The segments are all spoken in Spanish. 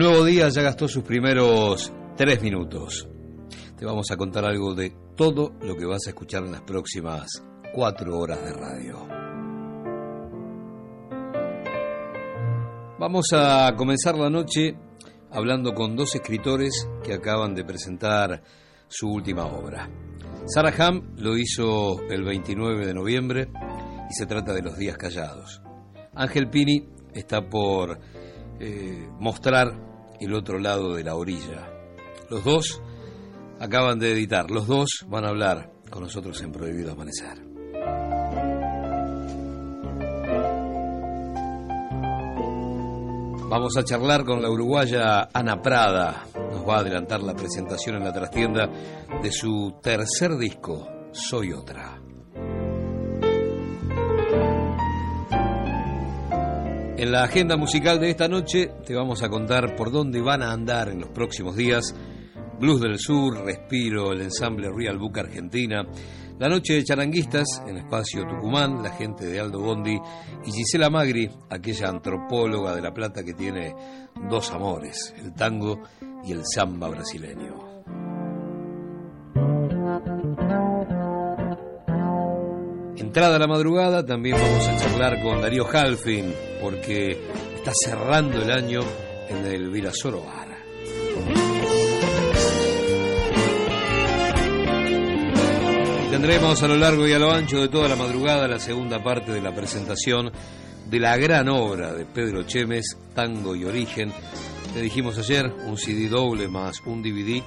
Nuevo día ya gastó sus primeros tres minutos. Te vamos a contar algo de todo lo que vas a escuchar en las próximas cuatro horas de radio. Vamos a comenzar la noche hablando con dos escritores que acaban de presentar su última obra. Sarah Ham lo hizo el 29 de noviembre y se trata de Los Días Callados. Ángel Pini está por eh, mostrar el otro lado de la orilla. Los dos acaban de editar, los dos van a hablar con nosotros en Prohibido Amanecer. Vamos a charlar con la uruguaya Ana Prada. Nos va a adelantar la presentación en la trastienda de su tercer disco, Soy Otra. En la agenda musical de esta noche te vamos a contar por dónde van a andar en los próximos días Blues del Sur, Respiro, el ensamble Real Book Argentina, la noche de charanguistas en Espacio Tucumán, la gente de Aldo Bondi y Gisela Magri, aquella antropóloga de La Plata que tiene dos amores, el tango y el samba brasileño. Entrada la madrugada, también vamos a charlar con Darío Halfin, porque está cerrando el año en el Virasoro Bar. Tendremos a lo largo y a lo ancho de toda la madrugada la segunda parte de la presentación de la gran obra de Pedro Chemes, Tango y Origen. Le dijimos ayer, un CD doble más un DVD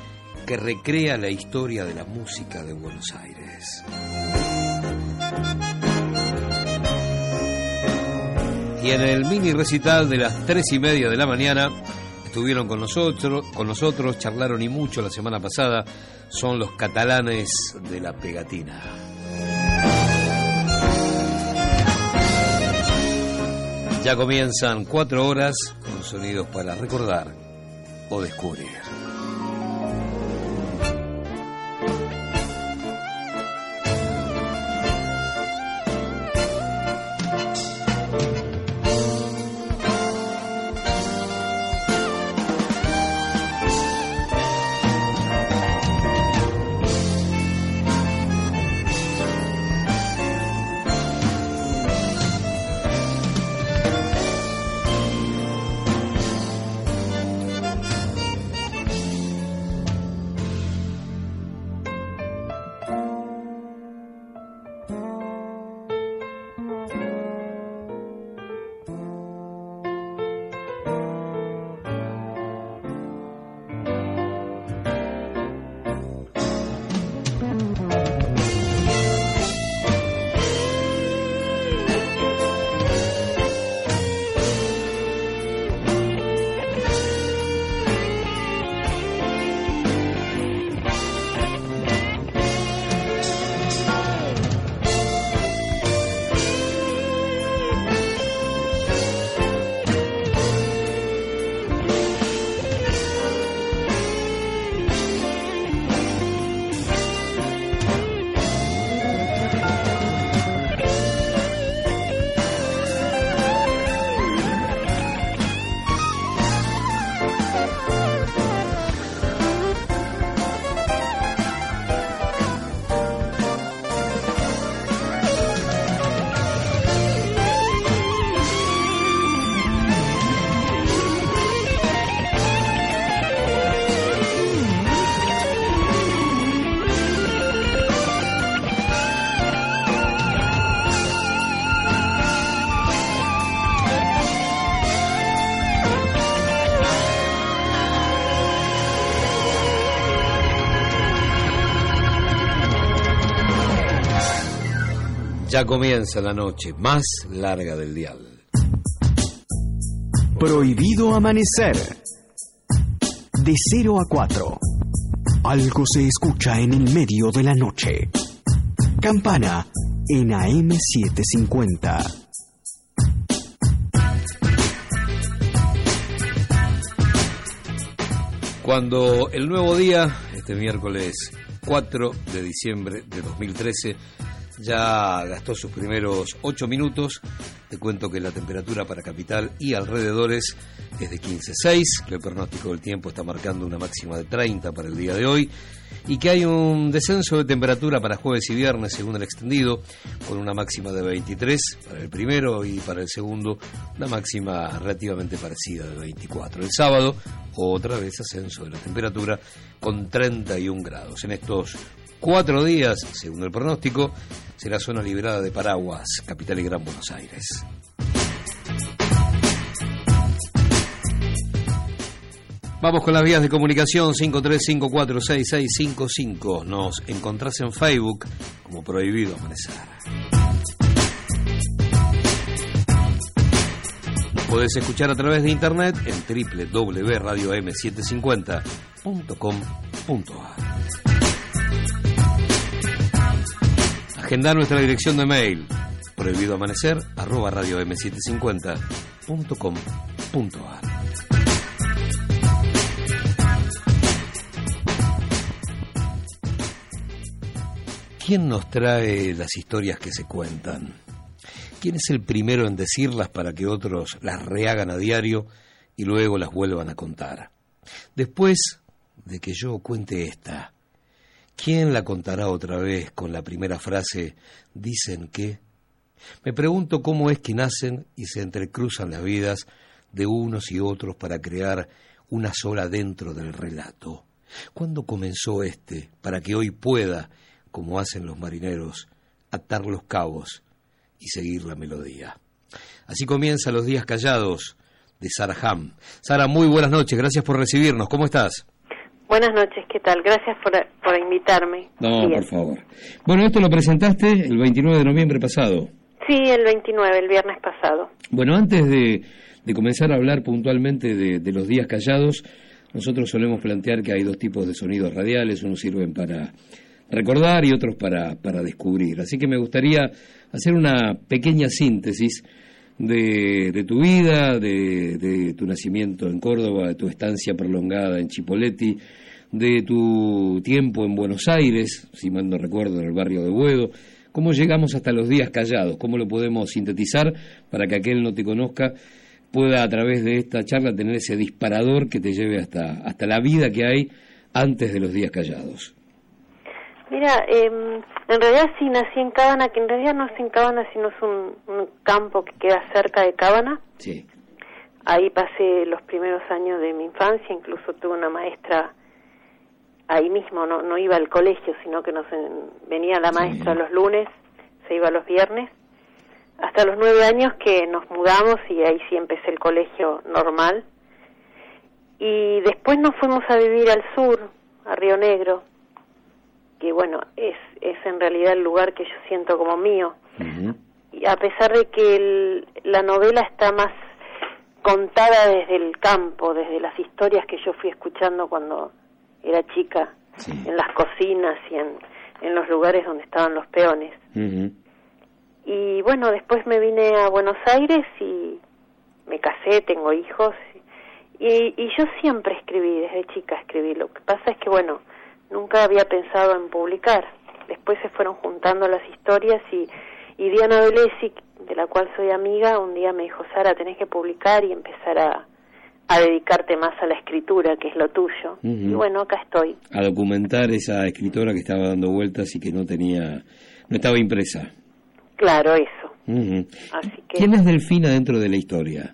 que recrea la historia de la música de Buenos Aires. Y en el mini recital de las tres y media de la mañana estuvieron con nosotros, con nosotros, charlaron y mucho la semana pasada son los catalanes de la pegatina. Ya comienzan cuatro horas con sonidos para recordar o descubrir. Ya comienza la noche más larga del dial. Prohibido amanecer. De 0 a 4. Algo se escucha en el medio de la noche. Campana en AM750. Cuando el nuevo día, este miércoles 4 de diciembre de 2013, ya gastó sus primeros 8 minutos. Te cuento que la temperatura para capital y alrededores es de 15.6, que el pronóstico del tiempo está marcando una máxima de 30 para el día de hoy y que hay un descenso de temperatura para jueves y viernes según el extendido, con una máxima de 23 para el primero y para el segundo una máxima relativamente parecida de 24. El sábado otra vez ascenso de la temperatura con 31 grados. En estos cuatro días, según el pronóstico, será zona liberada de paraguas, capital y Gran Buenos Aires. Vamos con las vías de comunicación 53546655. Nos encontrás en Facebook como Prohibido Amanecer. Nos podés escuchar a través de internet en www.radio750.com.ar. Agenda nuestra dirección de mail prohibidoamanecer arroba radio m750.com.ar. ¿Quién nos trae las historias que se cuentan? ¿Quién es el primero en decirlas para que otros las rehagan a diario y luego las vuelvan a contar? Después de que yo cuente esta, ¿quién la contará otra vez con la primera frase dicen que? Me pregunto cómo es que nacen y se entrecruzan las vidas de unos y otros para crear una sola dentro del relato. ¿Cuándo comenzó este para que hoy pueda como hacen los marineros, atar los cabos y seguir la melodía. Así comienza Los Días Callados de Sara Ham. Sara, muy buenas noches, gracias por recibirnos. ¿Cómo estás? Buenas noches, ¿qué tal? Gracias por, por invitarme. No, por favor. Bueno, esto lo presentaste el 29 de noviembre pasado. Sí, el 29, el viernes pasado. Bueno, antes de, de comenzar a hablar puntualmente de, de los días callados, nosotros solemos plantear que hay dos tipos de sonidos radiales, unos sirven para recordar y otros para, para descubrir. Así que me gustaría hacer una pequeña síntesis de, tu vida, de, de, tu nacimiento en Córdoba, de tu estancia prolongada en Chipoletti, de tu tiempo en Buenos Aires, si mal no recuerdo, en el barrio de Buedo. ¿Cómo llegamos hasta los días callados? ¿Cómo lo podemos sintetizar para que aquel no te conozca pueda a través de esta charla tener ese disparador que te lleve hasta, hasta la vida que hay antes de los días callados? Mira, eh, en realidad sí nací en Cábana, que en realidad no es en Cábana, sino es un, un campo que queda cerca de Cábana. Sí. Ahí pasé los primeros años de mi infancia, incluso tuve una maestra ahí mismo, no, no iba al colegio, sino que nos venía la maestra sí. los lunes, se iba los viernes, hasta los nueve años que nos mudamos y ahí sí empecé el colegio normal. Y después nos fuimos a vivir al sur, a Río Negro, que bueno, es, es en realidad el lugar que yo siento como mío. Uh -huh. Y a pesar de que el, la novela está más contada desde el campo, desde las historias que yo fui escuchando cuando era chica, sí. en las cocinas y en, en, los lugares donde estaban los peones. Uh -huh. Y bueno, después me vine a Buenos Aires y me casé, tengo hijos. Y, y yo siempre escribí, desde chica escribí. Lo que pasa es que, bueno, nunca había pensado en publicar. Después se fueron juntando las historias y, y Diana Belesi, de la cual soy amiga, un día me dijo, Sara, tenés que publicar y empezar a, a dedicarte más a la escritura, que es lo tuyo. Uh -huh. Y bueno, acá estoy. A documentar esa escritora que estaba dando vueltas y que no tenía, no estaba impresa. Claro, eso. Uh -huh. Así que... ¿Quién es Delfina dentro de la historia?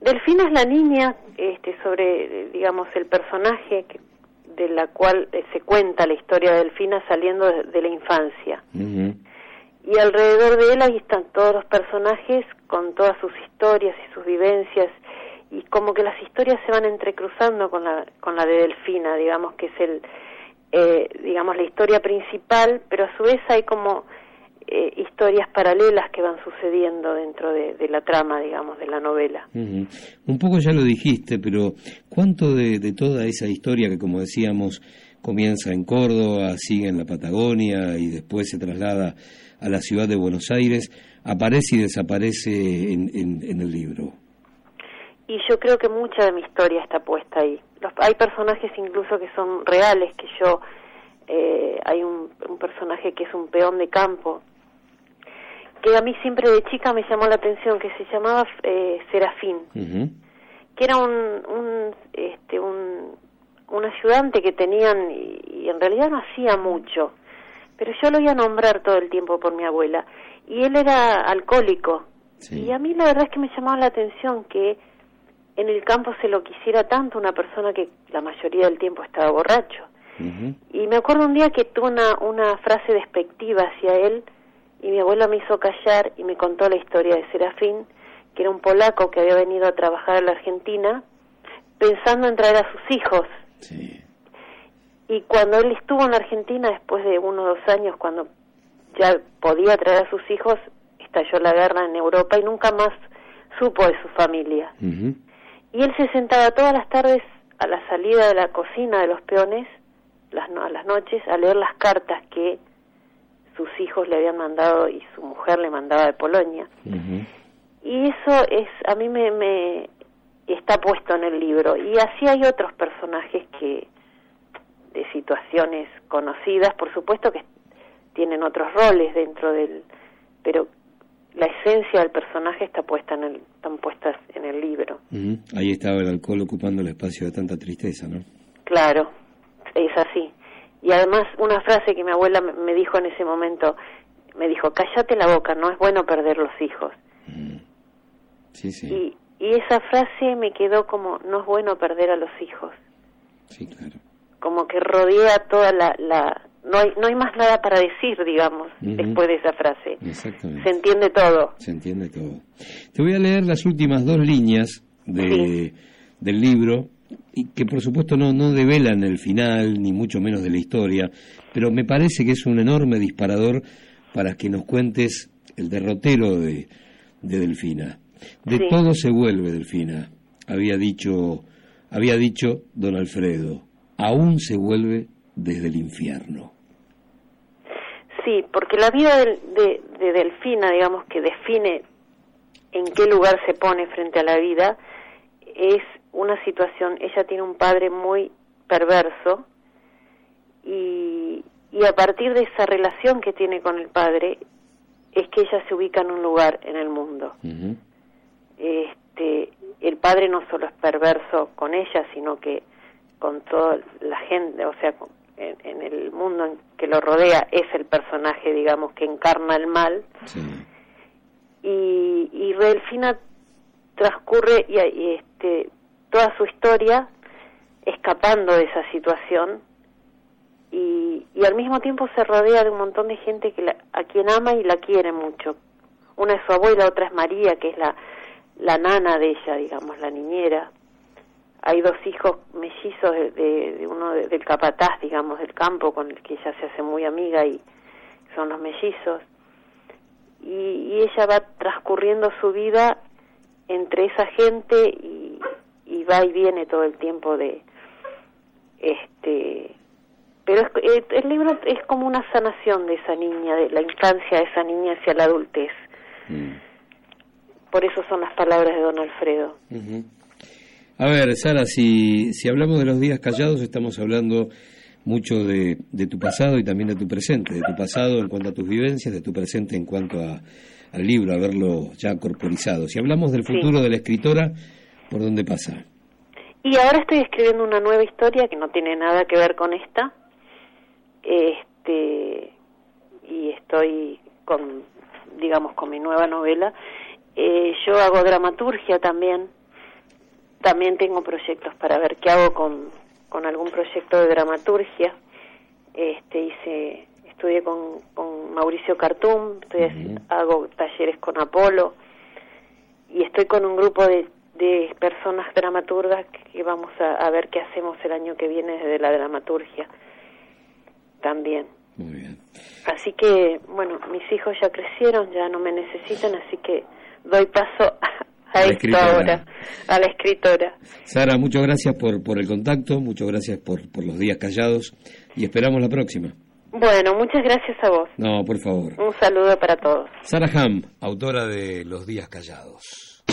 Delfina es la niña este, sobre, digamos, el personaje que de la cual eh, se cuenta la historia de Delfina saliendo de, de la infancia. Uh -huh. Y alrededor de él ahí están todos los personajes con todas sus historias y sus vivencias y como que las historias se van entrecruzando con la con la de Delfina, digamos que es el eh, digamos la historia principal, pero a su vez hay como eh, historias paralelas que van sucediendo dentro de, de, la trama, digamos, de la novela. Uh -huh. Un poco ya lo dijiste, pero ¿cuánto de, de, toda esa historia que, como decíamos, comienza en Córdoba, sigue en la Patagonia y después se traslada a la ciudad de Buenos Aires, aparece y desaparece en, en, en el libro? Y yo creo que mucha de mi historia está puesta ahí. Los, hay personajes incluso que son reales, que yo eh, hay un, personaje que es un peón de campo, que a mí siempre de chica me llamó la atención, que se llamaba eh, Serafín, que era un, un, este, un, un ayudante que tenían y, en realidad no hacía mucho, pero yo lo iba a nombrar todo el tiempo por mi abuela, y él era alcohólico, y a mí la verdad es que me llamaba la atención que en el campo se lo quisiera tanto una persona que la mayoría del tiempo estaba borracho. Y me acuerdo un día que tuvo una, una frase despectiva hacia él y mi abuela me hizo callar y me contó la historia de Serafín, que era un polaco que había venido a trabajar a la Argentina pensando en traer a sus hijos. Y cuando él estuvo en la Argentina, después de uno o dos años, cuando ya podía traer a sus hijos, estalló la guerra en Europa y nunca más supo de su familia. Y él se sentaba todas las tardes a la salida de la cocina de los peones, las, a las noches, a leer las cartas que sus hijos le habían mandado y su mujer le mandaba de Polonia. Y eso es, a mí me, me está puesto en el libro. Y así hay otros personajes que, de situaciones conocidas, por supuesto que tienen otros roles dentro del, pero la esencia del personaje está puesta en el, están puestas en el libro. Ahí estaba el alcohol ocupando el espacio de tanta tristeza, ¿no? Claro, es así. Y además una frase que mi abuela me dijo en ese momento, me dijo, cállate la boca, no es bueno perder los hijos. Sí, sí. Y, y esa frase me quedó como, no es bueno perder a los hijos. Sí, claro. Como que rodea toda la, la, no hay, no hay más nada para decir, digamos, después de esa frase. Exactamente. Se entiende todo. Se entiende todo. Te voy a leer las últimas dos líneas de, del libro, y que por supuesto no, no develan el final, ni mucho menos de la historia, pero me parece que es un enorme disparador para que nos cuentes el derrotero de, de Delfina. De todo se vuelve, Delfina, había dicho, había dicho don Alfredo, aún se vuelve desde el infierno. Sí, porque la vida de, Delfina, digamos, que define en qué lugar se pone frente a la vida, es una situación, ella tiene un padre muy perverso y, y a partir de esa relación que tiene con el padre, es que ella se ubica en un lugar en el mundo. este, el padre no solo es perverso con ella, sino que con toda la gente, o sea, en, el mundo en que lo rodea es el personaje, digamos, que encarna el mal. Y, y Delfina transcurre y, este, toda su historia escapando de esa situación y, y, al mismo tiempo se rodea de un montón de gente que a quien ama y la quiere mucho. Una es su abuela, otra es María, que es la, la nana de ella, digamos, la niñera hay dos hijos mellizos de, uno del capataz, digamos, del campo, con el que ella se hace muy amiga y son los mellizos. Y, ella va transcurriendo su vida entre esa gente y, y, va y viene todo el tiempo de este pero eh, el libro es como una sanación de esa niña de la infancia de esa niña hacia la adultez mm. por eso son las palabras de don Alfredo a ver, Sara, si, si hablamos de los días callados, estamos hablando mucho de, de, tu pasado y también de tu presente, de tu pasado en cuanto a tus vivencias, de tu presente en cuanto a, al libro, haberlo ya corporizado. Si hablamos del futuro de la escritora, ¿por dónde pasa? Y ahora estoy escribiendo una nueva historia que no tiene nada que ver con esta. Este y estoy con digamos con mi nueva novela. Eh, yo hago dramaturgia también también tengo proyectos para ver qué hago con, con algún proyecto de dramaturgia. Este, hice, estudié con, con Mauricio Cartum, estoy, hago talleres con Apolo y estoy con un grupo de, de personas dramaturgas que vamos a, a, ver qué hacemos el año que viene desde la dramaturgia también. Muy bien. Así que, bueno, mis hijos ya crecieron, ya no me necesitan, así que doy paso a, a, la a la escritora. Sara, muchas gracias por, por el contacto, muchas gracias por, por los días callados y esperamos la próxima. Bueno, muchas gracias a vos. No, por favor. Un saludo para todos. Sara Ham, autora de Los días callados.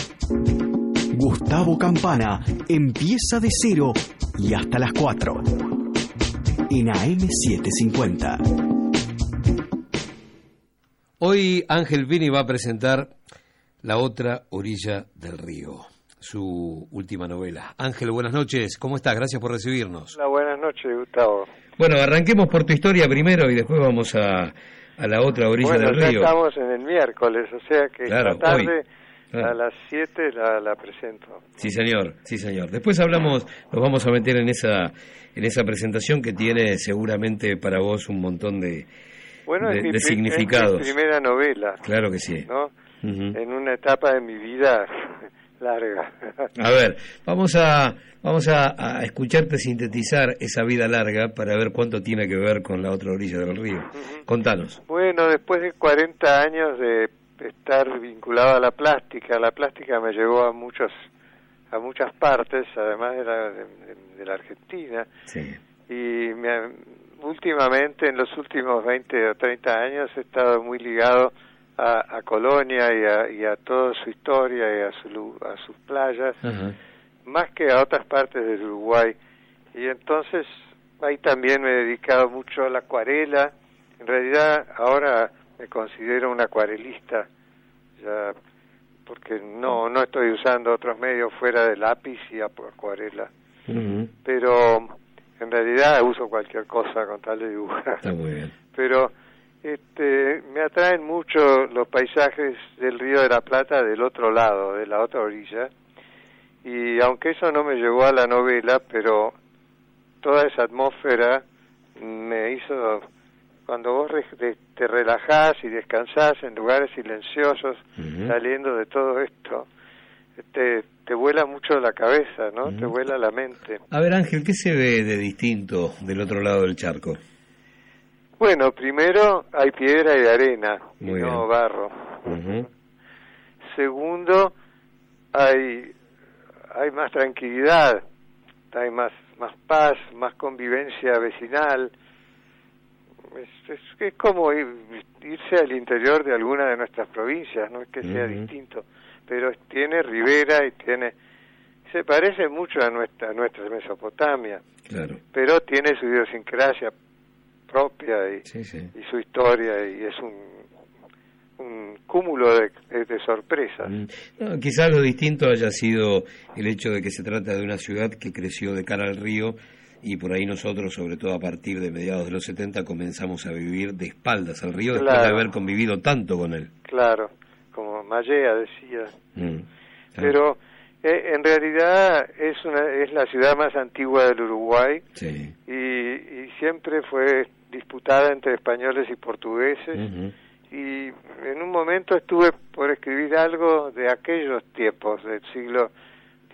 Gustavo Campana empieza de cero y hasta las cuatro. en AM750. Hoy Ángel Vini va a presentar La otra orilla del río, su última novela. Ángel, buenas noches, ¿cómo estás? Gracias por recibirnos. Hola, buenas noches, Gustavo. Bueno, arranquemos por tu historia primero y después vamos a, a la otra orilla del ya río. estamos en el miércoles, o sea que Claro, esta tarde hoy. Claro. a las 7 la, la presento. Sí, señor, sí, señor. Después hablamos, nos vamos a meter en esa, en esa presentación que tiene seguramente para vos un montón de, Bueno, de, es, mi, de significados. es mi primera novela, Claro que sí. ¿no? En una etapa de mi vida larga. A ver, vamos a vamos a, a escucharte sintetizar esa vida larga para ver cuánto tiene que ver con la otra orilla del río. Contanos. Bueno, después de 40 años de estar vinculado a la plástica, la plástica me llevó a muchos a muchas partes, además de la, de, la Argentina, Sí. y me últimamente, en los últimos 20 o 30 años, he estado muy ligado a, a Colonia y a, y a toda su historia y a, su, a sus playas, más que a otras partes del Uruguay. Y entonces ahí también me he dedicado mucho a la acuarela. En realidad ahora me considero un acuarelista, ya porque no no estoy usando otros medios fuera de lápiz y acu- acuarela. Pero en realidad uso cualquier cosa con tal de dibujar. Está muy bien. Pero este, me atraen mucho los paisajes del Río de la Plata del otro lado, de la otra orilla. Y aunque eso no me llevó a la novela, pero toda esa atmósfera me hizo, cuando vos re- te- relajás y descansás en lugares silenciosos, saliendo de todo esto, te, te vuela mucho la cabeza, ¿no? Te vuela la mente. A ver, Ángel, ¿qué se ve de distinto del otro lado del charco? Bueno, primero hay piedra y arena, y no bien. barro. Ujú. Segundo, hay, hay más tranquilidad, hay más, más paz, más convivencia vecinal. Es, es, es como ir- irse al interior de alguna de nuestras provincias, no es que sea distinto, pero tiene ribera y tiene... Se parece mucho a nuestra, a nuestra Mesopotamia, Claro. pero tiene su idiosincrasia propia y, Sí, sí. y su historia y es un, un cúmulo de, de- de sorpresas. Mm. No, quizás lo distinto haya sido el hecho de que se trata de una ciudad que creció de cara al río y por ahí nosotros, sobre todo a partir de mediados de los 70, comenzamos a vivir de espaldas al río después de haber convivido tanto con él. Claro, como Mallea decía. Mm. Pero eh, en realidad es, una, es la ciudad más antigua del Uruguay Sí. y, y siempre fue disputada entre españoles y portugueses. Y en un momento estuve por escribir algo de aquellos tiempos, del siglo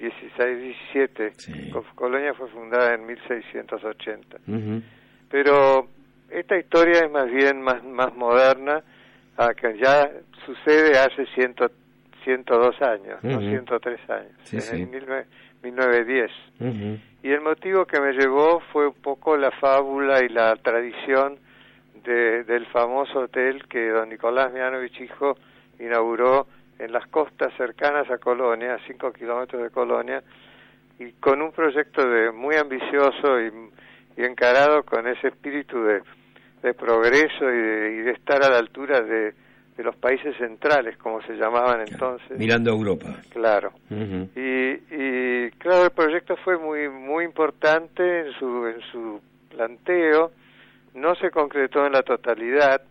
XVI, XVII. Sí. Co- Colonia fue fundada en 1680. Ujú. Pero esta historia es más bien más, más moderna, a que ya sucede hace ciento, 102 años, no Ujú. 103 años, Sí, en sí. el 19- 1910. Ujú. Y el motivo que me llevó fue un poco la fábula y la tradición de, del famoso hotel que don Nicolás Mianovich Hijo inauguró en las costas cercanas a Colonia, a 5 kilómetros de Colonia, y con un proyecto de muy ambicioso y, y encarado con ese espíritu de, de progreso y de, y de estar a la altura de, de los países centrales, como se llamaban entonces. Mirando a Europa. Claro. Y, y claro, el proyecto fue muy muy importante en su en su planteo, no se concretó en la totalidad,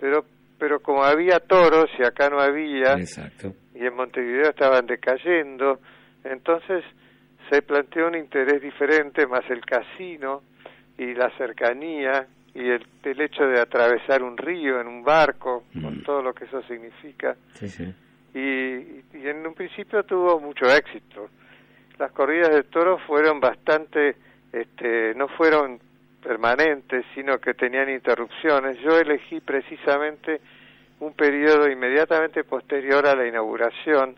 pero pero como había toros y acá no había Exacto. y en Montevideo estaban decayendo, entonces se planteó un interés diferente más el casino y la cercanía y el, el hecho de atravesar un río en un barco con Mm. todo lo que eso significa Sí, sí. y, y en un principio tuvo mucho éxito. Las corridas de toros fueron bastante, este, no fueron permanentes, sino que tenían interrupciones. Yo elegí precisamente un periodo inmediatamente posterior a la inauguración,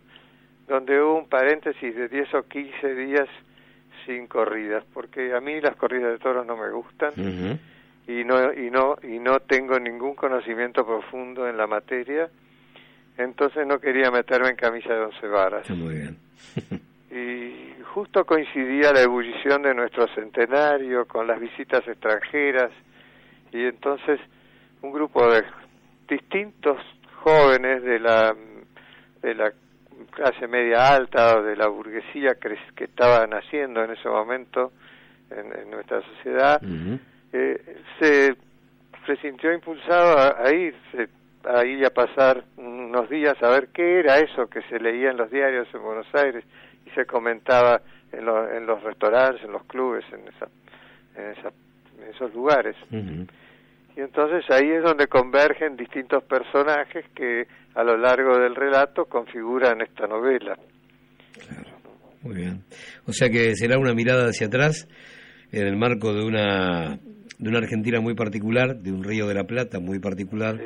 donde hubo un paréntesis de 10 o 15 días sin corridas, porque a mí las corridas de toros no me gustan y no y no y no tengo ningún conocimiento profundo en la materia entonces no quería meterme en camisa de once varas muy bien. y justo coincidía la ebullición de nuestro centenario con las visitas extranjeras y entonces un grupo de distintos jóvenes de la de la clase media alta o de la burguesía que, que estaba naciendo en ese momento en, nuestra sociedad eh, se, se sintió impulsado a, irse ahí a pasar unos días a ver qué era eso que se leía en los diarios en Buenos Aires y se comentaba en, en los restaurantes, en los clubes, en, esa, en, esa, en esos lugares. Y entonces ahí es donde convergen distintos personajes que a lo largo del relato configuran esta novela. Claro, muy bien. O sea que será una mirada hacia atrás en el marco de una de una Argentina muy particular, de un Río de la Plata muy particular,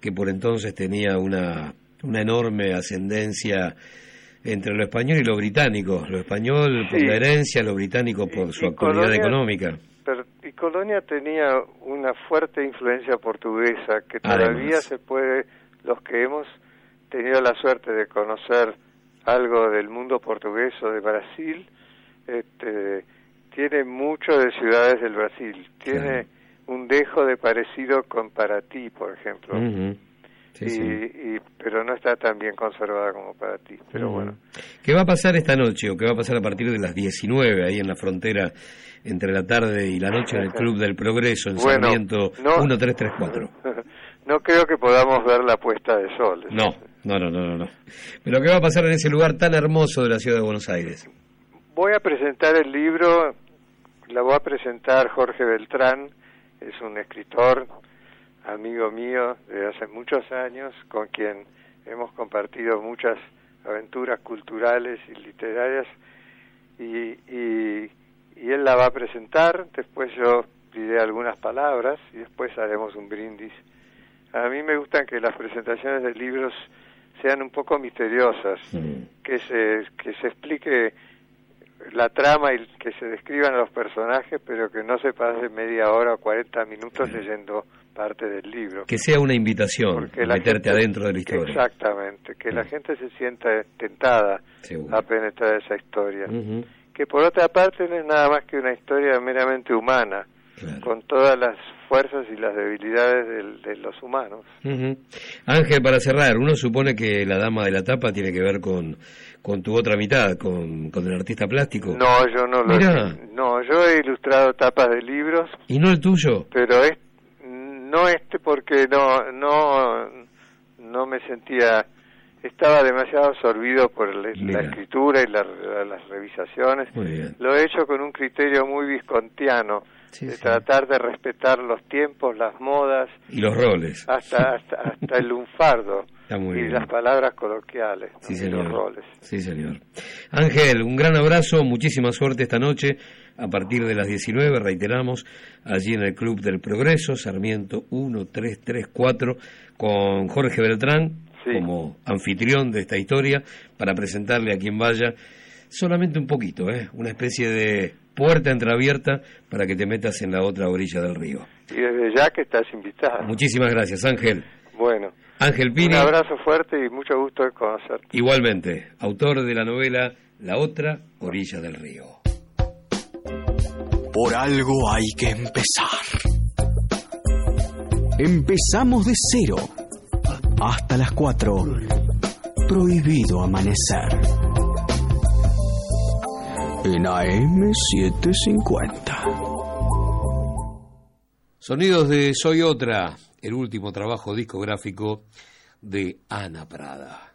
que por entonces tenía una, una enorme ascendencia entre lo español y lo británico, lo español por la herencia, lo británico por su actualidad económica. Y Colonia tenía una fuerte influencia portuguesa que todavía se puede, los que hemos tenido la suerte de conocer algo del mundo portugués o de Brasil, este, tiene mucho de ciudades del Brasil, tiene un dejo de parecido con Paraty, por ejemplo. Y, pero no está tan bien conservada como para ti. Pero bueno. ¿Qué va a pasar esta noche o qué va a pasar a partir de las 19 ahí en la frontera entre la tarde y la noche en el Club del Progreso en bueno, Sarmiento no, 1334? No creo que podamos ver la puesta de sol. No, no, no, no, no. Pero ¿qué va a pasar en ese lugar tan hermoso de la ciudad de Buenos Aires? Voy a presentar el libro, la voy a presentar Jorge Beltrán, es un escritor amigo mío de hace muchos años, con quien hemos compartido muchas aventuras culturales y literarias, y, y, él la va a presentar, después yo diré algunas palabras y después haremos un brindis. A mí me gustan que las presentaciones de libros sean un poco misteriosas, que se que se explique la trama y que se describan los personajes, pero que no se pase media hora o 40 minutos leyendo parte del libro. Que sea una invitación a meterte adentro de la historia. Exactamente, que la gente se sienta tentada a penetrar esa historia. Que por otra parte no es nada más que una historia meramente humana, con todas las fuerzas y las debilidades de, los humanos. Ángel, para cerrar, uno supone que la dama de la tapa tiene que ver con, con tu otra mitad, con, con el artista plástico. No, yo no lo No, yo he ilustrado tapas de libros. ¿Y no el tuyo? Pero es no este porque no no no me sentía estaba demasiado absorbido por la escritura y las revisaciones. Lo he hecho con un criterio muy viscontiano, de tratar de respetar los tiempos, las modas. Y los roles. Hasta, hasta, el lunfardo. y las palabras coloquiales. Sí, señor. los roles. Sí, señor. Ángel, un gran abrazo, muchísima suerte esta noche a partir de las 19, reiteramos, allí en el Club del Progreso, Sarmiento 1334, con Jorge Beltrán como anfitrión de esta historia, para presentarle a quien vaya solamente un poquito, ¿eh? una especie de puerta entreabierta para que te metas en la otra orilla del río. Y desde ya que estás invitado. Muchísimas gracias, Ángel. Bueno. Ángel Pini. Un abrazo fuerte y mucho gusto de conocerte. Igualmente, autor de la novela La otra orilla del río. Por algo hay que empezar. Empezamos de cero. Hasta las cuatro. Prohibido amanecer. En AM750. Sonidos de Soy Otra, el último trabajo discográfico de Ana Prada.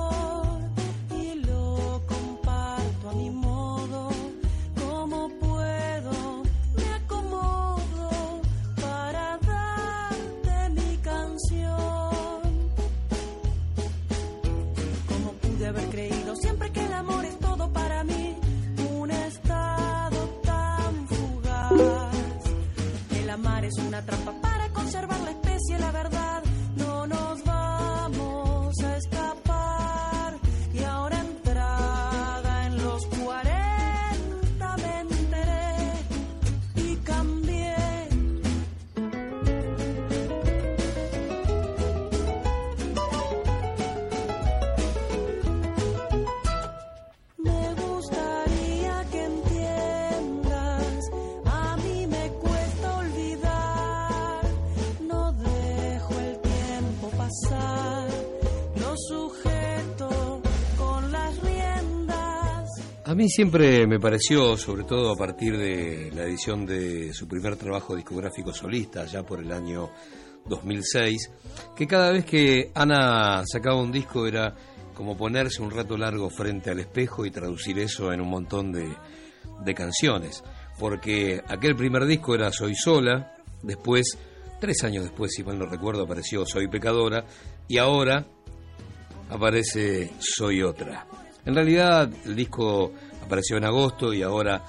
es una trampa para conservar la especie, la verdad. A mí siempre me pareció, sobre todo a partir de la edición de su primer trabajo discográfico solista, ya por el año 2006, que cada vez que Ana sacaba un disco era como ponerse un rato largo frente al espejo y traducir eso en un montón de, de canciones. Porque aquel primer disco era Soy Sola, después, tres años después, si mal no recuerdo, apareció Soy Pecadora, y ahora aparece Soy Otra. En realidad el disco apareció en agosto y ahora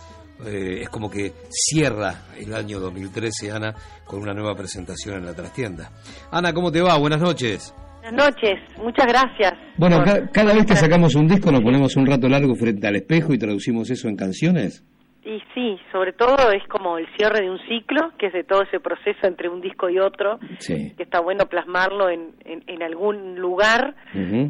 eh, es como que cierra el año 2013, Ana, con una nueva presentación en la trastienda. Ana, ¿cómo te va? Buenas noches. Buenas noches, muchas gracias. Bueno, por- ca- cada vez que sacamos un disco nos ponemos un rato largo frente al espejo y traducimos eso en canciones. Y sí, sobre todo es como el cierre de un ciclo, que es de todo ese proceso entre un disco y otro, Sí. que está bueno plasmarlo en, en, en algún lugar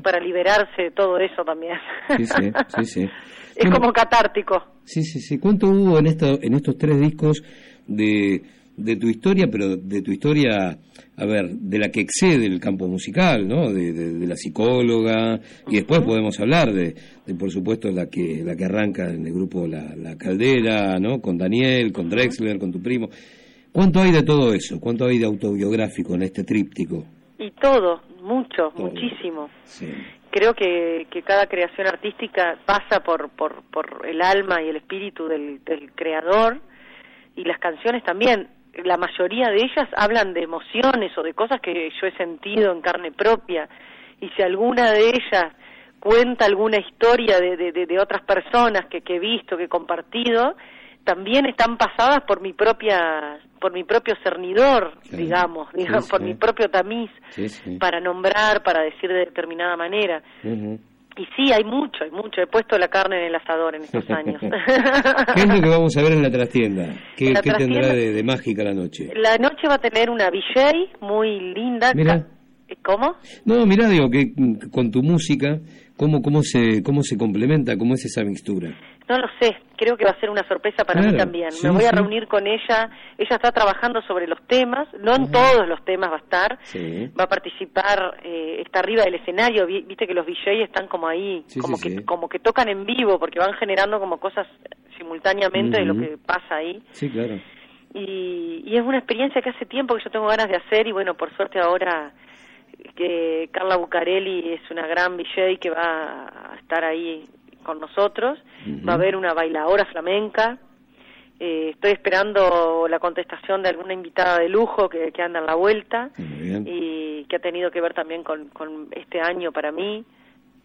para liberarse de todo eso también. Sí, sí, sí, sí. es Bueno, como catártico. Sí, sí, sí. ¿Cuánto hubo en, esto, en estos tres discos de, de tu historia, pero de tu historia, a ver, de la que excede el campo musical, ¿no? De, de- de la psicóloga, y después podemos hablar de, de, por supuesto, la que, la que arranca en el grupo La, la Caldera, ¿no? Con Daniel, con Drexler, con tu primo. ¿Cuánto hay de todo eso? ¿Cuánto hay de autobiográfico en este tríptico? Y todo, mucho, Todo. muchísimo. Sí. Creo que, que cada creación artística pasa por, por, por el alma y el espíritu del, del creador y las canciones también. La mayoría de ellas hablan de emociones o de cosas que yo he sentido en carne propia y si alguna de ellas cuenta alguna historia de, de, otras personas que, que he visto, que he compartido, también están pasadas por mi propia por mi propio cernidor, digamos, Sí, digamos, por sí. mi propio tamiz para nombrar, para decir de determinada manera. Y sí, hay mucho, hay mucho. He puesto la carne en el asador en estos años. ¿Qué es lo que vamos a ver en la trastienda? ¿Qué, la qué tendrá trastienda- de, de mágica la noche? la noche va a tener una VJ muy linda. Mira. Ca- ¿Cómo? No, mirá, digo, que con tu música, ¿cómo, cómo, se, ¿cómo se complementa? ¿Cómo es esa mixtura? No lo sé, creo que va a ser una sorpresa para mí Claro, también. sí, Me voy a sí. reunir con ella, ella está trabajando sobre los temas, no en todos los temas va a estar, Sí. va a participar, eh, está arriba del escenario, vi- viste que los VJ están como ahí, como que como que tocan en vivo porque van generando como cosas simultáneamente de lo que pasa ahí. Sí, claro. y, y es una experiencia que hace tiempo que yo tengo ganas de hacer y bueno, por suerte ahora que Carla Bucarelli es una gran VJ que va a estar ahí con nosotros, va a haber una bailadora flamenca, eh, estoy esperando la contestación de alguna invitada de lujo que, que anda en la vuelta y que ha tenido que ver también con, con este año para mí.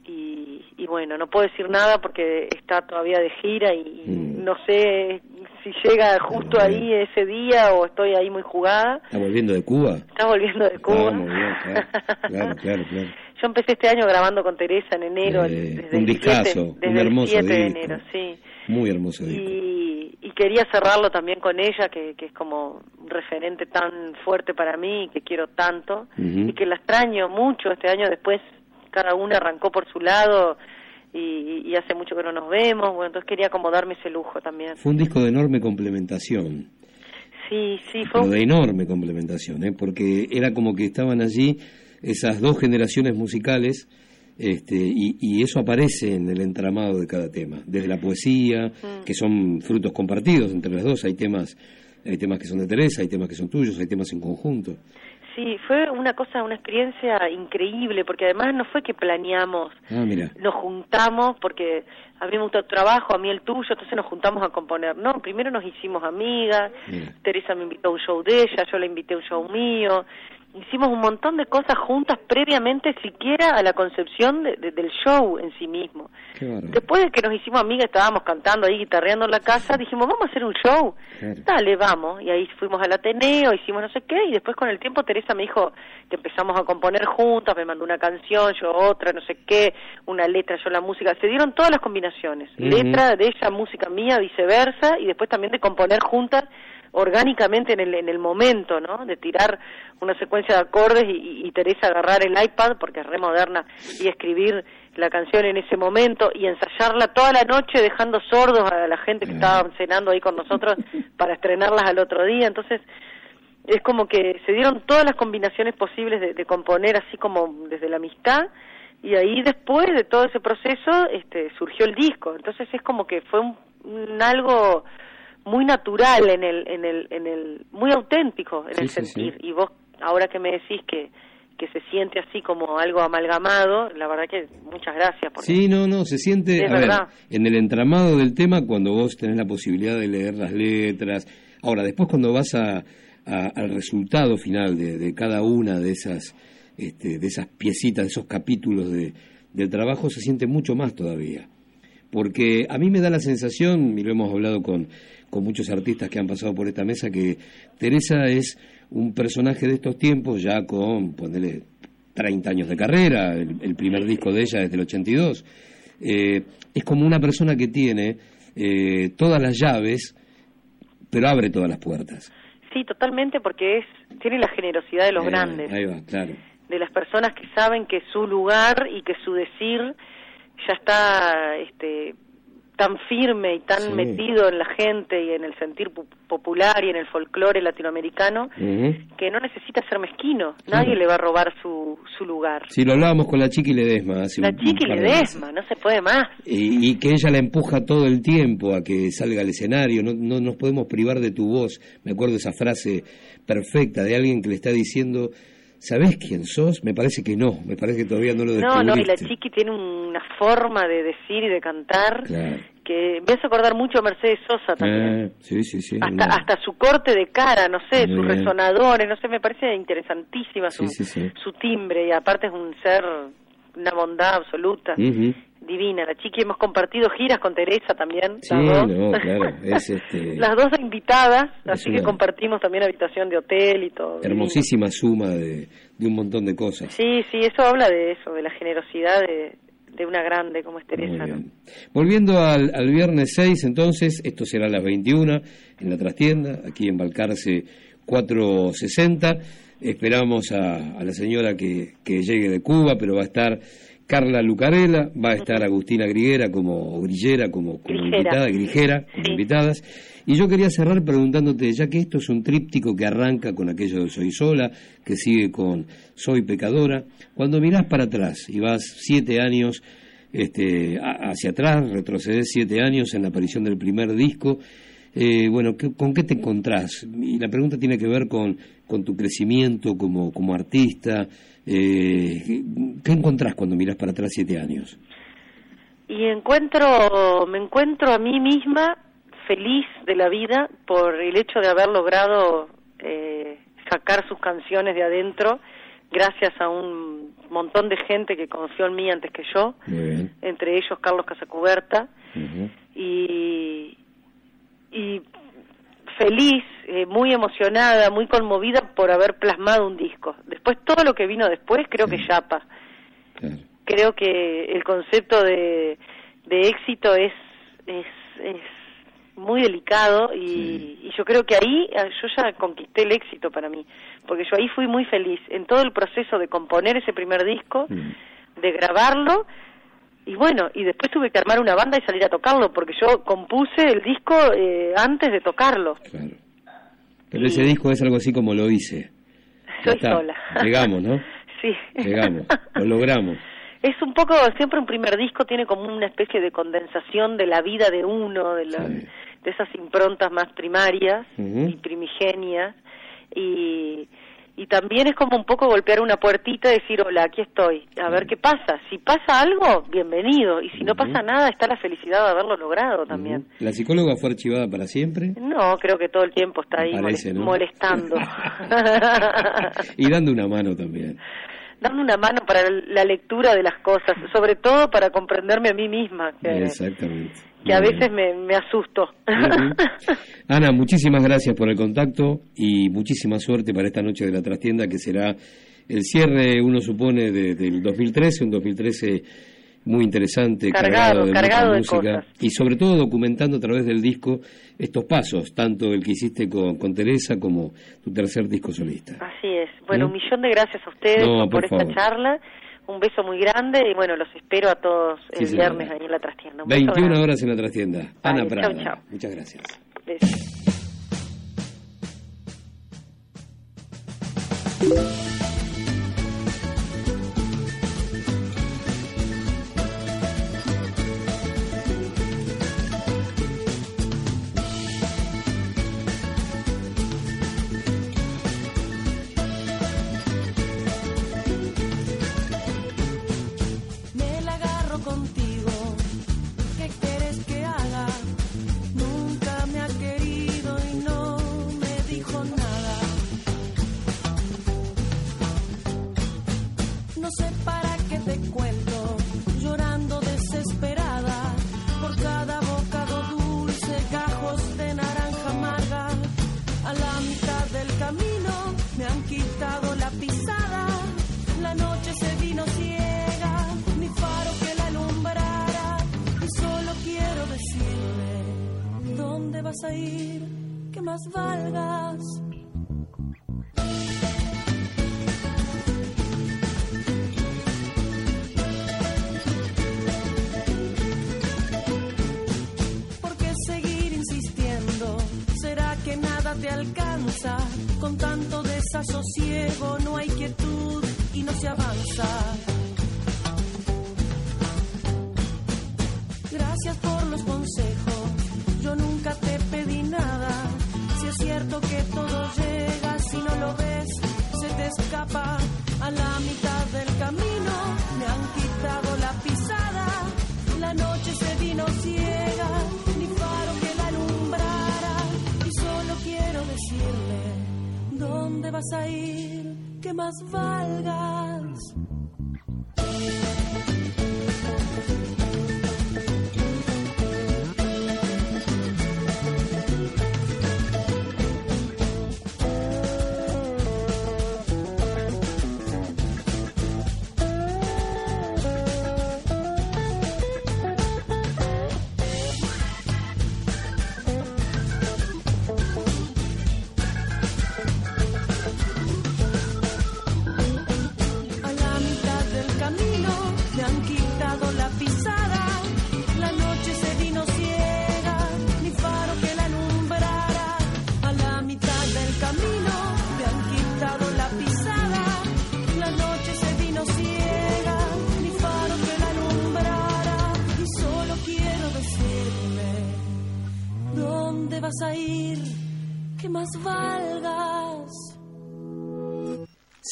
Y, y bueno, no puedo decir nada porque está todavía de gira y Mm. no sé si llega justo ahí ese día o estoy ahí muy jugada. ¿Está volviendo de Cuba? Está volviendo de Cuba. Ah, muy bien, claro, claro, claro, claro. Yo empecé este año grabando con Teresa en enero, Eh, desde un el 7, discazo, un desde el hermoso 7 de enero, sí. Muy hermoso disco. Y, y quería cerrarlo también con ella, que, que es como un referente tan fuerte para mí que quiero tanto, y que la extraño mucho. Este año después cada una arrancó por su lado y, y hace mucho que no nos vemos, bueno, entonces quería como darme ese lujo también. Fue un disco de enorme complementación. Sí, sí, fue pero de enorme complementación, ¿eh? porque era como que estaban allí esas dos generaciones musicales este, y, y eso aparece en el entramado de cada tema, desde la poesía, Mm. que son frutos compartidos entre las dos, hay temas, hay temas que son de Teresa, hay temas que son tuyos, hay temas en conjunto. Sí, fue una cosa, una experiencia increíble, porque además no fue que planeamos, Ah, mira, nos juntamos, porque a mí me gusta tu trabajo, a mí el tuyo, entonces nos juntamos a componer. No, primero nos hicimos amigas, mira. Teresa me invitó a un show de ella, yo la invité a un show mío, hicimos un montón de cosas juntas previamente siquiera a la concepción de- de- del show en sí mismo. Después de que nos hicimos amigas, estábamos cantando ahí, guitarreando en la casa, dijimos, vamos a hacer un show. Claro. Dale, vamos. Y ahí fuimos al Ateneo, hicimos no sé qué, y después con el tiempo Teresa me dijo que empezamos a componer juntas, me mandó una canción, yo otra, no sé qué, una letra, yo la música. Se dieron todas las combinaciones. Letra de ella, música mía, viceversa, y después también de componer juntas orgánicamente en el, en el momento, ¿no? De tirar una secuencia de acordes y, y- y Teresa agarrar el iPad, porque es re moderna, y escribir la canción en ese momento y ensayarla toda la noche dejando sordos a la gente que estaba cenando ahí con nosotros para estrenarlas al otro día. Entonces, es como que se dieron todas las combinaciones posibles de, de componer así como desde la amistad y ahí después de todo ese proceso este surgió el disco entonces es como que fue un, un algo muy natural en el en el en el muy auténtico en Sí, el sentir sí. y vos ahora que me decís que que se siente así como algo amalgamado la verdad que muchas gracias porque Sí, no, no, se siente a ver, en el entramado del tema cuando vos tenés la posibilidad de leer las letras. Ahora, después cuando vas a, a- al resultado final de, de cada una de esas, este, de esas piecitas, de esos capítulos de, del trabajo, se siente mucho más todavía. Porque a mí me da la sensación, y lo hemos hablado con, con muchos artistas que han pasado por esta mesa, que Teresa es un personaje de estos tiempos, ya con, ponele, 30 años de carrera, el, el primer disco de ella desde el 82. Eh, es como una persona que tiene eh, todas las llaves, pero abre todas las puertas. sí totalmente porque es tiene la generosidad de los Eh, grandes Ahí va, claro. de las personas que saben que su lugar y que su decir ya está este tan firme y tan Sí. metido en la gente y en el sentir pu- popular y en el folclore latinoamericano que no necesita ser mezquino, nadie le va a robar su, su lugar. Sí, lo hablábamos con la Chiqui Ledesma hace la un- un chiqui meses. Ledesma, no se puede más. y, y que ella la empuja todo el tiempo a que salga al escenario, no, no nos podemos privar de tu voz. Me acuerdo esa frase perfecta de alguien que le está diciendo, ¿sabés quién sos? Me parece que no, me parece que todavía no lo No, descubriste. no, y la chiqui tiene una forma de decir y de cantar Claro. que me hace acordar mucho a Mercedes Sosa también. Ah, sí, sí, sí. hasta, hasta su corte de cara, no sé, sus resonadores, no sé, me parece interesantísima su, Sí, sí, sí. su timbre y aparte es un ser, una bondad absoluta, Ujú. Divina. La chiqui hemos compartido giras con Teresa también, Sí, las dos. no, claro, es este- las dos invitadas, así una- que compartimos también habitación de hotel y todo. Hermosísima suma de, de un montón de cosas. Sí, sí, eso habla de eso, de la generosidad de, de una grande como es Teresa. Volviendo al, al viernes 6, entonces, esto será a las 21 en la trastienda, aquí en Balcarce 460. Esperamos a, a la señora que, que llegue de Cuba, pero va a estar Carla Lucarela, va a estar Agustina Griguera como grillera, como, invitada, Grijera, como Sí. invitadas. Y yo quería cerrar preguntándote, ya que esto es un tríptico que arranca con aquello de Soy sola, que sigue con Soy pecadora, cuando mirás para atrás y vas siete años este, hacia atrás, retrocedes siete años en la aparición del primer disco, eh, bueno, ¿qué- ¿con qué te encontrás? Y la pregunta tiene que ver con, con tu crecimiento como, como artista. Eh, ¿qué- ¿Qué encontrás cuando mirás para atrás siete años? Y encuentro, me encuentro a mí misma feliz de la vida por el hecho de haber logrado eh, sacar sus canciones de adentro gracias a un montón de gente que confió en mí antes que yo, entre ellos Carlos Casacuberta, y, y feliz, eh, muy emocionada, muy conmovida por haber plasmado un disco. Después todo lo que vino después creo que yapa. Claro. Creo que el concepto de, de éxito es, es, es muy delicado y, y yo creo que ahí ah, yo ya conquisté el éxito para mí, porque yo ahí fui muy feliz en todo el proceso de componer ese primer disco, Mm. de grabarlo y bueno, y después tuve que armar una banda y salir a tocarlo, porque yo compuse el disco eh, antes de tocarlo. Claro. Pero ese disco es algo así como lo hice. Soy está. sola. Llegamos, ¿no? Sí. Llegamos, lo logramos. Es un poco, siempre un primer disco tiene como una especie de condensación de la vida de uno, de, la- Sí. de esas improntas más primarias y primigenias, y, y también es como un poco golpear una puertita y decir, hola, aquí estoy, a ver qué pasa. Si pasa algo, bienvenido, y si no pasa nada, está la felicidad de haberlo logrado también. ¿La psicóloga fue archivada para siempre? No, creo que todo el tiempo está ahí Parece, molest- ¿no? molestando. y dando una mano también. Dame una mano para la lectura de las cosas, sobre todo para comprenderme a mí misma, que, Exactamente. Que a veces me, me asusto. Ana, muchísimas gracias por el contacto y muchísima suerte para esta noche de la trastienda que será el cierre, uno supone, de- del 2013, un 2013 muy interesante, Cargado, de cargado de mucha música cosas. y sobre todo documentando a través del disco estos pasos, tanto el que hiciste con, con Teresa como tu tercer disco solista. Así es. Bueno, ¿Mm? un millón de gracias a ustedes No, por, por esta charla. Un beso muy grande y bueno, los espero a todos el viernes ahí en la trastienda. Un beso 21 grande. horas en la trastienda. Ana Prada. chau, chau. Muchas gracias. Besos.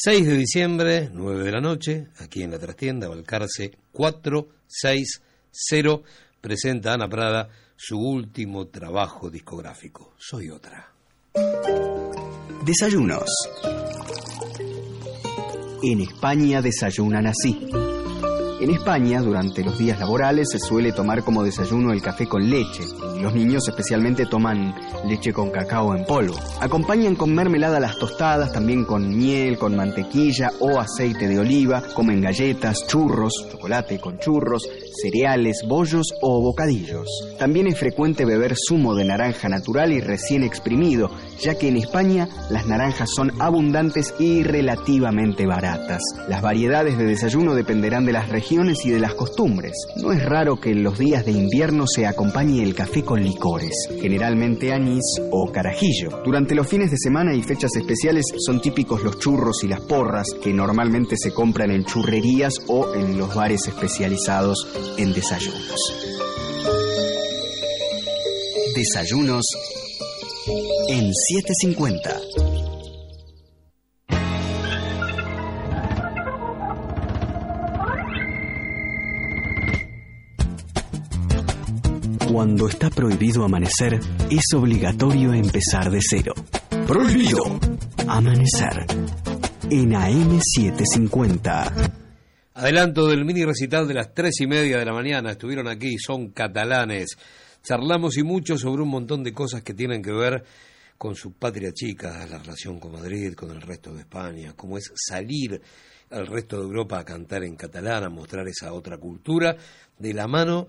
6 de diciembre, 9 de la noche, aquí en la trastienda, Balcarce 460, presenta Ana Prada su último trabajo discográfico, Soy Otra. Desayunos. En España desayunan así. En España, durante los días laborales, se suele tomar como desayuno el café con leche, y los niños especialmente toman leche con cacao en polvo. Acompañan con mermelada las tostadas, también con miel, con mantequilla o aceite de oliva, comen galletas, churros, chocolate con churros, cereales, bollos o bocadillos. También es frecuente beber zumo de naranja natural y recién exprimido, ya que en España las naranjas son abundantes y relativamente baratas. Las variedades de desayuno dependerán de las y de las costumbres. No es raro que en los días de invierno se acompañe el café con licores, generalmente anís o carajillo. Durante los fines de semana y fechas especiales son típicos los churros y las porras, que normalmente se compran en churrerías o en los bares especializados en desayunos. Desayunos en 750. Cuando está prohibido amanecer, es obligatorio empezar de cero. Prohibido. Amanecer. En AM750. Adelanto del mini recital de las tres y media de la mañana. Estuvieron aquí, son catalanes. Charlamos y mucho sobre un montón de cosas que tienen que ver con su patria chica, la relación con Madrid, con el resto de España, cómo es salir al resto de Europa a cantar en catalán, a mostrar esa otra cultura, de la mano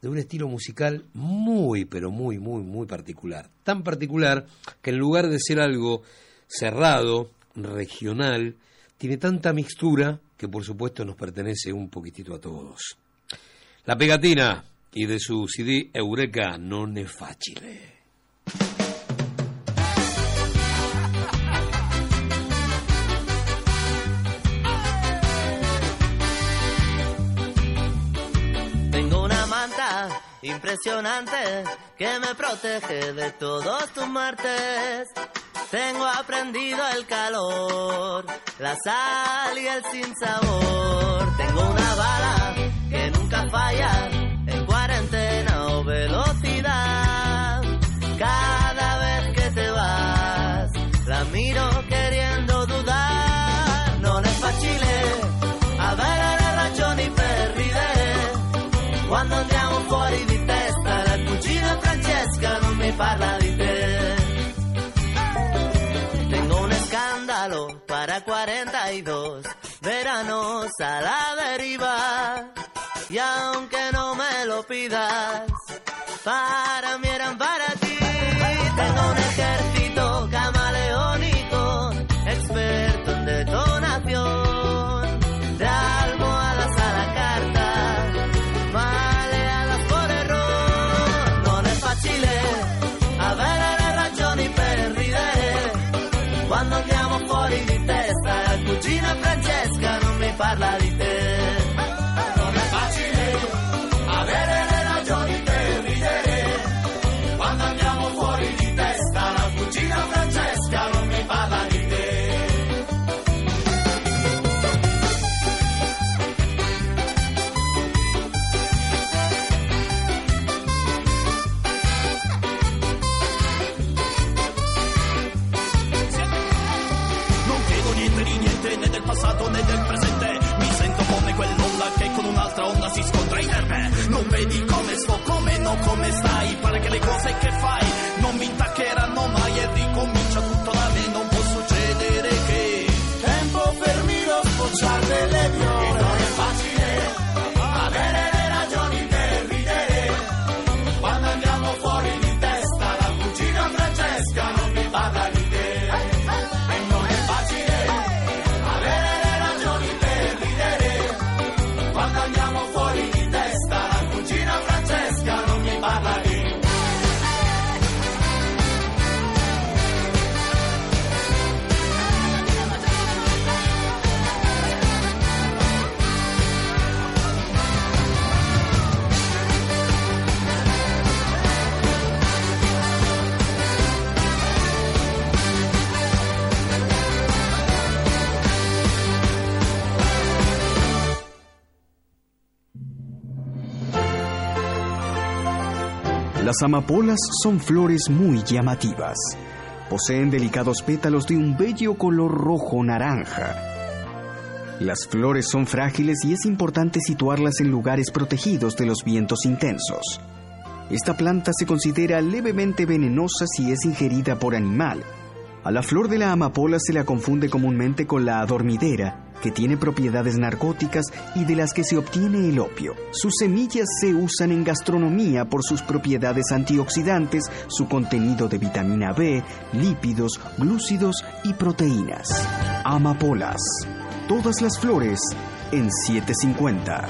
de un estilo musical muy, pero muy, muy, muy particular. Tan particular que en lugar de ser algo cerrado, regional, tiene tanta mixtura que por supuesto nos pertenece un poquitito a todos. La pegatina y de su CD Eureka non è facile. Impresionante que me protege de todos tus martes. Tengo aprendido el calor, la sal y el sinsabor. Tengo una bala que nunca falla en cuarentena o velocidad. Cada vez que te vas, la miro queriendo dudar. Non è facile avere le ragioni per ridere. Quando andiamo fuori mi parla di te. Tengo un escándalo para 42 veranos a la deriva. Y aunque no me lo pidas, para mí eran para ti. Parla di electrify. Las amapolas son flores muy llamativas. Poseen delicados pétalos de un bello color rojo-naranja. Las flores son frágiles y es importante situarlas en lugares protegidos de los vientos intensos. Esta planta se considera levemente venenosa si es ingerida por animal. A la flor de la amapola se la confunde comúnmente con la adormidera, que tiene propiedades narcóticas y de las que se obtiene el opio. Sus semillas se usan en gastronomía por sus propiedades antioxidantes, su contenido de vitamina B, lípidos, glúcidos y proteínas. Amapolas. Todas las flores en 750.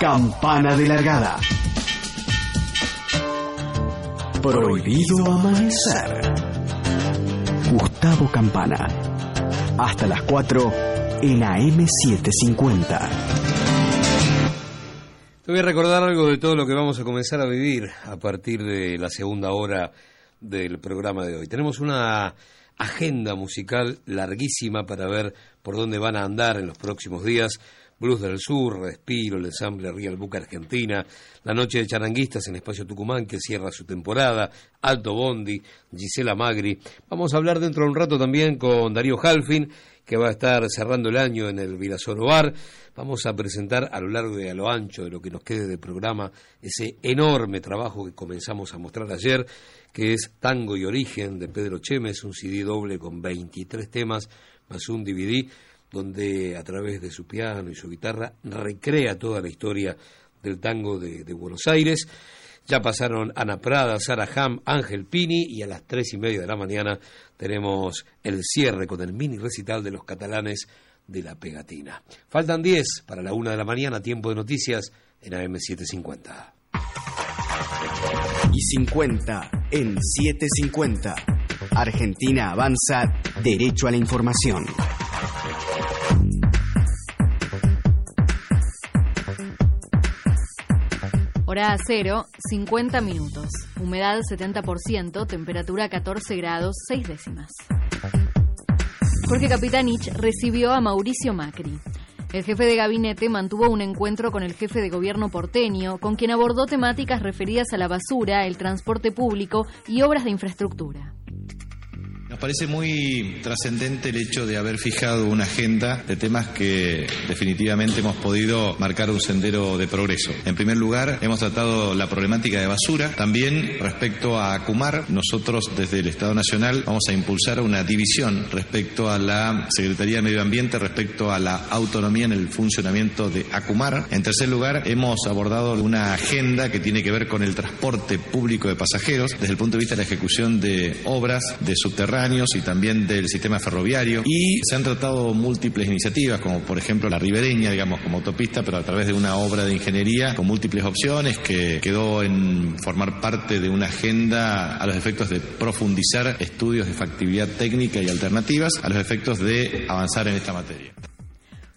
Campana de largada. Prohibido amanecer. Gustavo Campana. Hasta las 4 en AM750. Te voy a recordar algo de todo lo que vamos a comenzar a vivir a partir de la segunda hora del programa de hoy. Tenemos una agenda musical larguísima para ver por dónde van a andar en los próximos días. Blues del Sur, Respiro, el ensamble Real Buca Argentina, La Noche de Charanguistas en Espacio Tucumán, que cierra su temporada, Alto Bondi, Gisela Magri. Vamos a hablar dentro de un rato también con Darío Halfin, que va a estar cerrando el año en el Virasoro Bar. Vamos a presentar a lo largo y a lo ancho de lo que nos quede del programa ese enorme trabajo que comenzamos a mostrar ayer, que es Tango y Origen de Pedro Chemes, un CD doble con 23 temas más un DVD donde a través de su piano y su guitarra recrea toda la historia del tango de, Buenos Aires. Ya pasaron Ana Prada, Sara Ham, Ángel Pini y a las tres y media de la mañana tenemos el cierre con el mini recital de los catalanes de la pegatina. Faltan 10 para la una de la mañana, tiempo de noticias en AM750. Y 50 en 750. Argentina avanza derecho a la información. Hora cero, 50 minutos. Humedad 70%, temperatura 14 grados, 6 décimas. Jorge Capitanich recibió a Mauricio Macri. El jefe de gabinete mantuvo un encuentro con el jefe de gobierno porteño, con quien abordó temáticas referidas a la basura, el transporte público y obras de infraestructura. Parece muy trascendente el hecho de haber fijado una agenda de temas que definitivamente hemos podido marcar un sendero de progreso. En primer lugar, hemos tratado la problemática de basura. También respecto a Acumar, nosotros desde el Estado Nacional vamos a impulsar una división respecto a la Secretaría de Medio Ambiente, respecto a la autonomía en el funcionamiento de Acumar. En tercer lugar, hemos abordado una agenda que tiene que ver con el transporte público de pasajeros desde el punto de vista de la ejecución de obras de subterráneos y también del sistema ferroviario. Y se han tratado múltiples iniciativas, como por ejemplo la ribereña, digamos, como autopista, pero a través de una obra de ingeniería con múltiples opciones que quedó en formar parte de una agenda a los efectos de profundizar estudios de factibilidad técnica y alternativas, a los efectos de avanzar en esta materia.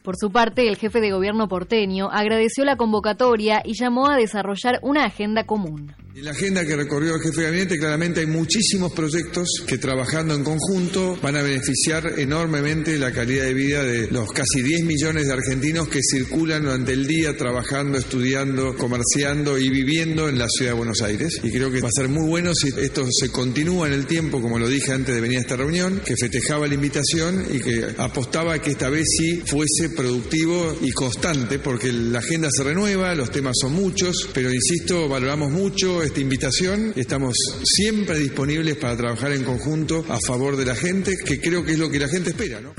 Por su parte, el jefe de gobierno porteño agradeció la convocatoria y llamó a desarrollar una agenda común. En la agenda que recorrió el jefe de gabinete, claramente hay muchísimos proyectos que trabajando en conjunto van a beneficiar enormemente la calidad de vida de los casi 10 millones de argentinos que circulan durante el día trabajando, estudiando, comerciando y viviendo en la ciudad de Buenos Aires. Y creo que va a ser muy bueno si esto se continúa en el tiempo, como lo dije antes de venir a esta reunión, que festejaba la invitación y que apostaba que esta vez sí fuese productivo y constante, porque la agenda se renueva, los temas son muchos, pero insisto, valoramos mucho esta invitación. Estamos siempre disponibles para trabajar en conjunto a favor de la gente, que creo que es lo que la gente espera. ¿no?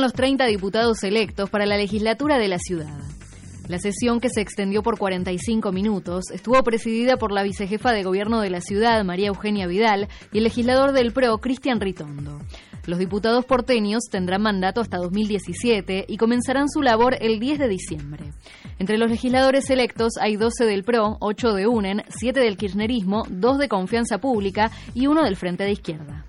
Los 30 diputados electos para la legislatura de la ciudad. La sesión, que se extendió por 45 minutos, estuvo presidida por la vicejefa de gobierno de la ciudad, María Eugenia Vidal, y el legislador del PRO, Cristian Ritondo. Los diputados porteños tendrán mandato hasta 2017 y comenzarán su labor el 10 de diciembre. Entre los legisladores electos hay 12 del PRO, 8 de UNEN, 7 del kirchnerismo, 2 de Confianza Pública y 1 del Frente de Izquierda.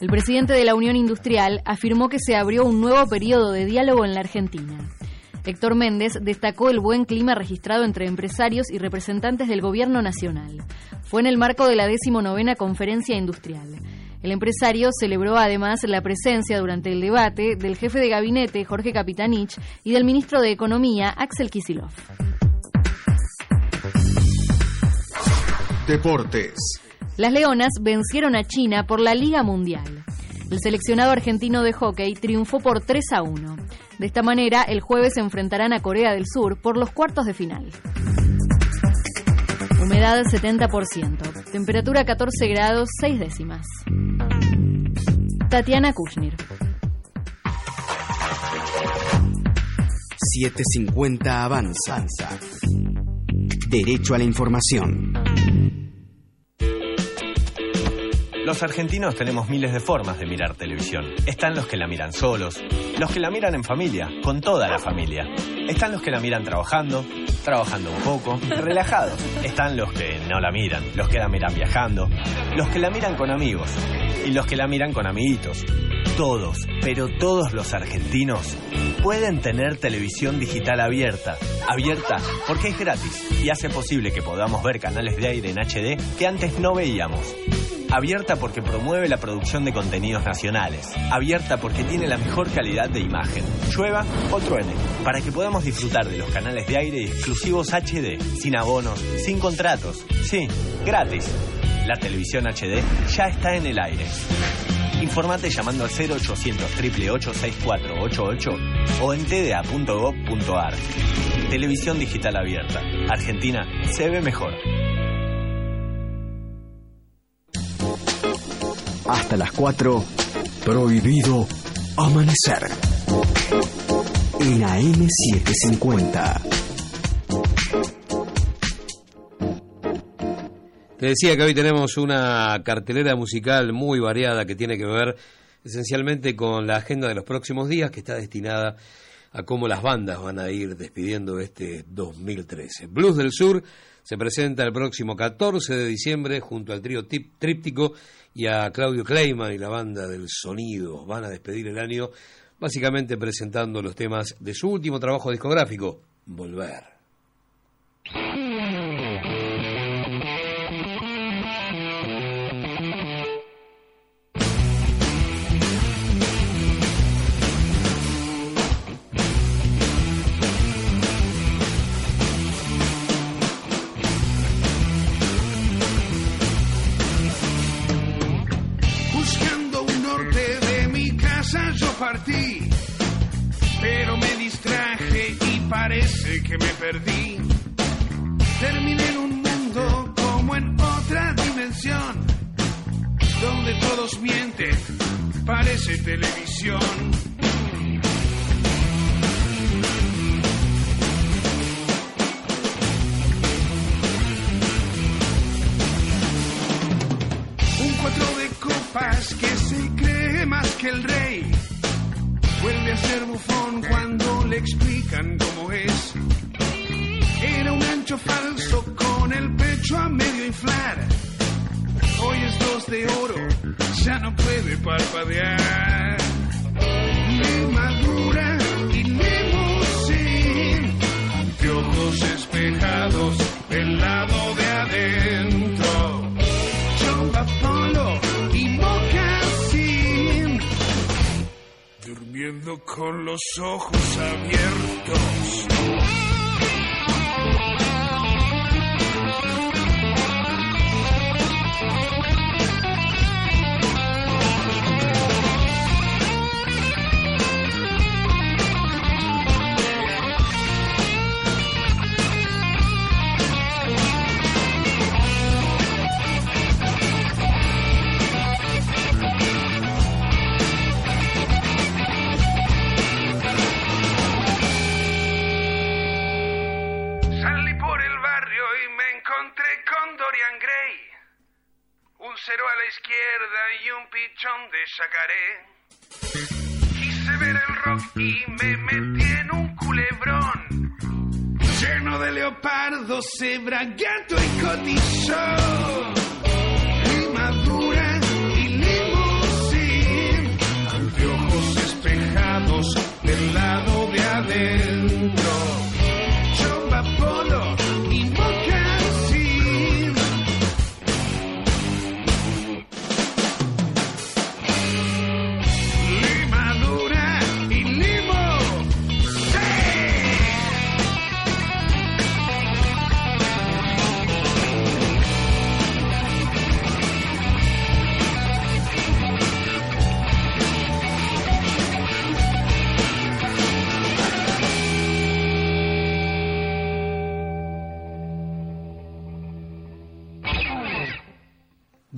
El presidente de la Unión Industrial afirmó que se abrió un nuevo periodo de diálogo en la Argentina. Héctor Méndez destacó el buen clima registrado entre empresarios y representantes del gobierno nacional. Fue en el marco de la decimonovena Conferencia Industrial. El empresario celebró además la presencia durante el debate del jefe de gabinete Jorge Capitanich y del ministro de Economía Axel Kisilov. Deportes. Las Leonas vencieron a China por la Liga Mundial. El seleccionado argentino de hockey triunfó por 3 a 1. De esta manera, el jueves se enfrentarán a Corea del Sur por los cuartos de final. Humedad 70%. Temperatura 14 grados 6 décimas. Tatiana Kushnir. 750 avanza. Derecho a la información. Los argentinos tenemos miles de formas de mirar televisión. Están los que la miran solos, los que la miran en familia, con toda la familia. Están los que la miran trabajando, trabajando un poco, relajados. Están los que no la miran, los que la miran viajando, los que la miran con amigos y los que la miran con amiguitos. Todos, pero todos los argentinos pueden tener televisión digital abierta. Abierta porque es gratis y hace posible que podamos ver canales de aire en HD que antes no veíamos. Abierta porque promueve la producción de contenidos nacionales. Abierta porque tiene la mejor calidad de imagen. Llueva o truene. Para que podamos disfrutar de los canales de aire exclusivos HD. Sin abonos, sin contratos. Sí, gratis. La televisión HD ya está en el aire. Informate llamando al 0800 888 6488 o en tda.gov.ar. Televisión digital abierta. Argentina se ve mejor. Hasta las 4, prohibido amanecer. En AM750. Te decía que hoy tenemos una cartelera musical muy variada que tiene que ver esencialmente con la agenda de los próximos días que está destinada a cómo las bandas van a ir despidiendo este 2013. Blues del Sur se presenta el próximo 14 de diciembre junto al trío Tríptico y a Claudio Kleiman y la banda del Sonido. Van a despedir el año básicamente presentando los temas de su último trabajo discográfico, Volver. Que me perdí. Terminé en un mundo como en otra dimensión, donde todos mienten, parece televisión. Un cuatro de copas que se cree más que el rey. Vuelve a ser bufón cuando le explican cómo es. Era un ancho falso con el pecho a medio inflar. Hoy es dos de oro, ya no puede parpadear. Le madura y limusín, anteojos espejados del lado de adentro. Durmiendo con los ojos abiertos. Dorian Gray. Un cero a la izquierda y un pichón de yacaré. Quise ver el rock y me metí en un culebrón. Lleno de leopardo, cebra, gato y cotillón. Limadura y limusín. Anteojos espejados del lado de adentro.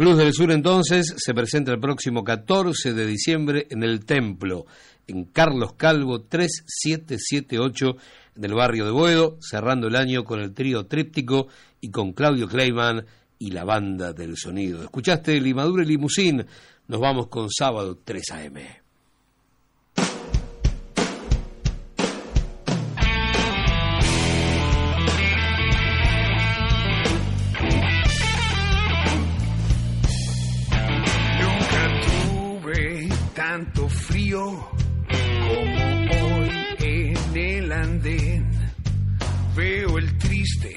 Blues del Sur entonces se presenta el próximo 14 de diciembre en el Templo, en Carlos Calvo 3778 del barrio de Boedo, cerrando el año con el trío tríptico y con Claudio Kleiman y la banda del sonido. ¿Escuchaste Limadura y Limusín? Nos vamos con sábado 3 AM. Tanto frío como hoy en el andén veo el triste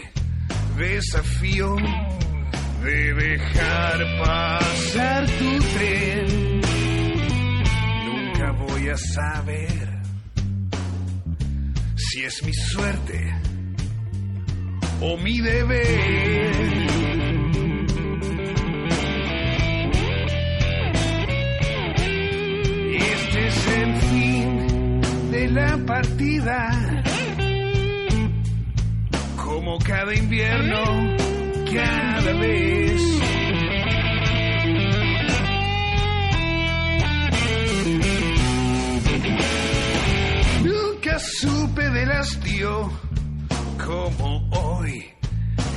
desafío de dejar pasar tu tren. Nunca voy a saber si es mi suerte o mi deber. La partida. Como cada invierno, cada vez. Nunca supe del hastío como hoy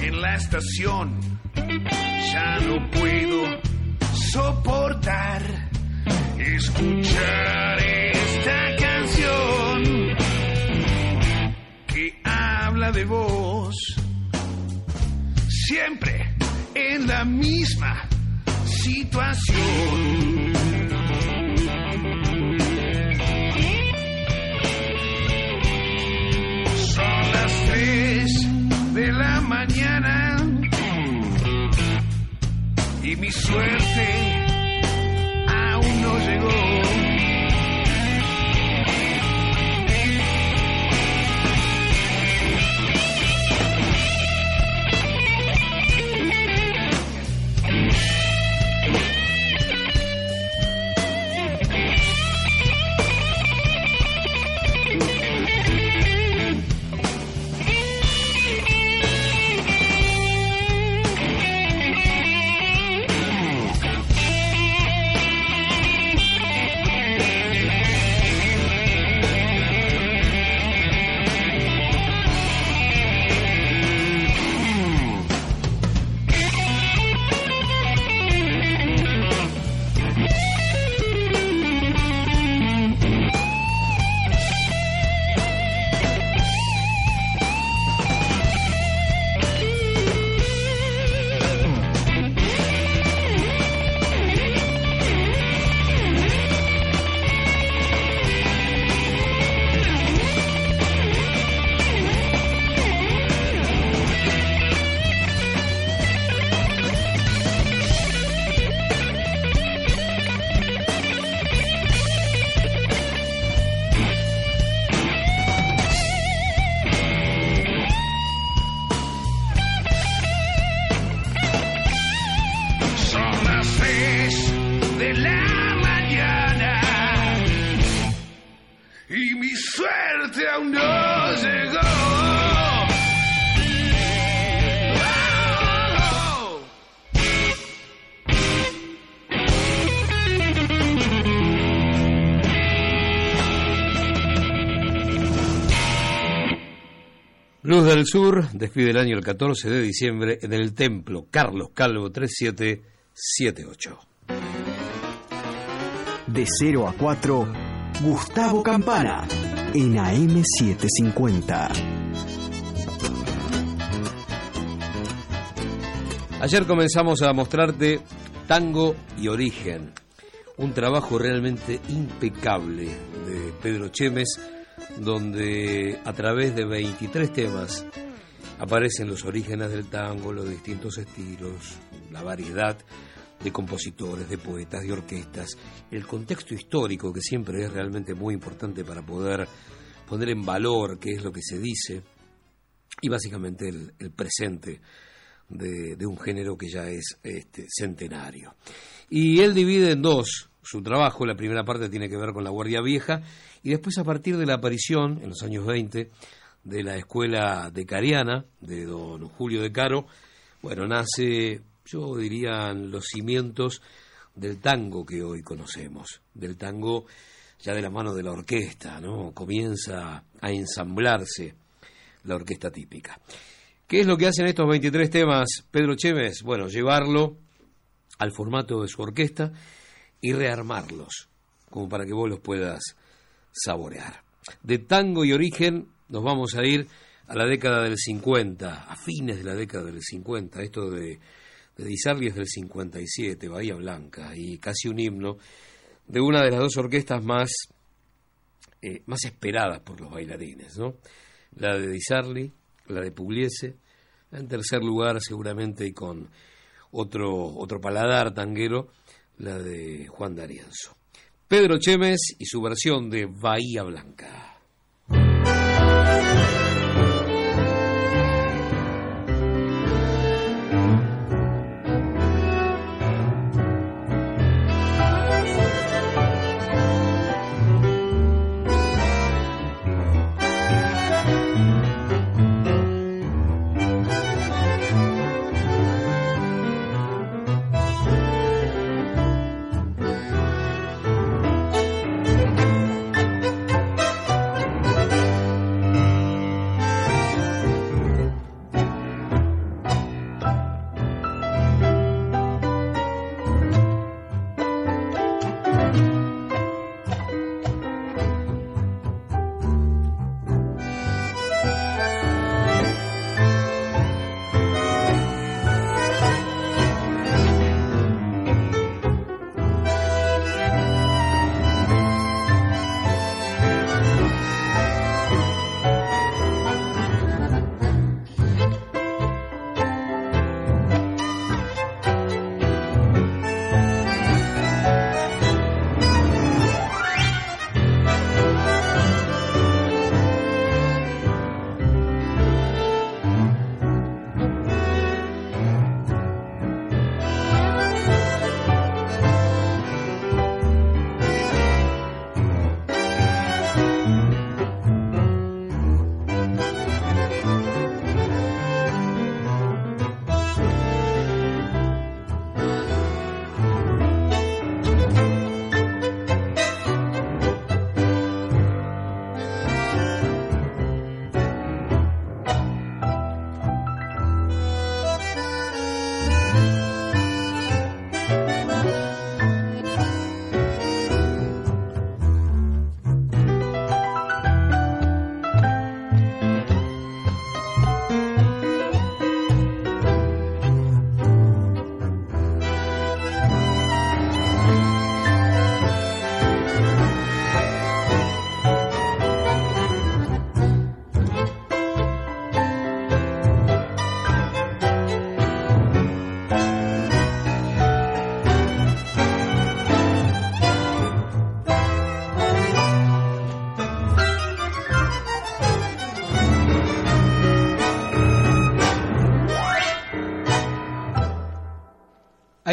en la estación. Ya no puedo soportar escuchar esta de vos. Siempre en la misma situación. Son las tres de la mañana y mi suerte aún no llegó. No llegó. Oh, Luz del Sur despide el año el 14 de diciembre en el Templo Carlos Calvo 3778. De 0 a 4, Gustavo Campana, en AM750. Ayer comenzamos a mostrarte Tango y Origen, un trabajo realmente impecable de Pedro Chemes, donde a través de 23 temas aparecen los orígenes del tango, los distintos estilos, la variedad de compositores, de poetas, de orquestas, el contexto histórico que siempre es realmente muy importante para poder poner en valor qué es lo que se dice y básicamente el, presente de, de un género que ya es este, centenario. Y él divide en dos su trabajo, la primera parte tiene que ver con la Guardia Vieja y después a partir de la aparición en los años 20 de la escuela de Cariana, de don Julio de Caro, bueno, nace, yo diría, los cimientos del tango que hoy conocemos, del tango ya de la mano de la orquesta, ¿no? Comienza a ensamblarse la orquesta típica. ¿Qué es lo que hacen estos 23 temas Pedro Chévez? Bueno, llevarlo al formato de su orquesta y rearmarlos, como para que vos los puedas saborear. De tango y origen nos vamos a ir a la década del 50, a fines de la década del 50, esto de, de Di Sarli es del 57, Bahía Blanca, y casi un himno de una de las dos orquestas más eh, más esperadas por los bailarines, ¿no? La de Di Sarli, la de Pugliese, en tercer lugar seguramente y con otro, otro paladar tanguero, la de Juan D'Arienzo. Pedro Chemes y su versión de Bahía Blanca.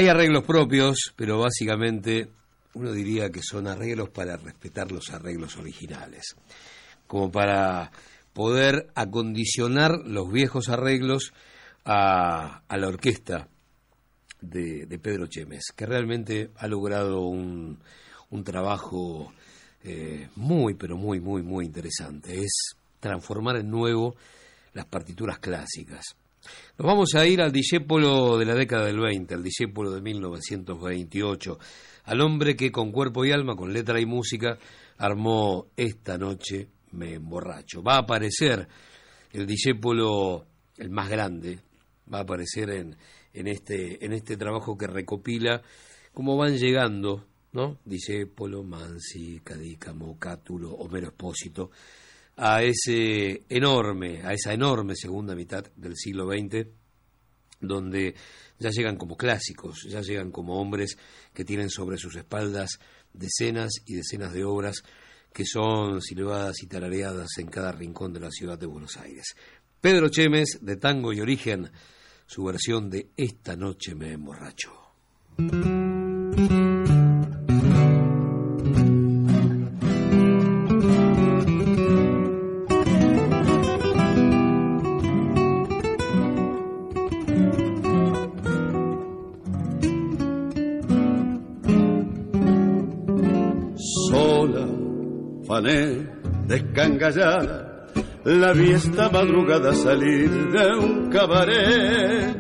Hay arreglos propios, pero básicamente uno diría que son arreglos para respetar los arreglos originales, como para poder acondicionar los viejos arreglos a, la orquesta de, Pedro Chemes, que realmente ha logrado un, un trabajo eh, muy, pero muy, muy, muy interesante. Es transformar en nuevo las partituras clásicas. Nos vamos a ir al discépolo de la década del 20, al discépolo de 1928, al hombre que con cuerpo y alma, con letra y música, armó Esta noche me emborracho. Va a aparecer el discépolo, el más grande, va a aparecer en, en, este, en este trabajo que recopila cómo van llegando, ¿no? Discépolo, Mansi, Cadícamo, Cátulo, Homero Espósito, a ese enorme, a esa enorme segunda mitad del siglo XX, donde ya llegan como clásicos, ya llegan como hombres que tienen sobre sus espaldas decenas y decenas de obras que son silbadas y tarareadas en cada rincón de la ciudad de Buenos Aires. Pedro Chemes, de Tango y Origen, su versión de Esta noche me emborracho. Afané descangallada, la vi esta madrugada salir de un cabaret.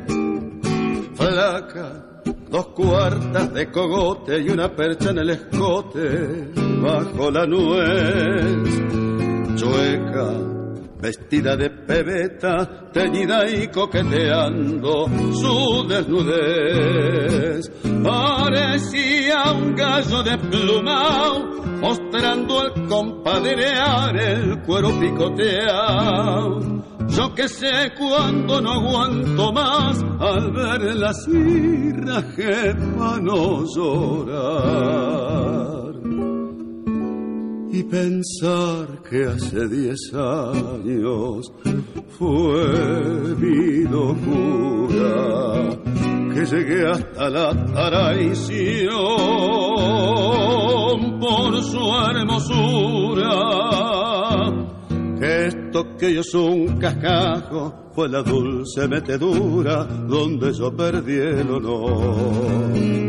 Flaca, dos cuartas de cogote y una percha en el escote bajo la nuez. Chueca, vestida de pebeta, teñida y coqueteando su desnudez. Parecía un gallo de plumao, mostrando al compadrear el cuero picoteado. Yo que sé cuando no aguanto más al ver las irras que no llorar pensar que hace diez años fue mi locura que llegué hasta la traición por su hermosura que esto que yo soy un cascajo fue la dulce metedura donde yo perdí el honor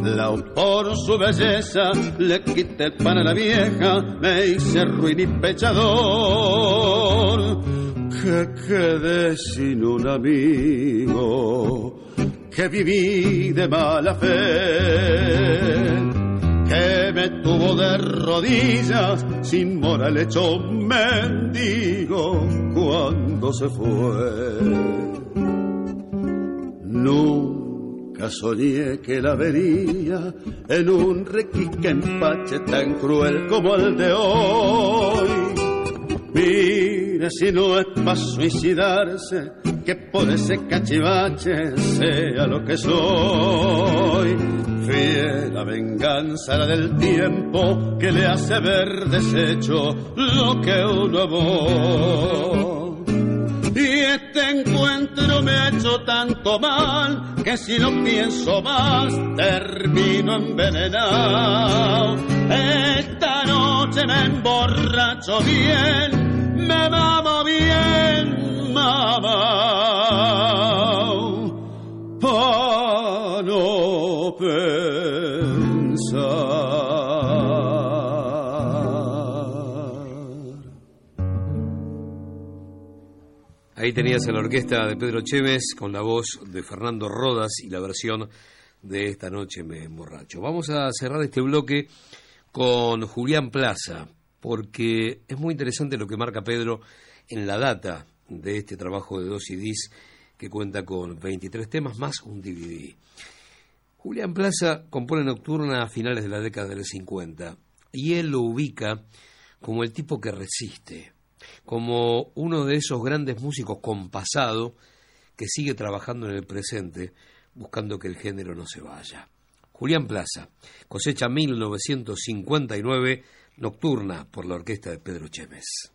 chiflao por su belleza, le quité el pan a la vieja, me hice ruin y pechador, que quedé sin un amigo, que viví de mala fe, que me tuvo de rodillas, sin moral hecho mendigo cuando se fue. Nunca soñé que la vería en un requique empache tan cruel como el de hoy. Mire si no es para suicidarse, que por ese cachivache sea lo que soy. Fiera venganza la del tiempo que le hace ver deshecho lo que uno amó. Y este encuentro me ha hecho tanto mal que si lo pienso más termino envenenado. Esta noche me emborracho bien, me mamo bien, mamá. Pa' no pensar. Ahí tenías a la orquesta de Pedro Chévez con la voz de Fernando Rodas y la versión de Esta noche me emborracho. Vamos a cerrar este bloque con Julián Plaza, porque es muy interesante lo que marca Pedro en la data de este trabajo de dos CDs que cuenta con 23 temas más un DVD. Julián Plaza compone Nocturna a finales de la década del 50 y él lo ubica como el tipo que resiste, como uno de esos grandes músicos con pasado que sigue trabajando en el presente buscando que el género no se vaya. Julián Plaza, cosecha 1959, Nocturna por la orquesta de Pedro Chemes.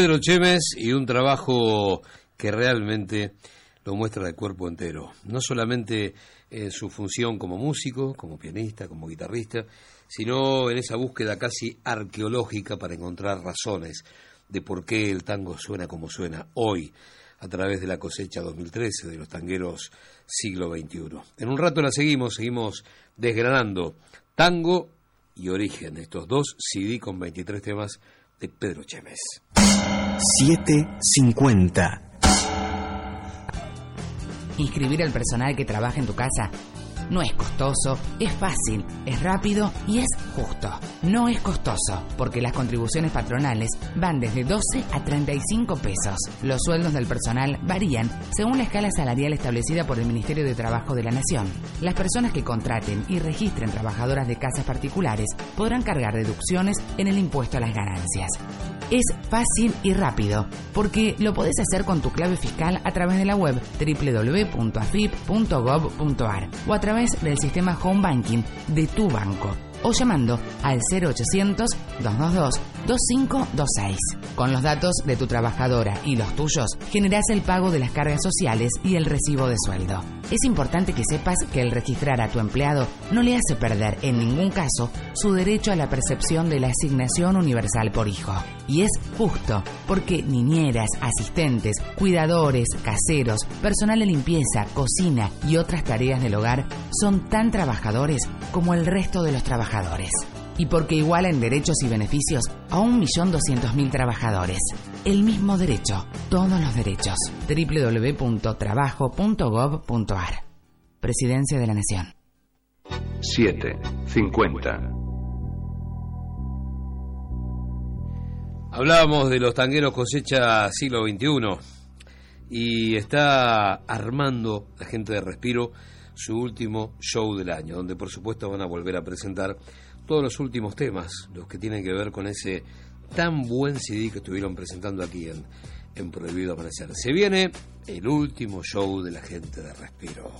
Pedro Chemes y un trabajo que realmente lo muestra de cuerpo entero. No solamente en su función como músico, como pianista, como guitarrista, sino en esa búsqueda casi arqueológica para encontrar razones de por qué el tango suena como suena hoy a través de la cosecha 2013 de los tangueros siglo XXI. En un rato la seguimos, seguimos desgranando tango y origen, estos dos CD con 23 temas de Pedro Chemes. 750. Inscribir al personal que trabaja en tu casa no es costoso, es fácil, es rápido y es justo. No es costoso, porque las contribuciones patronales van desde 12 a 35 pesos. Los sueldos del personal varían según la escala salarial establecida por el Ministerio de Trabajo de la Nación. Las personas que contraten y registren trabajadoras de casas particulares podrán cargar deducciones en el impuesto a las ganancias. Es fácil y rápido, porque lo podés hacer con tu clave fiscal a través de la web www.afip.gov.ar o a través del sistema Home Banking de tu banco o llamando al 0800-222-2526. Con los datos de tu trabajadora y los tuyos, generás el pago de las cargas sociales y el recibo de sueldo. Es importante que sepas que el registrar a tu empleado no le hace perder en ningún caso su derecho a la percepción de la asignación universal por hijo. Y es justo, porque niñeras, asistentes, cuidadores, caseros, personal de limpieza, cocina y otras tareas del hogar son tan trabajadores como el resto de los trabajadores. Y porque iguala en derechos y beneficios a 1.200.000 trabajadores. El mismo derecho, todos los derechos. www.trabajo.gov.ar Presidencia de la Nación. 750. Hablábamos de los tangueros cosecha siglo XXI y está armando la gente de Respiro su último show del año, donde por supuesto van a volver a presentar todos los últimos temas, los que tienen que ver con ese tan buen CD que estuvieron presentando aquí en, Prohibido Amanecer. Se viene el último show de la gente de Respiro.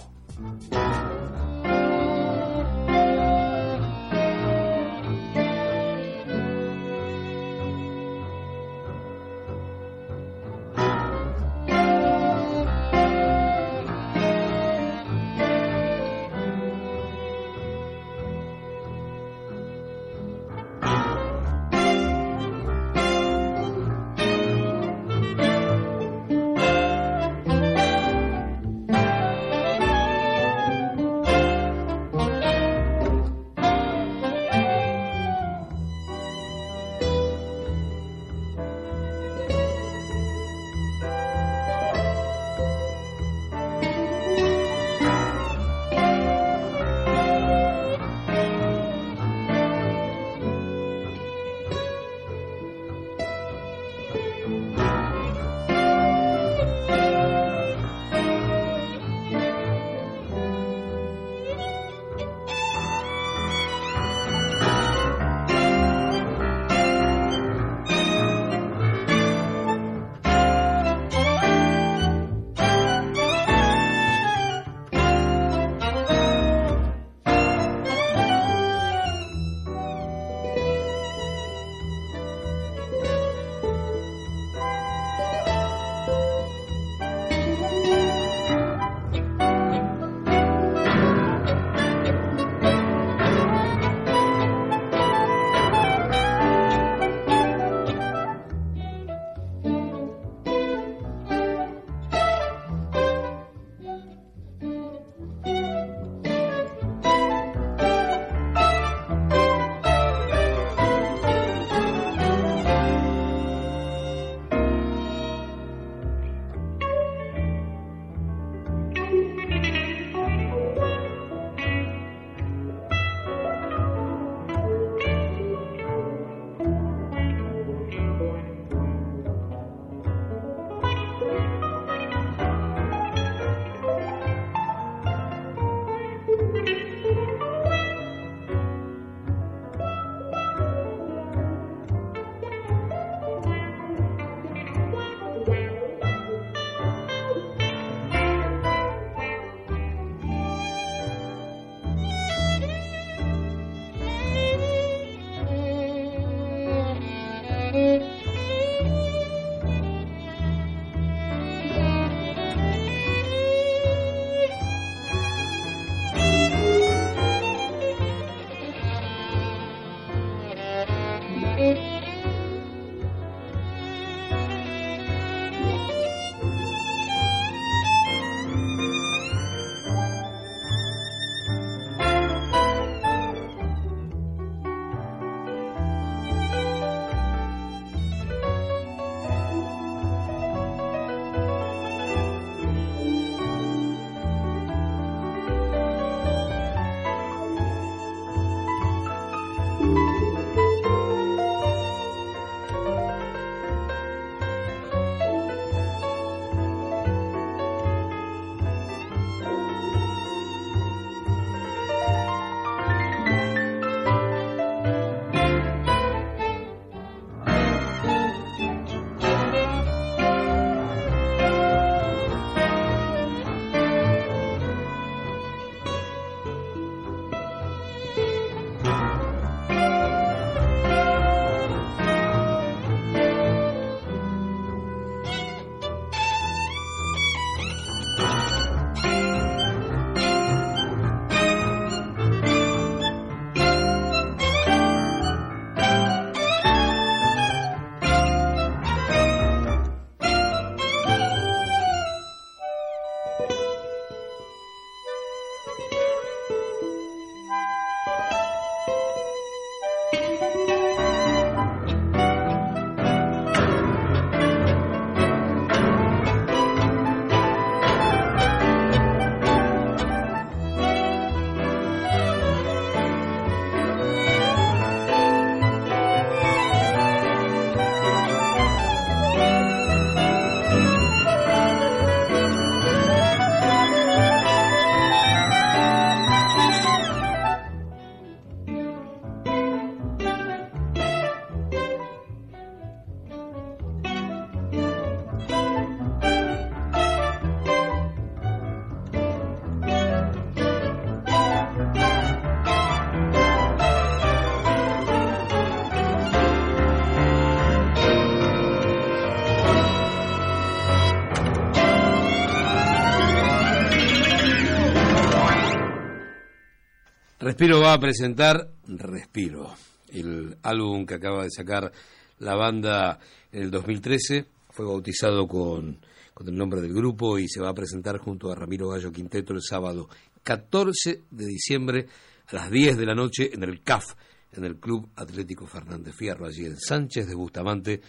Respiro va a presentar Respiro, el álbum que acaba de sacar la banda en el 2013. Fue bautizado con, con el nombre del grupo y se va a presentar junto a Ramiro Gallo Quinteto el sábado 14 de diciembre a las 10 de la noche en el CAF, en el Club Atlético Fernández Fierro, allí en Sánchez de Bustamante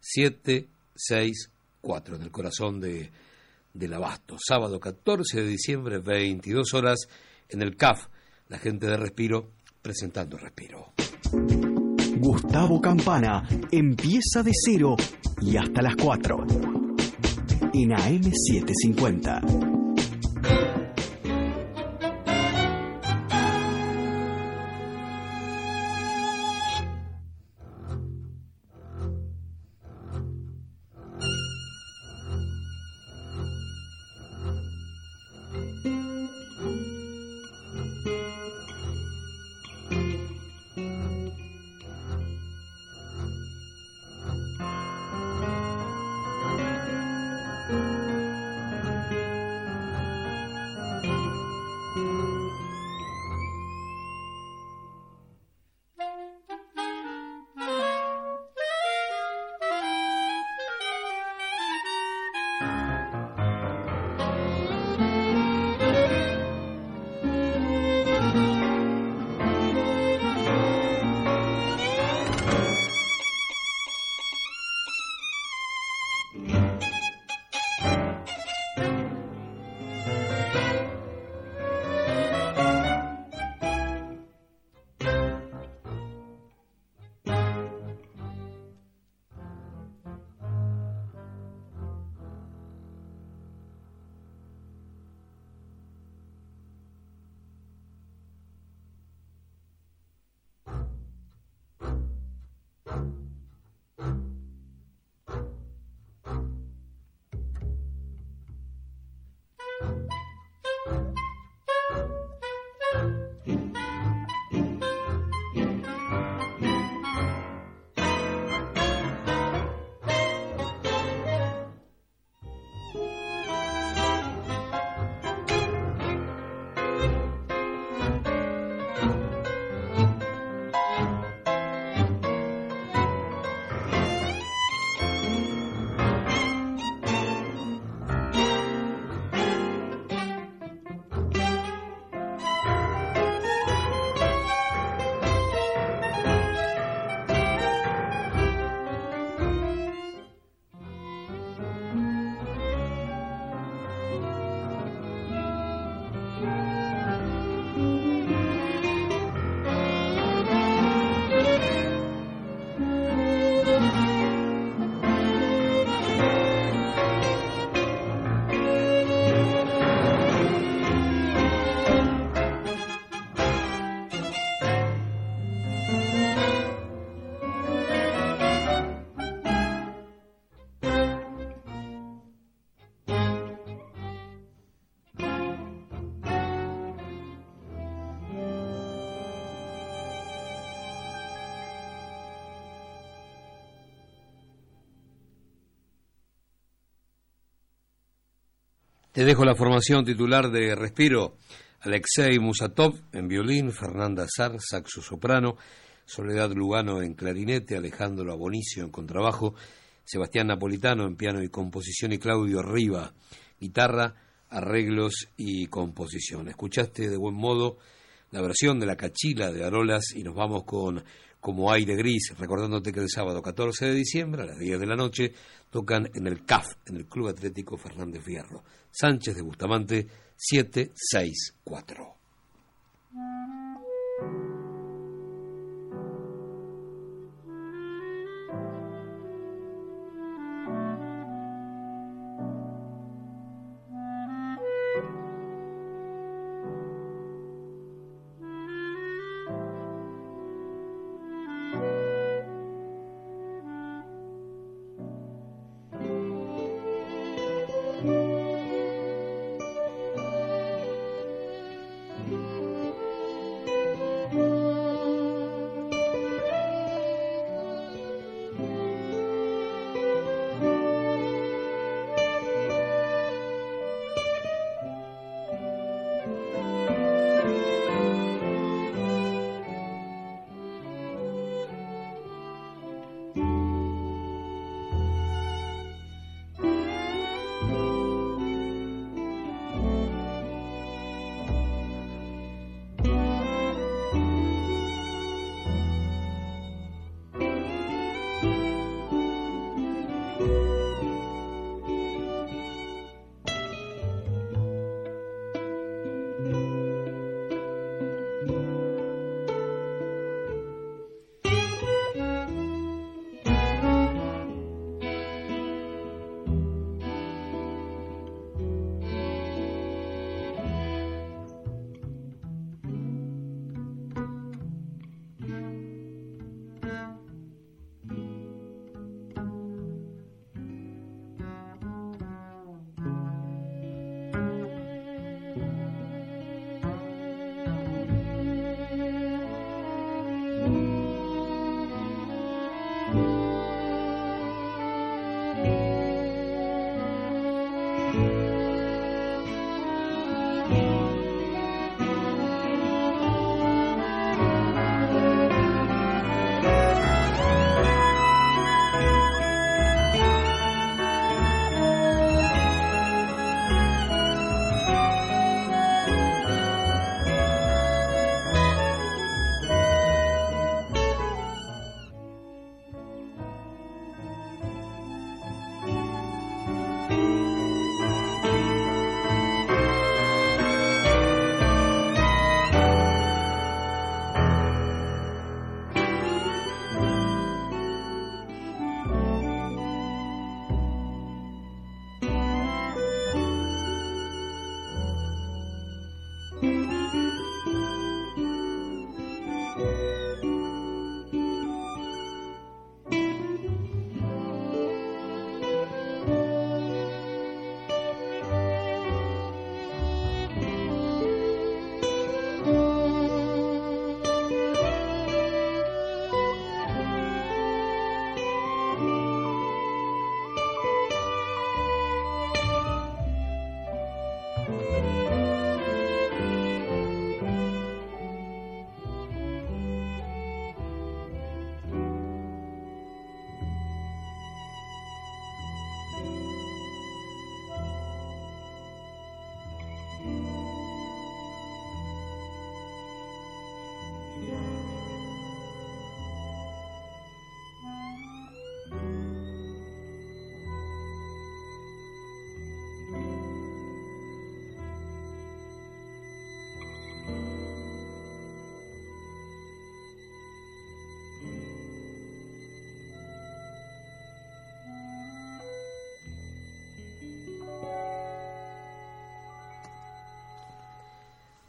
764, en el corazón de, del Abasto. Sábado 14 de diciembre, 22 horas, en el CAF, la gente de Respiro presentando Respiro. Gustavo Campana empieza de cero y hasta las 4 en AM750. Te dejo la formación titular de Respiro. Alexei Musatov en violín, Fernanda Azar, saxo soprano, Soledad Lugano en clarinete, Alejandro Abonicio en contrabajo, Sebastián Napolitano en piano y composición y Claudio Riva, guitarra, arreglos y composición. Escuchaste de buen modo la versión de la cachila de Arolas y nos vamos con como aire gris, recordándote que el sábado 14 de diciembre a las 10 de la noche tocan en el CAF, en el Club Atlético Fernández Fierro. Sánchez de Bustamante 764.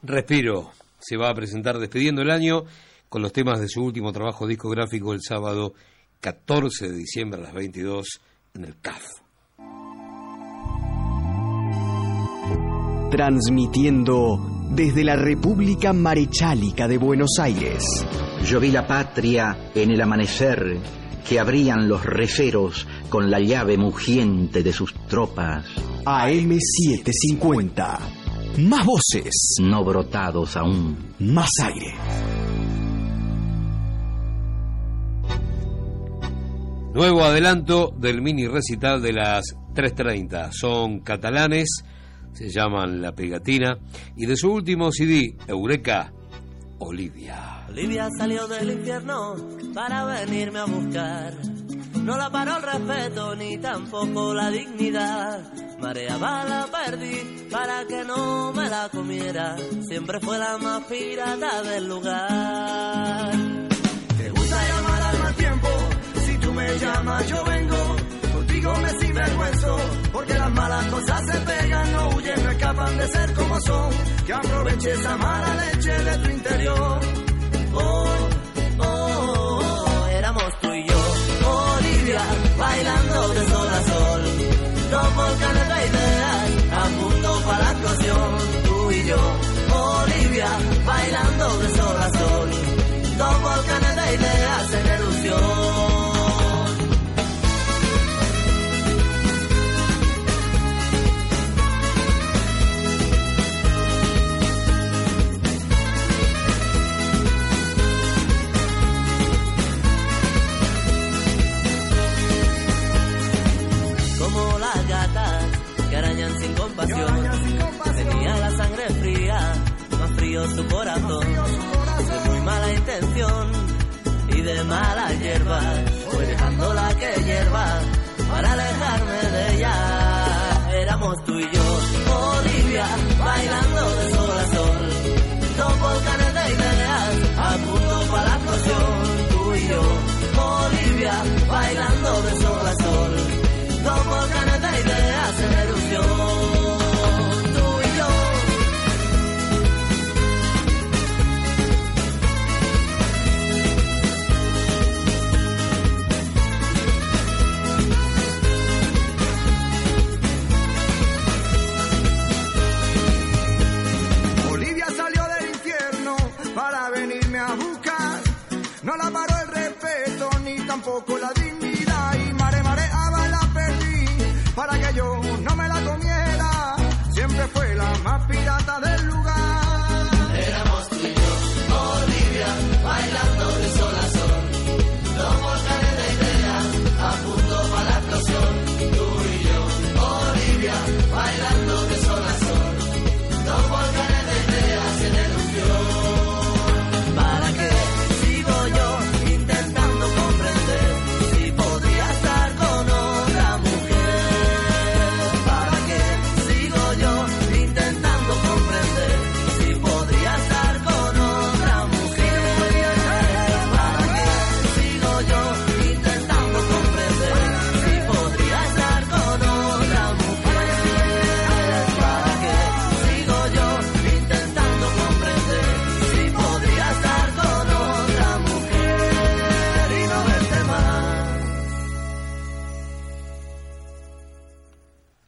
Respiro se va a presentar despidiendo el año con los temas de su último trabajo discográfico el sábado 14 de diciembre a las 22 en el CAF. Transmitiendo desde la República Marechálica de Buenos Aires. Yo vi la patria en el amanecer que abrían los receros con la llave mugiente de sus tropas. AM750. Más voces. No brotados aún. Más aire. Nuevo adelanto del mini recital de las 3.30. Son catalanes, se llaman La Pegatina, y de su último CD, Eureka, Olivia. Olivia salió del infierno para venirme a buscar. No la paró el respeto ni tampoco la dignidad. Marea la perdí para que no me la comiera. Siempre fue la más pirata del lugar. Te gusta llamar al mal tiempo, si tú me llamas yo vengo. Contigo me sinvergüenzo, porque las malas cosas se pegan, no huyen, no escapan de ser como son. Que aproveche esa mala leche de tu interior. Oh, oh, oh, oh, éramos tú y yo, Bailando de sol a sol. Dos volcanes de ideas, a punto para la explosión. Tú y yo, Olivia, bailando de sol a sol. Dos volcanes de su corazón. De muy mala intención y de mala hierba, fue dejando la que hierba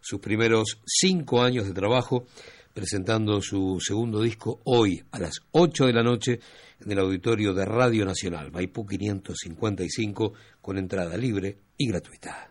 sus primeros cinco años de trabajo, presentando su segundo disco hoy a las 8 de la noche en el auditorio de Radio Nacional, Maipú 555, con entrada libre y gratuita.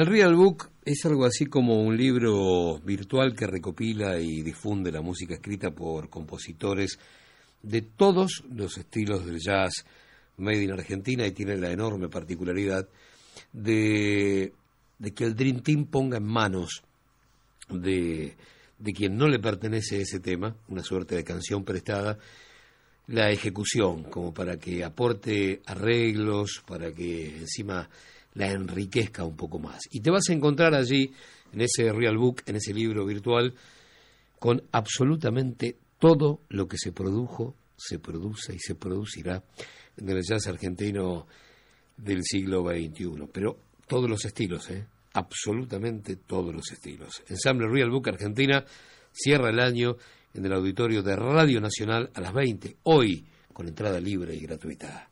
El Real Book es algo así como un libro virtual que recopila y difunde la música escrita por compositores de todos los estilos del jazz made in Argentina y tiene la enorme particularidad de, que el Dream Team ponga en manos de, de quien no le pertenece ese tema, una suerte de canción prestada, la ejecución, como para que aporte arreglos, para que encima la enriquezca un poco más. Y te vas a encontrar allí, en ese Real Book, en ese libro virtual, con absolutamente todo lo que se produjo, se produce y se producirá en el jazz argentino del siglo XXI. Pero todos los estilos, ¿eh? absolutamente todos los estilos. Ensamble Real Book Argentina cierra el año en el auditorio de Radio Nacional a las 20, hoy con entrada libre y gratuita.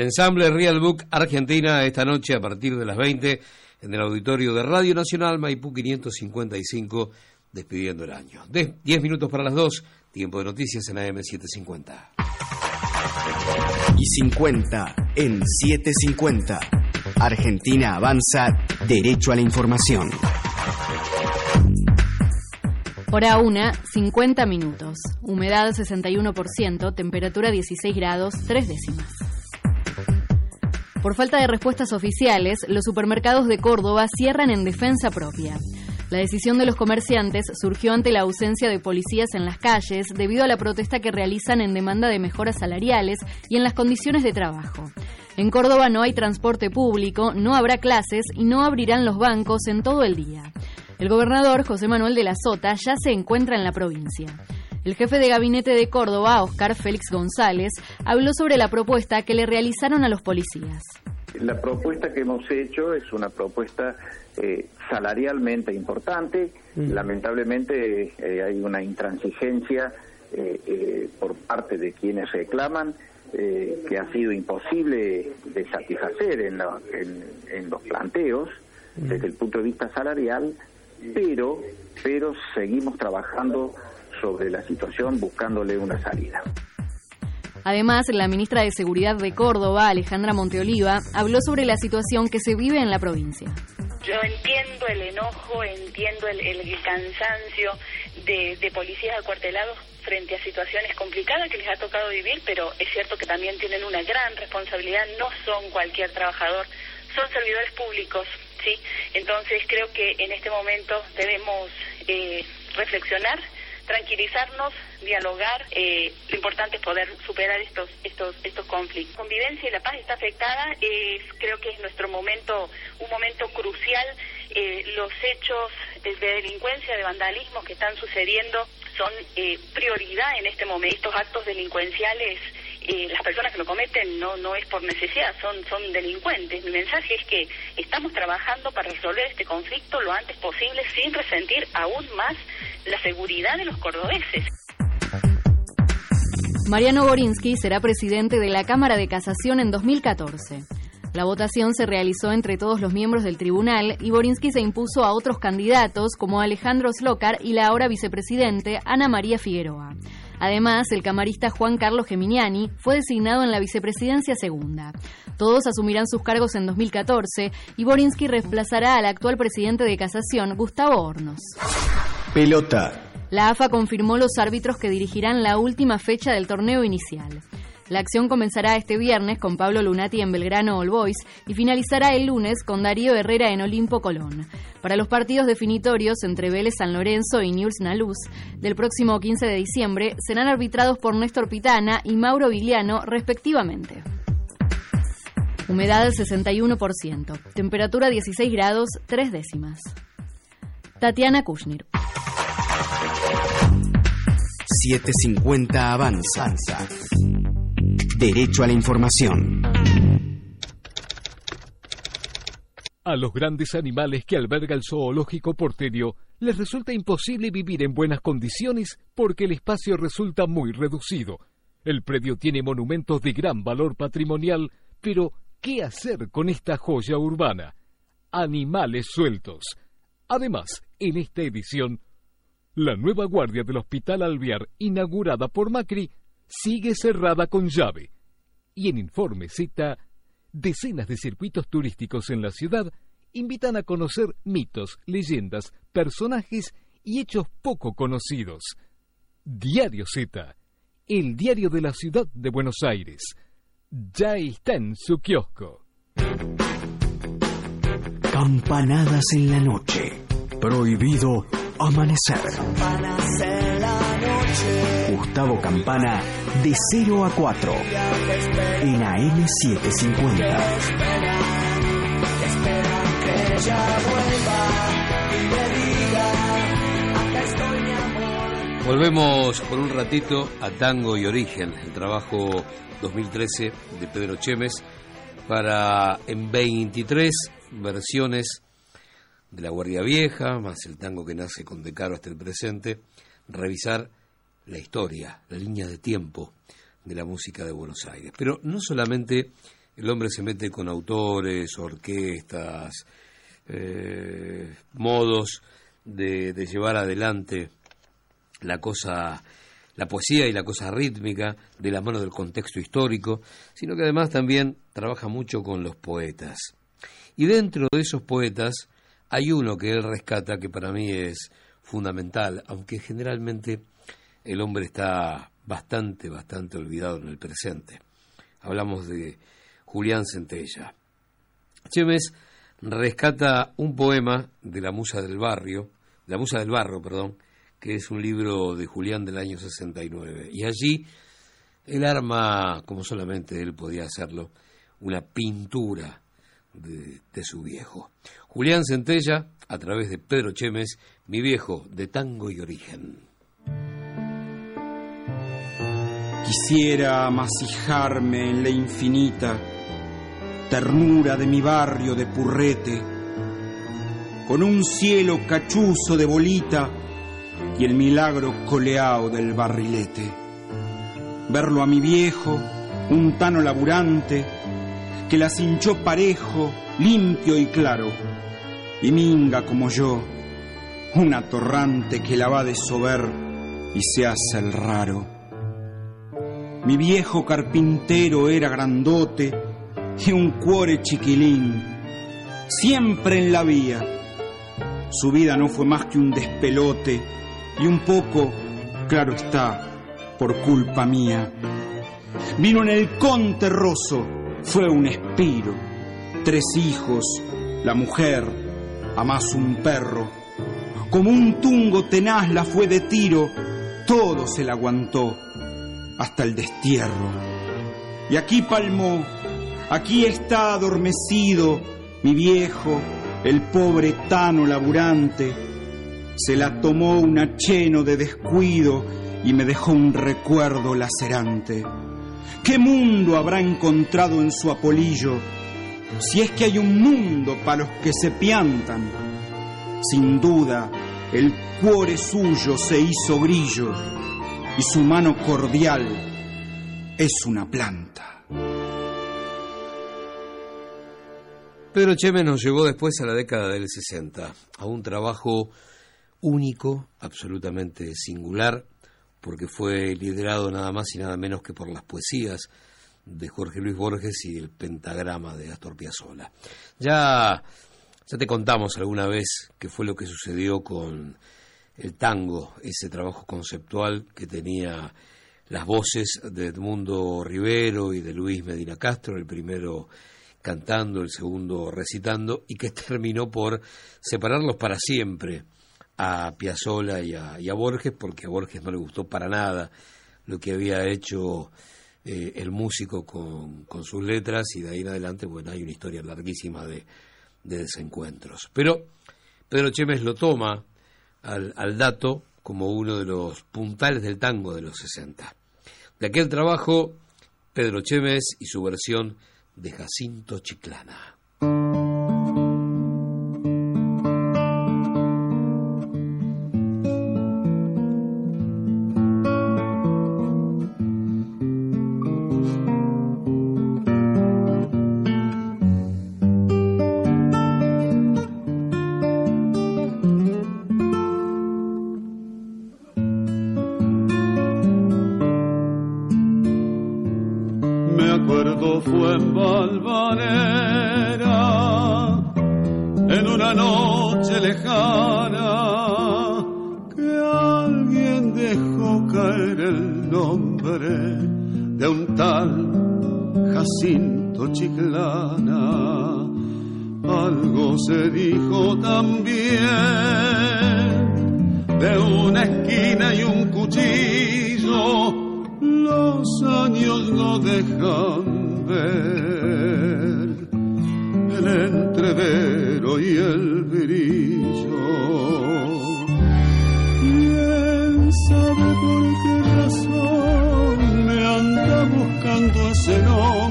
El ensamble Real Book Argentina esta noche a partir de las 20 en el auditorio de Radio Nacional Maipú 555 despidiendo el año. De 10 minutos para las 2, tiempo de noticias en AM750. Y 50 en 750. Argentina avanza derecho a la información. Hora 1, 50 minutos. Humedad 61%, temperatura 16 grados, 3 décimas. Por falta de respuestas oficiales, los supermercados de Córdoba cierran en defensa propia. La decisión de los comerciantes surgió ante la ausencia de policías en las calles debido a la protesta que realizan en demanda de mejoras salariales y en las condiciones de trabajo. En Córdoba no hay transporte público, no habrá clases y no abrirán los bancos en todo el día. El gobernador José Manuel de la Sota ya se encuentra en la provincia. El jefe de gabinete de Córdoba, Oscar Félix González, habló sobre la propuesta que le realizaron a los policías. La propuesta que hemos hecho es una propuesta eh, salarialmente importante. Lamentablemente eh, hay una intransigencia eh, eh, por parte de quienes reclaman eh, que ha sido imposible de satisfacer en, la- en- en los planteos desde el punto de vista salarial, pero, pero seguimos trabajando sobre la situación buscándole una salida. Además, la ministra de Seguridad de Córdoba, Alejandra Monteoliva, habló sobre la situación que se vive en la provincia. Yo entiendo el enojo, entiendo el, el cansancio de, de policías acuartelados frente a situaciones complicadas que les ha tocado vivir, pero es cierto que también tienen una gran responsabilidad, no son cualquier trabajador, son servidores públicos, ¿sí? Entonces creo que en este momento debemos eh, reflexionar, tranquilizarnos, dialogar. eh, lo importante es poder superar estos estos estos conflictos. Convivencia y la paz está afectada. es creo que es nuestro momento un momento crucial. Eh, los hechos de de delincuencia, de vandalismo que están sucediendo son eh, prioridad en este momento. Estos actos delincuenciales, eh, las personas que lo cometen no no es por necesidad, son son delincuentes. Mi mensaje es que estamos trabajando para resolver este conflicto lo antes posible sin resentir aún más la seguridad de los cordobeses. Mariano Borinsky será presidente de la Cámara de Casación en 2014. La votación se realizó entre todos los miembros del tribunal y Borinsky se impuso a otros candidatos como Alejandro Slocar y la ahora vicepresidente Ana María Figueroa. Además, el camarista Juan Carlos Geminiani fue designado en la vicepresidencia segunda. Todos asumirán sus cargos en 2014 y Borinsky reemplazará al actual presidente de Casación, Gustavo Hornos. Pelota. La AFA confirmó los árbitros que dirigirán la última fecha del torneo inicial. La acción comenzará este viernes con Pablo Lunati en Belgrano All Boys y finalizará el lunes con Darío Herrera en Olimpo Colón. Para los partidos definitorios entre Vélez San Lorenzo y News Naluz del próximo 15 de diciembre serán arbitrados por Néstor Pitana y Mauro Vigliano respectivamente. Humedad 61%, temperatura 16 grados 3 décimas. Tatiana Kushner. 750 avanza. Derecho a la información. A los grandes animales que alberga el zoológico porteño les resulta imposible vivir en buenas condiciones porque el espacio resulta muy reducido. El predio tiene monumentos de gran valor patrimonial, pero ¿qué hacer con esta joya urbana? Animales sueltos. Además, en esta edición, la nueva guardia del Hospital Alvear, inaugurada por Macri, sigue cerrada con llave. Y en Informe Z, decenas de circuitos turísticos en la ciudad invitan a conocer mitos, leyendas, personajes y hechos poco conocidos. Diario Z, el diario de la ciudad de Buenos Aires, ya está en su kiosco. Campanadas en la noche. Prohibido amanecer. Gustavo Campana de 0 a 4 en AM750. Volvemos por un ratito a Tango y Origen, el trabajo 2013 de Pedro Chemes, para en 23 versiones de la Guardia Vieja, más el tango que nace con Decaro hasta el presente, revisar la historia, la línea de tiempo de la música de Buenos Aires. Pero no solamente el hombre se mete con autores, orquestas, eh, modos de, de llevar adelante la cosa, la poesía y la cosa rítmica de la mano del contexto histórico, sino que además también trabaja mucho con los poetas. Y dentro de esos poetas hay uno que él rescata que para mí es fundamental, aunque generalmente el hombre está bastante, bastante olvidado en el presente. Hablamos de Julián Centella. Chemes rescata un poema de la Musa del Barrio, la Musa del Barro, perdón, que es un libro de Julián del año 69. Y allí él arma, como solamente él podía hacerlo, una pintura de su viejo. Julián Centella, a través de Pedro Chemes, mi viejo de tango y origen. Quisiera amasijarme en la infinita ternura de mi barrio de purrete, con un cielo cachuzo de bolita y el milagro coleao del barrilete. Verlo a mi viejo, un tano laburante, que las hinchó parejo, limpio y claro, y minga como yo, un atorrante que la va de sober y se hace el raro. Mi viejo carpintero era grandote y un cuore chiquilín, siempre en la vía. Su vida no fue más que un despelote y un poco, claro está, por culpa mía. Vino en el conte roso, fue un espiro, tres hijos, la mujer, a más un perro. Como un tungo tenaz la fue de tiro, todo se la aguantó, hasta el destierro. Y aquí palmó, aquí está adormecido mi viejo, el pobre tano laburante. Se la tomó un acheno de descuido y me dejó un recuerdo lacerante. ¿Qué mundo habrá encontrado en su apolillo? Si es que hay un mundo para los que se piantan. Sin duda, el cuore suyo se hizo brillo y su mano cordial es una planta. Pedro Chemes nos llevó después a la década del 60, a un trabajo único, absolutamente singular, porque fue liderado nada más y nada menos que por las poesías de Jorge Luis Borges y el pentagrama de Astor Piazzolla. Ya, ya te contamos alguna vez qué fue lo que sucedió con el tango, ese trabajo conceptual que tenía las voces de Edmundo Rivero y de Luis Medina Castro, el primero cantando, el segundo recitando, y que terminó por separarlos para siempre a Piazzolla y a, y a Borges, porque a Borges no le gustó para nada lo que había hecho eh, el músico con, con, sus letras, y de ahí en adelante, bueno, hay una historia larguísima de, de desencuentros. Pero Pedro Chemes lo toma al, al dato como uno de los puntales del tango de los 60. De aquel trabajo, Pedro Chemes y su versión de Jacinto Chiclana. Chiclana. Algo se dijo también de una esquina y un cuchillo los años no dejan ver el entrevero y el brillo. ¿Quién sabe por qué razón me anda buscando ese nombre?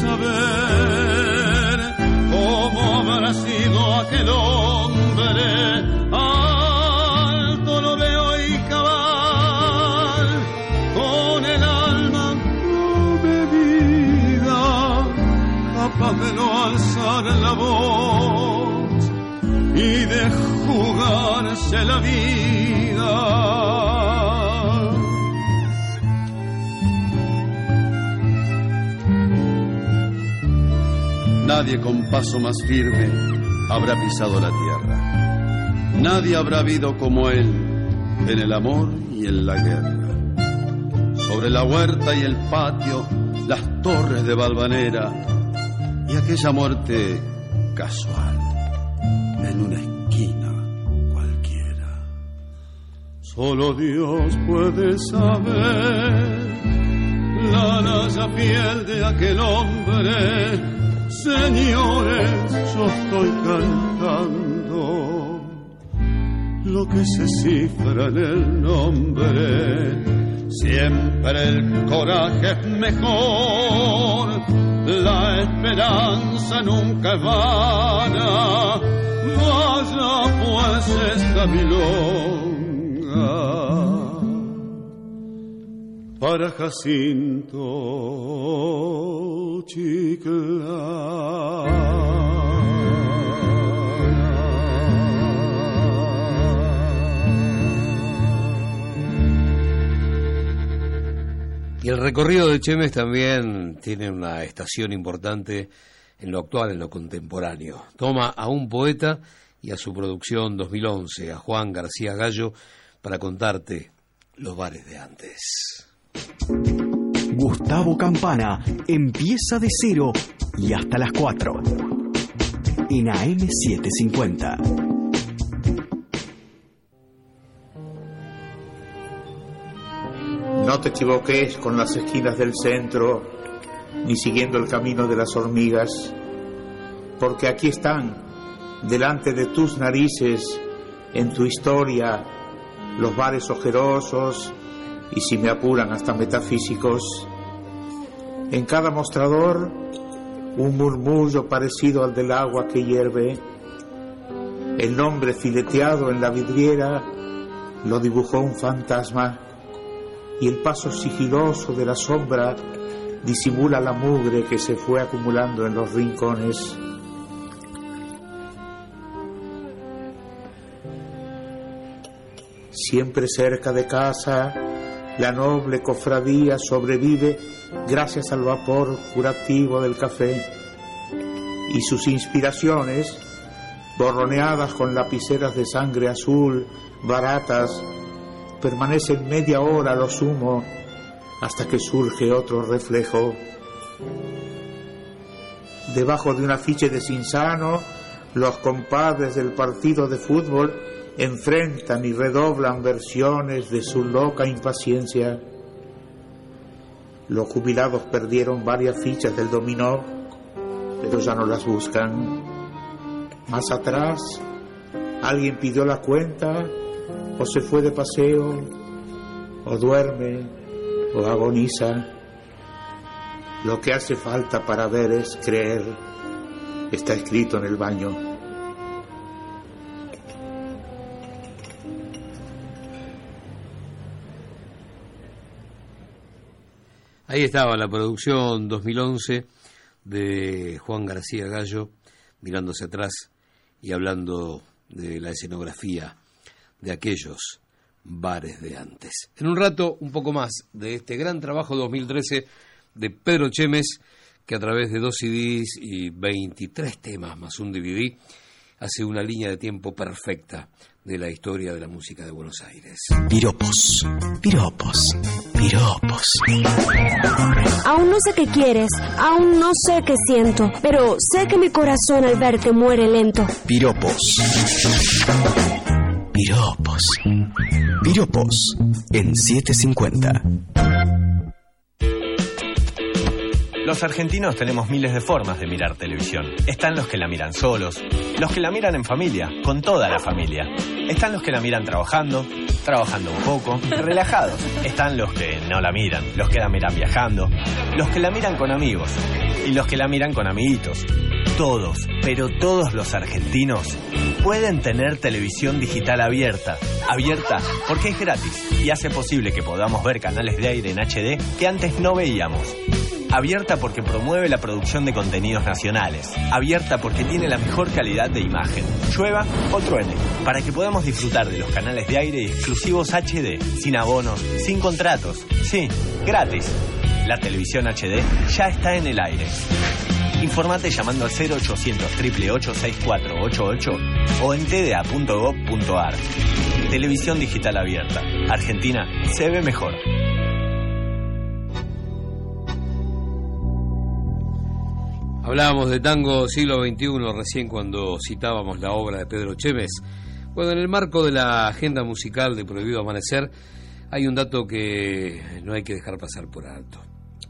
saber cómo habrá sido aquel hombre. Alto lo veo y cabal, con el alma bebida, capaz de no alzar la voz y de jugarse la vida. Nadie con paso más firme habrá pisado la tierra. Nadie habrá habido como él en el amor y en la guerra. Sobre la huerta y el patio, las torres de Valvanera y aquella muerte casual en una esquina cualquiera. Solo Dios puede saber la raya fiel de aquel hombre Señores, yo estoy cantando lo que se cifra en el nombre. Siempre el coraje es mejor, la esperanza nunca es vana. Vaya pues esta milonga para Jacinto Y el recorrido de Chemes también tiene una estación importante en lo actual, en lo contemporáneo. Toma a un poeta y a su producción 2011, a Juan García Gallo, para contarte los bares de antes. Gustavo Campana empieza de cero y hasta las 4 en AM750. No te equivoques con las esquinas del centro, ni siguiendo el camino de las hormigas, porque aquí están, delante de tus narices, en tu historia, los bares ojerosos y, si me apuran, hasta metafísicos. En cada mostrador, un murmullo parecido al del agua que hierve. El nombre fileteado en la vidriera lo dibujó un fantasma y el paso sigiloso de la sombra disimula la mugre que se fue acumulando en los rincones. Siempre cerca de casa, la noble cofradía sobrevive gracias al vapor curativo del café y sus inspiraciones, borroneadas con lapiceras de sangre azul, baratas, permanecen media hora a lo sumo hasta que surge otro reflejo. Debajo de un afiche de Sinsano, los compadres del partido de fútbol enfrentan y redoblan versiones de su loca impaciencia. Los jubilados perdieron varias fichas del dominó, pero ya no las buscan. Más atrás, alguien pidió la cuenta o se fue de paseo, o duerme, o agoniza. Lo que hace falta para ver es creer. Está escrito en el baño. Ahí estaba la producción 2011 de Juan García Gallo, mirándose atrás y hablando de la escenografía de aquellos bares de antes. En un rato, un poco más de este gran trabajo 2013 de Pedro Chemes, que a través de dos CDs y 23 temas más un DVD, hace una línea de tiempo perfecta de la historia de la música de Buenos Aires. Piropos, piropos, piropos. Aún no sé qué quieres, aún no sé qué siento, pero sé que mi corazón al verte muere lento. Piropos. Piropos. Piropos en 750. Los argentinos tenemos miles de formas de mirar televisión. Están los que la miran solos, los que la miran en familia, con toda la familia. Están los que la miran trabajando, trabajando un poco, relajados. Están los que no la miran, los que la miran viajando, los que la miran con amigos y los que la miran con amiguitos. todos, pero todos los argentinos pueden tener televisión digital abierta. Abierta porque es gratis y hace posible que podamos ver canales de aire en HD que antes no veíamos. Abierta porque promueve la producción de contenidos nacionales. Abierta porque tiene la mejor calidad de imagen. Llueva o truene. Para que podamos disfrutar de los canales de aire exclusivos HD. Sin abonos, sin contratos. Sí, gratis. La televisión HD ya está en el aire. Informate llamando al 0800 888 6488 o en tda.gov.ar. Televisión digital abierta. Argentina se ve mejor. Hablábamos de tango siglo XXI recién cuando citábamos la obra de Pedro Chévez. Bueno, en el marco de la agenda musical de Prohibido Amanecer hay un dato que no hay que dejar pasar por alto.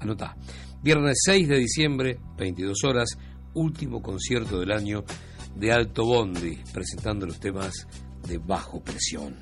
Anotá. Viernes 6 de diciembre, 22 horas, último concierto del año de Alto Bondi, presentando los temas de bajo presión.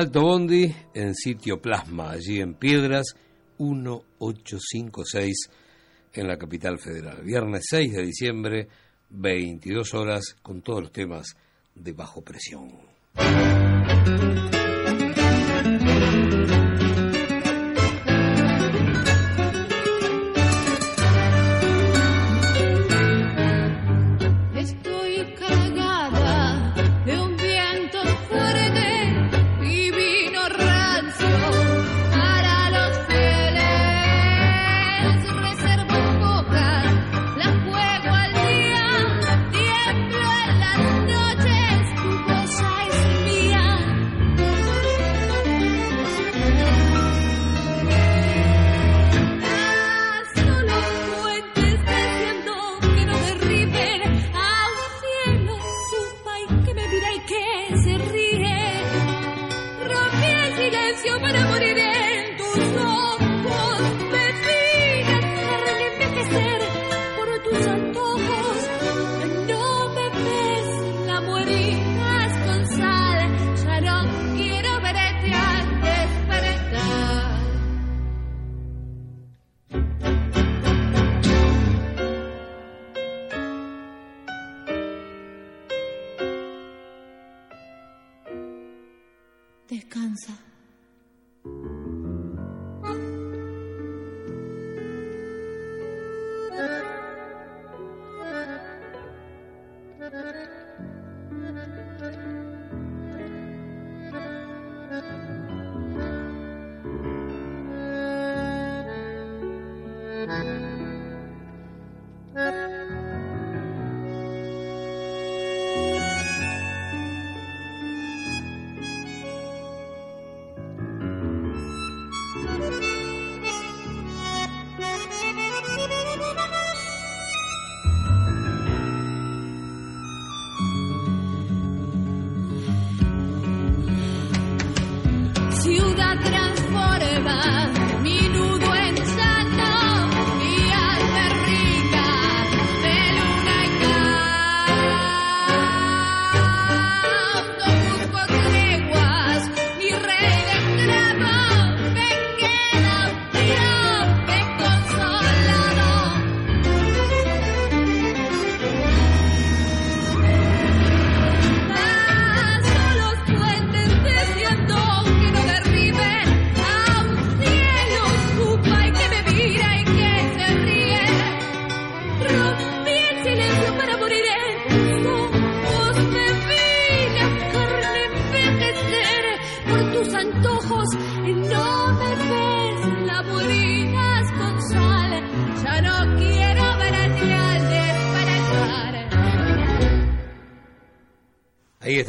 Alto Bondi en sitio Plasma, allí en Piedras 1856 en la capital federal. Viernes 6 de diciembre, 22 horas, con todos los temas de bajo presión.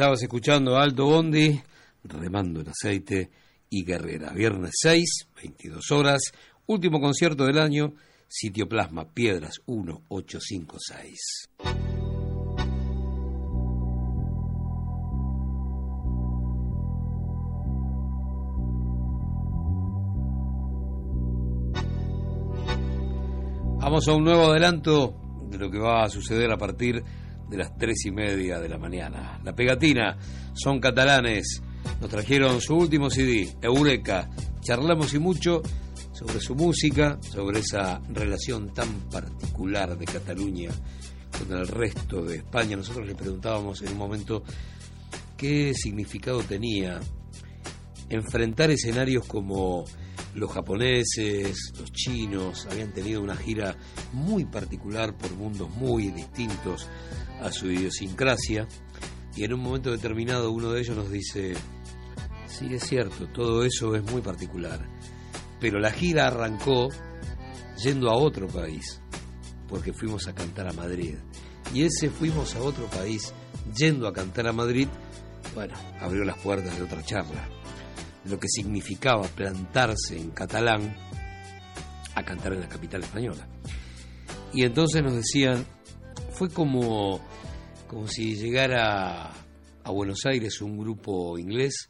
Estabas escuchando a Alto Bondi, remando en aceite y guerrera. Viernes 6, 22 horas, último concierto del año, sitio Plasma, Piedras 1856. Vamos a un nuevo adelanto de lo que va a suceder a partir de las tres y media de la mañana. La pegatina son catalanes. Nos trajeron su último CD, Eureka. Charlamos y mucho sobre su música, sobre esa relación tan particular de Cataluña con el resto de España. Nosotros le preguntábamos en un momento qué significado tenía enfrentar escenarios como los japoneses, los chinos, habían tenido una gira muy particular por mundos muy distintos a su idiosincrasia. Y en un momento determinado uno de ellos nos dice, sí es cierto, todo eso es muy particular, pero la gira arrancó yendo a otro país, porque fuimos a cantar a Madrid. Y ese fuimos a otro país yendo a cantar a Madrid, bueno, abrió las puertas de otra charla lo que significaba plantarse en catalán a cantar en la capital española. Y entonces nos decían, fue como, como si llegara a Buenos Aires un grupo inglés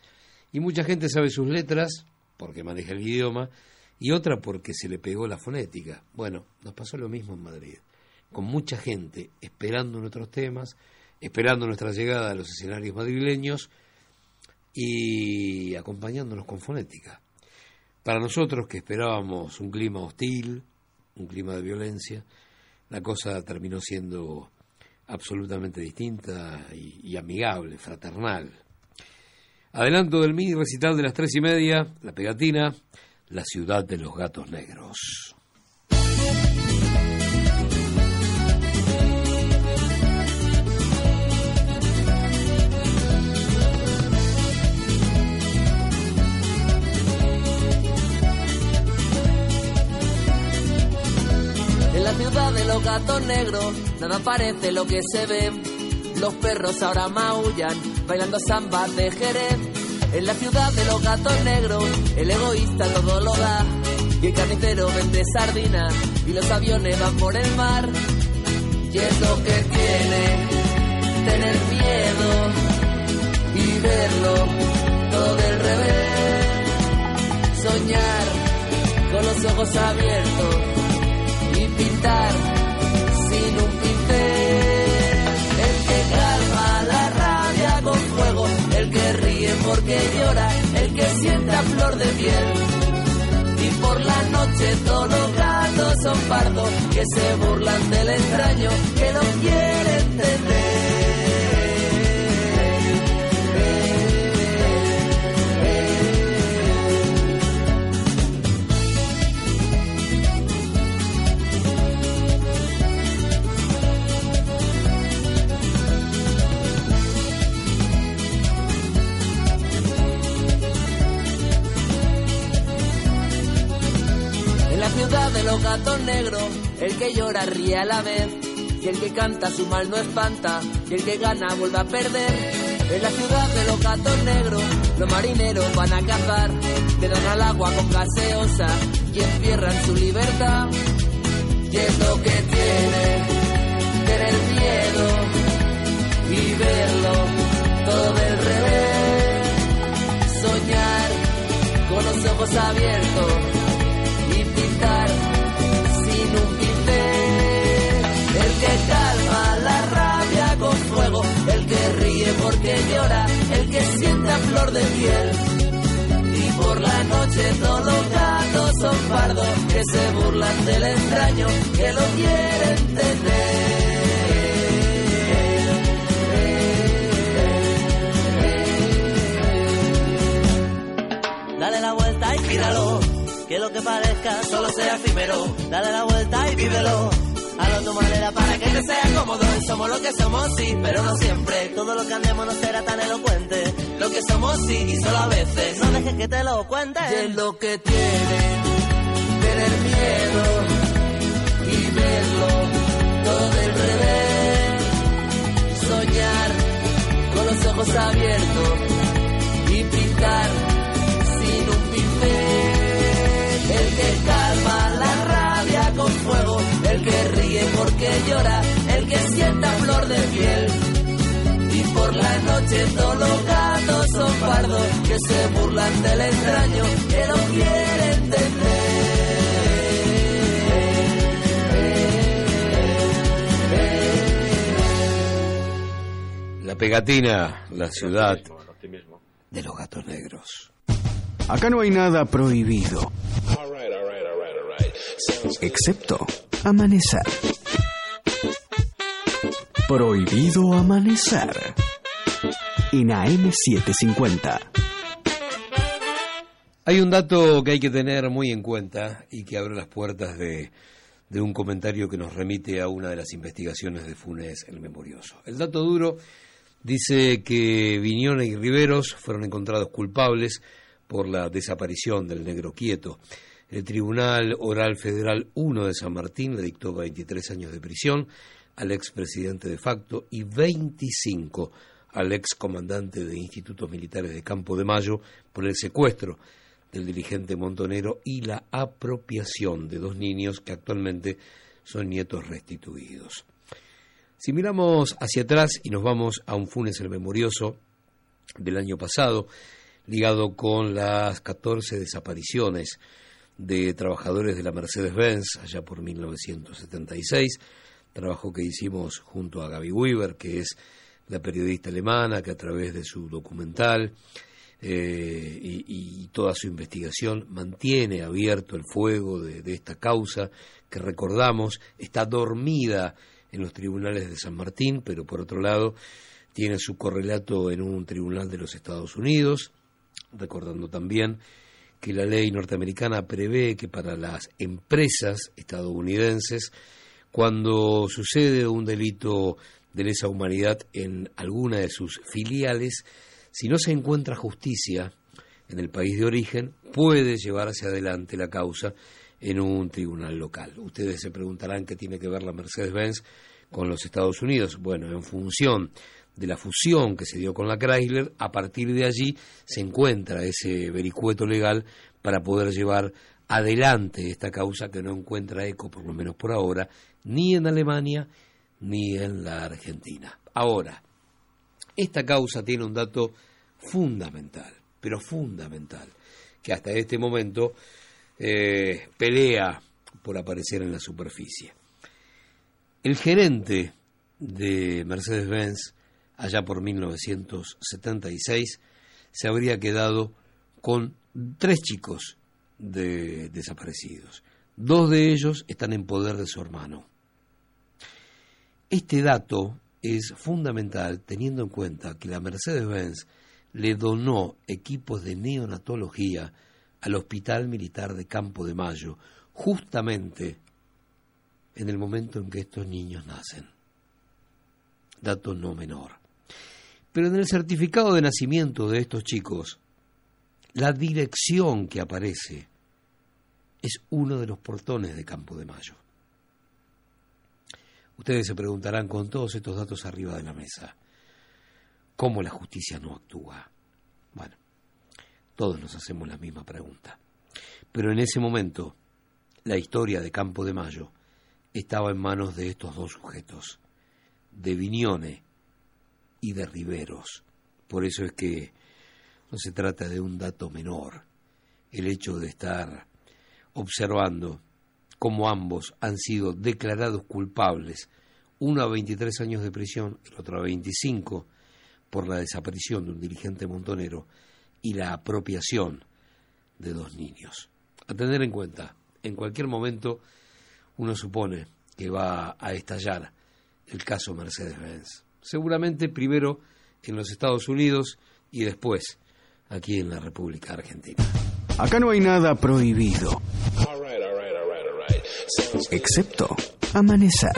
y mucha gente sabe sus letras porque maneja el idioma y otra porque se le pegó la fonética. Bueno, nos pasó lo mismo en Madrid, con mucha gente esperando nuestros temas, esperando nuestra llegada a los escenarios madrileños, y acompañándonos con fonética. Para nosotros que esperábamos un clima hostil, un clima de violencia, la cosa terminó siendo absolutamente distinta y, y amigable, fraternal. Adelanto del mini recital de las tres y media, la pegatina, la ciudad de los gatos negros. La ciudad de los gatos negros, nada parece lo que se ve. Los perros ahora maullan, bailando samba de Jerez. En la ciudad de los gatos negros, el egoísta todo lo da. Y el carnicero vende sardinas y los aviones van por el mar. Y es lo que tiene tener miedo y verlo todo del revés. Soñar con los ojos abiertos pintar sin un pincel. El que calma la rabia con fuego, el que ríe porque llora, el que siente a flor de piel. Y por la noche todos los gatos son pardos que se burlan del extraño que no quiere entender. La ciudad de los gatos negros, el que llora ríe a la vez. Y el que canta su mal no espanta, y el que gana vuelve a perder. En la ciudad de los gatos negros, los marineros van a cazar, le dan al agua con gaseosa y encierran su libertad. Y es lo que tiene, tener miedo y verlo todo del revés. Soñar con los ojos abiertos sin un pincel. El que calma la rabia con fuego, el que ríe porque llora, el que siente a flor de piel. Y por la noche todos los gatos son pardos que se burlan del extraño que lo quieren tener. Dale la vuelta y míralo, que lo que parezca solo sea efímero. Dale la vuelta y vívelo. Hazlo a tu manera para que te sea cómodo. Somos lo que somos, sí, pero no siempre. Todo lo que andemos no será tan elocuente. Lo que somos, sí, y solo a veces. No dejes que te lo cuenten. Y es lo que tiene tener miedo y verlo todo del revés. Soñar con los ojos abiertos y pintar que calma la rabia con fuego, el que ríe porque llora, el que sienta flor de piel. Y por la noche todos los gatos son pardos que se burlan del extraño que no quieren La pegatina, la ciudad de los gatos negros. Acá no hay nada prohibido. Excepto amanecer. Prohibido amanecer. En AM750. Hay un dato que hay que tener muy en cuenta y que abre las puertas de, de un comentario que nos remite a una de las investigaciones de Funes el Memorioso. El dato duro dice que Viñones y Riveros fueron encontrados culpables por la desaparición del negro quieto. El Tribunal Oral Federal 1 de San Martín le dictó 23 años de prisión al expresidente de facto y 25 al excomandante de institutos militares de Campo de Mayo por el secuestro del dirigente montonero y la apropiación de dos niños que actualmente son nietos restituidos. Si miramos hacia atrás y nos vamos a un Funes el Memorioso del año pasado, ligado con las 14 desapariciones de trabajadores de la Mercedes-Benz allá por 1976, trabajo que hicimos junto a Gaby Weaver, que es la periodista alemana que a través de su documental eh, y, toda su investigación mantiene abierto el fuego de esta causa que recordamos. Está dormida en los tribunales de San Martín, pero por otro lado tiene su correlato en un tribunal de los Estados Unidos, recordando también que la ley norteamericana prevé que para las empresas estadounidenses, cuando sucede un delito de lesa humanidad en alguna de sus filiales, si no se encuentra justicia en el país de origen, puede llevar hacia adelante la causa en un tribunal local. Ustedes se preguntarán qué tiene que ver la Mercedes-Benz con los Estados Unidos. Bueno, en función de la fusión que se dio con la Chrysler, a partir de allí se encuentra ese vericueto legal para poder llevar adelante esta causa que no encuentra eco, por lo menos por ahora, ni en Alemania ni en la Argentina. Ahora, esta causa tiene un dato fundamental, pero fundamental, que hasta este momento eh, pelea por aparecer en la superficie. El gerente de Mercedes-Benz, allá por 1976, se habría quedado con tres chicos de desaparecidos. Dos de ellos están en poder de su hermano. Este dato es fundamental teniendo en cuenta que la Mercedes-Benz le donó equipos de neonatología al Hospital Militar de Campo de Mayo, justamente en el momento en que estos niños nacen. Dato no menor. Pero en el certificado de nacimiento de estos chicos, la dirección que aparece es uno de los portones de Campo de Mayo. Ustedes se preguntarán con todos estos datos arriba de la mesa, ¿cómo la justicia no actúa? Bueno, todos nos hacemos la misma pregunta. Pero en ese momento, la historia de Campo de Mayo estaba en manos de estos dos sujetos, de Viñone y de Riveros. Por eso es que no se trata de un dato menor, el hecho de estar observando cómo ambos han sido declarados culpables, uno a 23 años de prisión, el otro a 25, por la desaparición de un dirigente montonero y la apropiación de dos niños. A tener en cuenta, en cualquier momento uno supone que va a estallar el caso Mercedes-Benz. Seguramente primero en los Estados Unidos y después aquí en la República Argentina. Acá no hay nada prohibido. Excepto amanecer.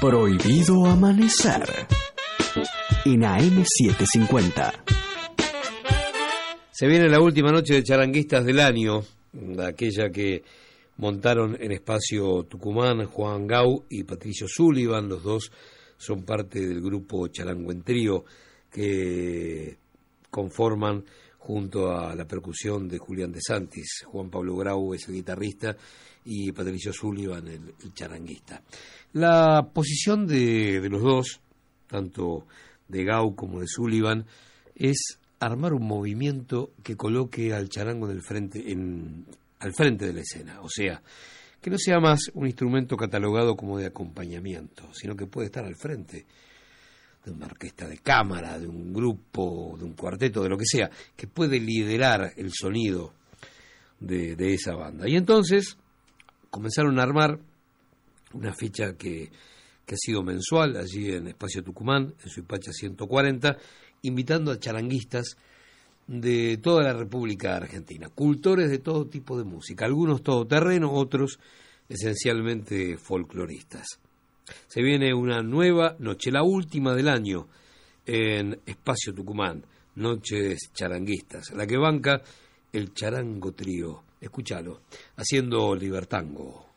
Prohibido amanecer. En AM750. Se viene la última noche de charanguistas del año, aquella que montaron en espacio Tucumán Juan Gau y Patricio Sullivan, los dos son parte del grupo Charango en Trío que conforman junto a la percusión de Julián de Santis. Juan Pablo Grau es el guitarrista y Patricio Sullivan el, el charanguista. La posición de, de los dos, tanto de Gau como de Sullivan, es armar un movimiento que coloque al charango en el frente, en, al frente de la escena, o sea, que no sea más un instrumento catalogado como de acompañamiento, sino que puede estar al frente de una orquesta de cámara, de un grupo, de un cuarteto, de lo que sea, que puede liderar el sonido de, esa banda. Y entonces comenzaron a armar una fecha que, que ha sido mensual allí en Espacio Tucumán, en Suipacha 140, invitando a charanguistas de toda la República Argentina, cultores de todo tipo de música, algunos todoterreno, otros esencialmente folcloristas. Se viene una nueva noche, la última del año, en Espacio Tucumán, Noches Charanguistas, la que banca el Charango Trío. Escúchalo, haciendo Libertango.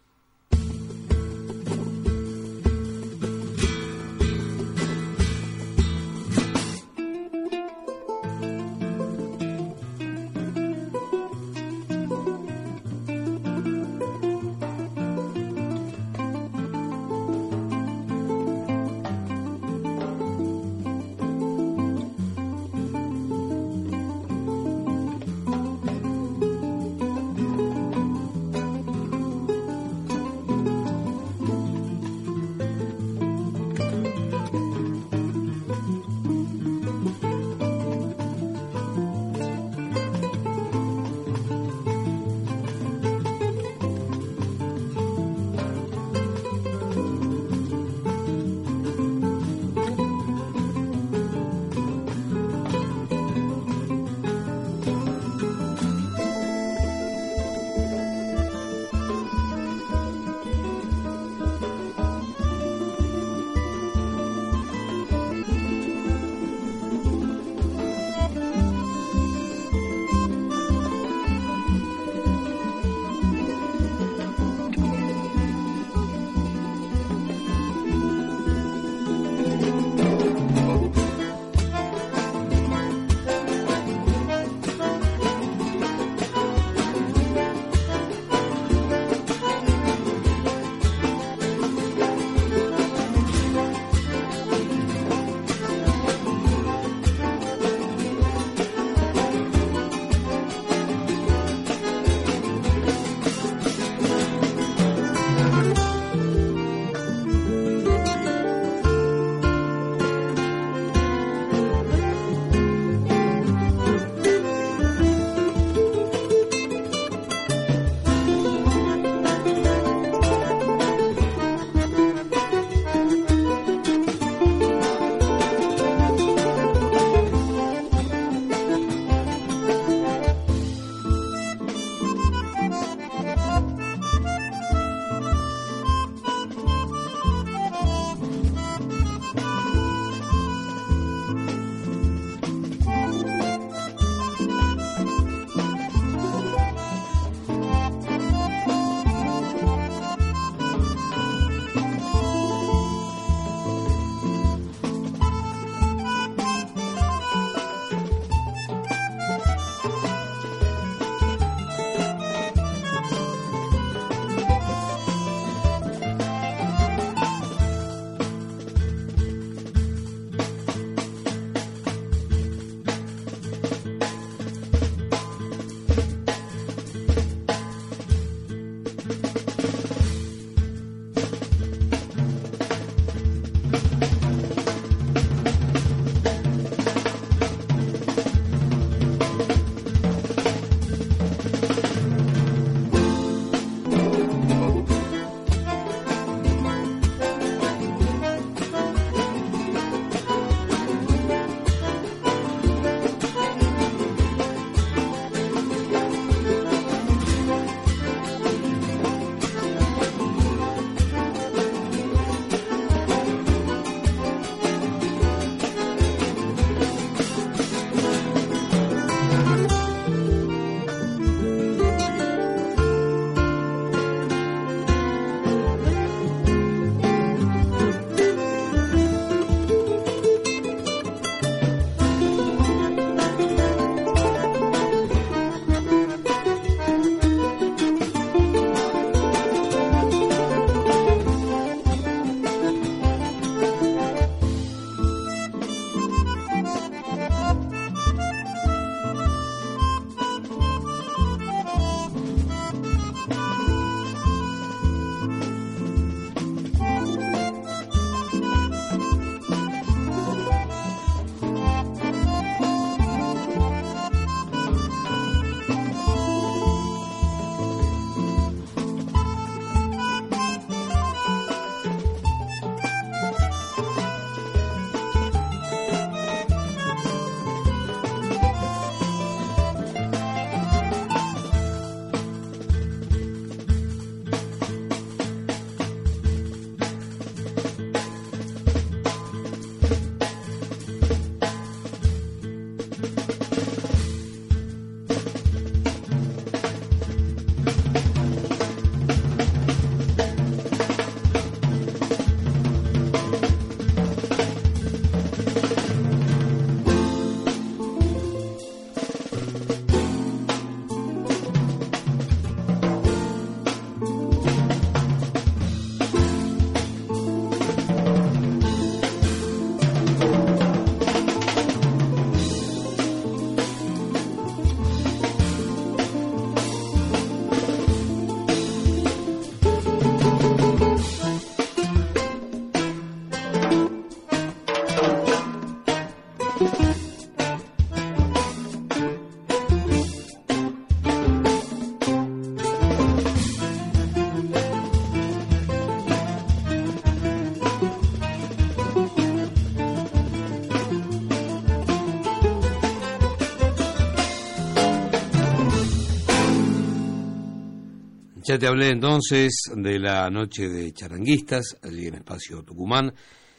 Ya te hablé entonces de la noche de charanguistas, allí en Espacio Tucumán,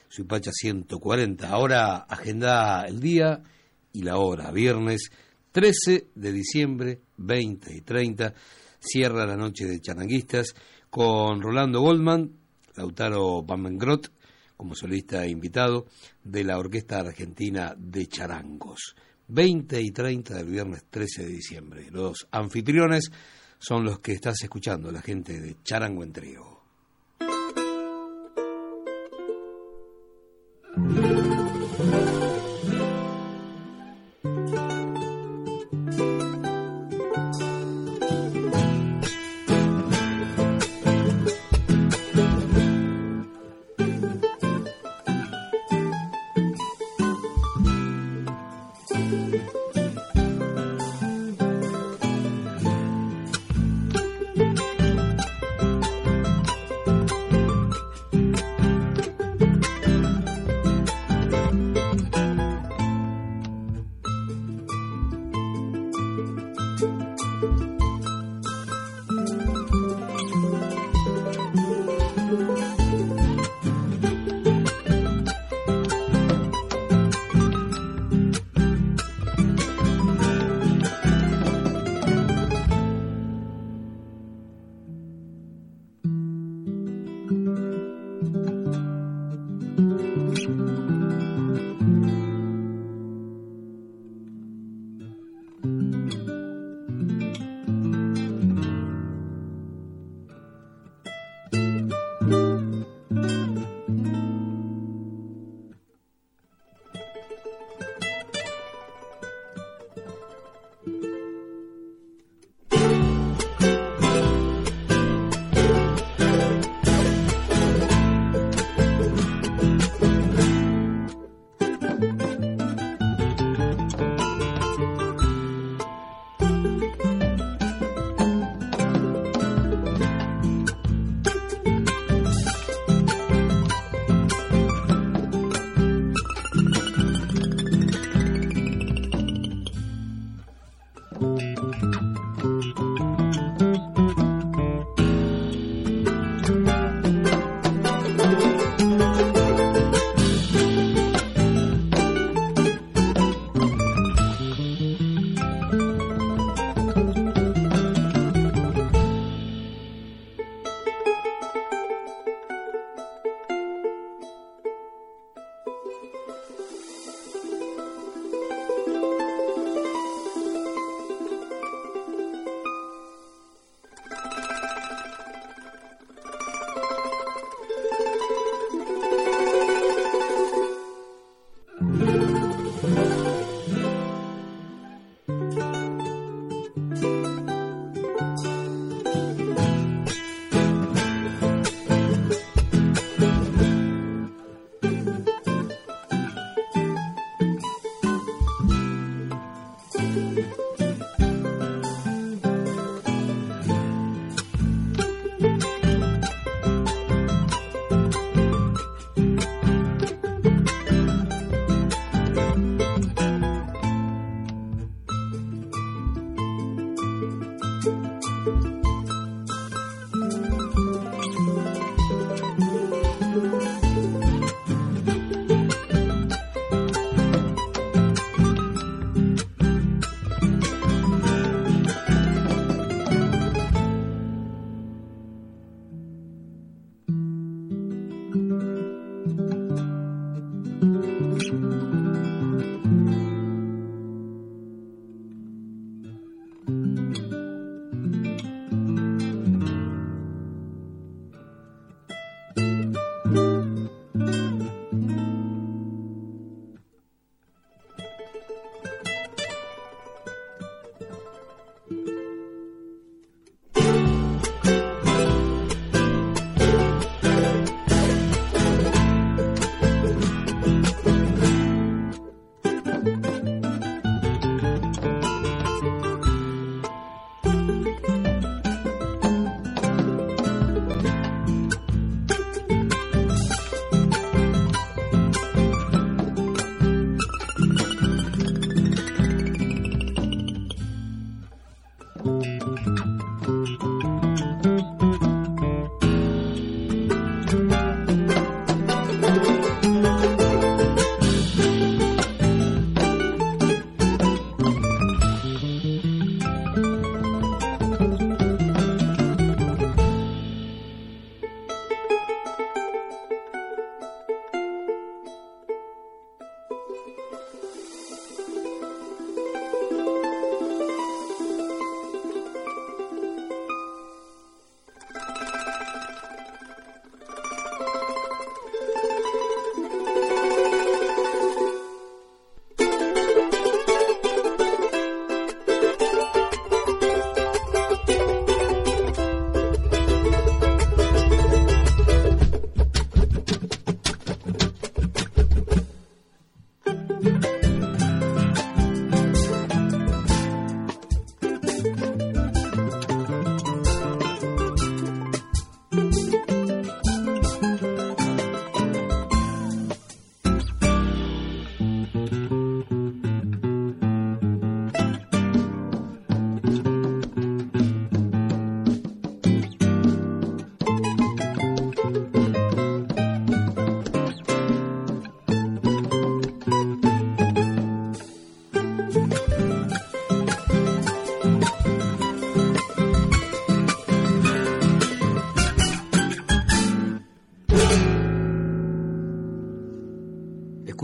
Suipacha 140. Ahora agenda el día y la hora, viernes 13 de diciembre, 20 y 30, cierra la noche de charanguistas con Rolando Goldman, Lautaro Bamengrot, como solista invitado de la Orquesta Argentina de Charangos. 20 y 30 del viernes 13 de diciembre. Los anfitriones son los que estás escuchando, la gente de Charango en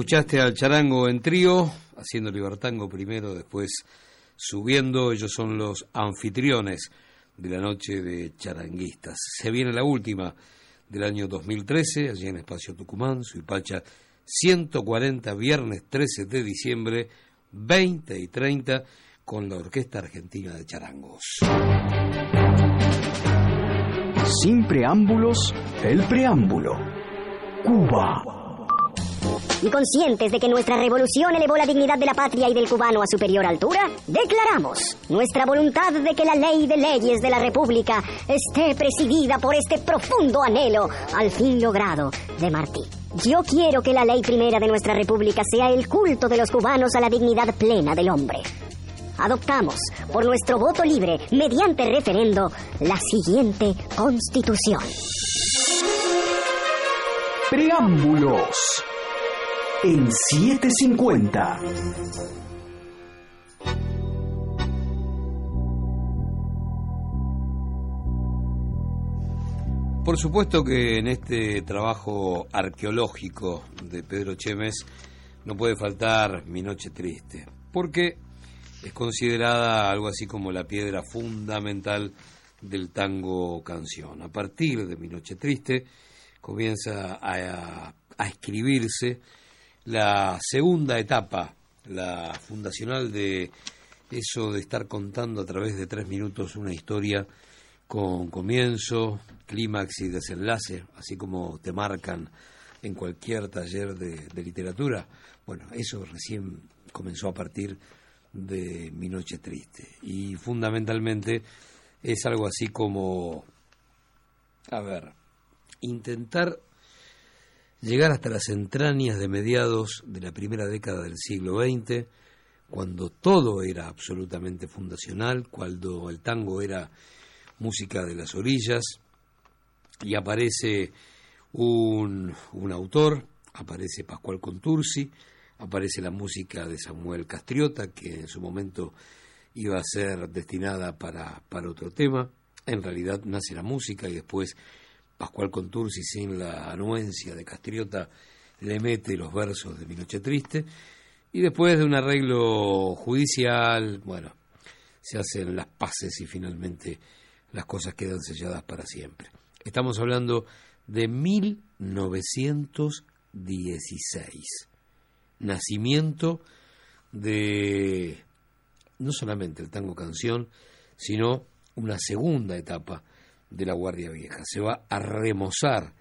Escuchaste al charango en trío, haciendo libertango primero, después subiendo. Ellos son los anfitriones de la noche de charanguistas. Se viene la última del año 2013, allí en Espacio Tucumán, Suipacha 140, viernes 13 de diciembre, 20 y 30, con la Orquesta Argentina de Charangos. Sin preámbulos, el preámbulo. Cuba. Y conscientes de que nuestra revolución elevó la dignidad de la patria y del cubano a superior altura, declaramos nuestra voluntad de que la ley de leyes de la República esté presidida por este profundo anhelo al fin logrado de Martí. Yo quiero que la ley primera de nuestra República sea el culto de los cubanos a la dignidad plena del hombre. Adoptamos, por nuestro voto libre, mediante referendo, la siguiente constitución. Preámbulos. En 750. Por supuesto que en este trabajo arqueológico de Pedro Chemes no puede faltar Mi Noche Triste, porque es considerada algo así como la piedra fundamental del tango canción. A partir de Mi Noche Triste comienza a, a escribirse la segunda etapa, la fundacional de eso de estar contando a través de tres minutos una historia con comienzo, clímax y desenlace, así como te marcan en cualquier taller de, literatura. Bueno, eso recién comenzó a partir de Mi Noche Triste. Y fundamentalmente es algo así como, a ver, intentar llegar hasta las entrañas de mediados de la primera década del siglo XX, cuando todo era absolutamente fundacional, cuando el tango era música de las orillas, y aparece un, un autor, aparece Pascual Contursi, aparece la música de Samuel Castriota, que en su momento iba a ser destinada para, para otro tema. En realidad nace la música y después Pascual Contursi, sin la anuencia de Castriota, le mete los versos de Mi Noche Triste. Y después de un arreglo judicial, bueno, se hacen las paces y finalmente las cosas quedan selladas para siempre. Estamos hablando de 1916 nacimiento de no solamente el tango canción, sino una segunda etapa de la Guardia Vieja. Se va a remozar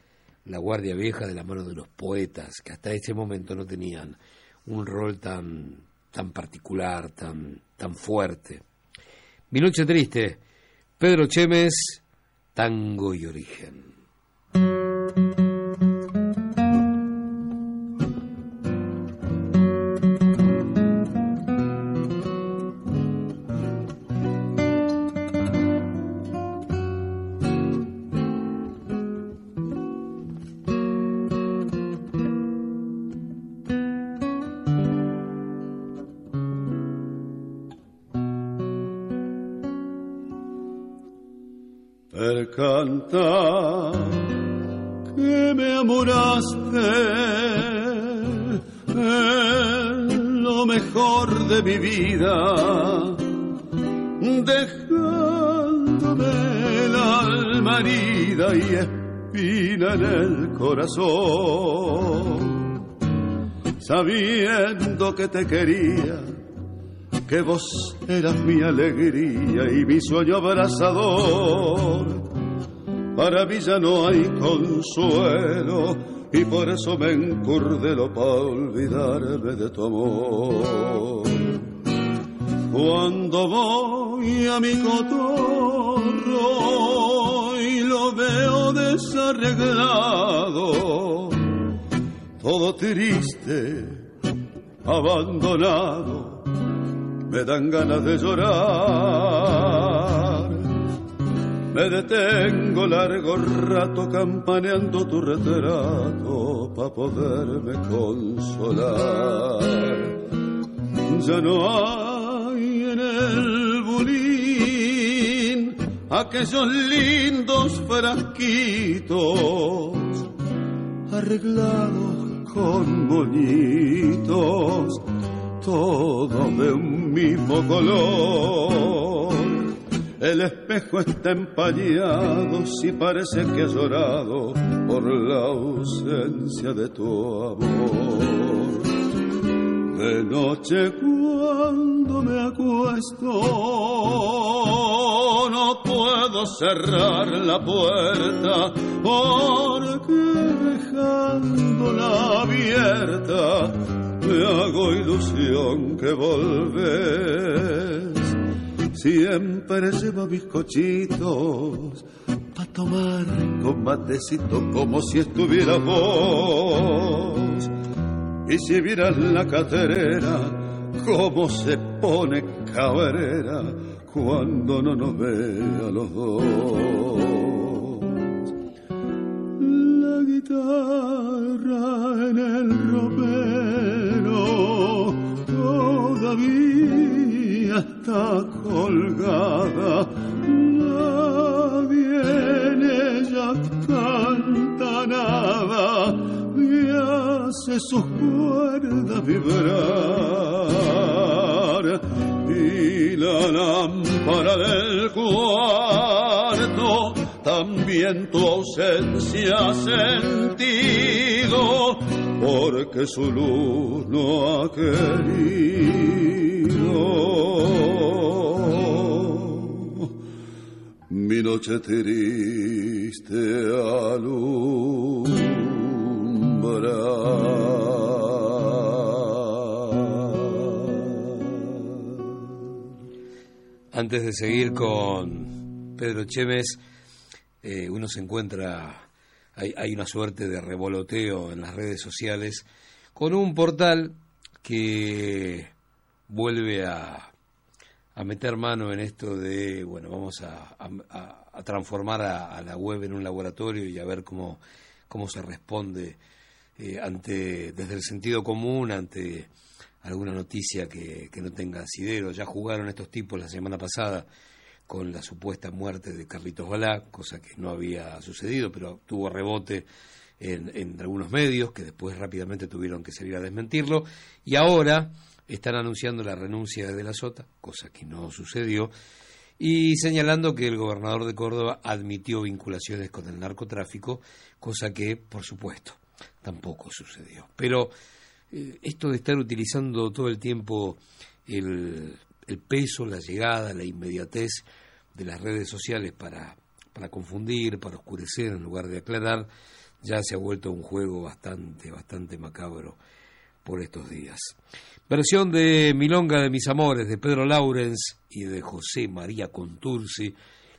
la Guardia Vieja de la mano de los poetas, que hasta ese momento no tenían un rol tan, tan particular, tan, tan fuerte. Mi noche triste, Pedro Chemes, tango y origen. Sabiendo que te quería que vos eras mi alegría y mi sueño abrazador. Para mí ya no hay consuelo y por eso me encurdelo para olvidarme de tu amor. Cuando voy a mi cotorro y lo veo desarreglado, todo triste, abandonado me dan ganas de llorar. Me detengo largo rato campaneando tu retrato para poderme consolar. Ya no hay en el bulín aquellos lindos frasquitos arreglados con moñitos, todos de un mismo color. El espejo está empañado, si parece que ha llorado por la ausencia de tu amor. De noche cuando me acuesto no puedo cerrar la puerta porque dejándola abierta me hago ilusión que volvés. Siempre llevo bizcochitos para tomar con matecito como si estuviera vos. Y si vieras la caterera, cómo se pone cabrera cuando no nos ve a los dos. La guitarra en el ropero todavía está colgada. Hace sus cuerdas vibrar y la lámpara del cuarto también tu ausencia ha sentido porque su luz no ha querido. Mi noche triste Antes de seguir con Pedro Chévez, eh, uno se encuentra, hay, una suerte de revoloteo en las redes sociales con un portal que vuelve a, a meter mano en esto de, bueno, vamos a transformar a, a la web en un laboratorio y a ver cómo, cómo se responde eh, ante, desde el sentido común, ante alguna noticia que, que no tenga asidero. Ya jugaron estos tipos la semana pasada con la supuesta muerte de Carlitos Balá, cosa que no había sucedido, pero tuvo rebote en, en algunos medios que después rápidamente tuvieron que salir a desmentirlo. Y ahora están anunciando la renuncia de la Sota, cosa que no sucedió, y señalando que el gobernador de Córdoba admitió vinculaciones con el narcotráfico, cosa que, por supuesto, tampoco sucedió. Pero eh, esto de estar utilizando todo el tiempo el, el peso, la llegada, la inmediatez de las redes sociales para, para confundir, para oscurecer en lugar de aclarar, ya se ha vuelto un juego bastante, bastante macabro por estos días. Versión de Milonga de mis amores de Pedro Laurens y de José María Contursi,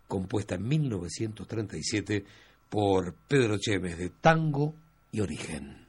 compuesta en 1937 por Pedro Chemes de Tango y Origen.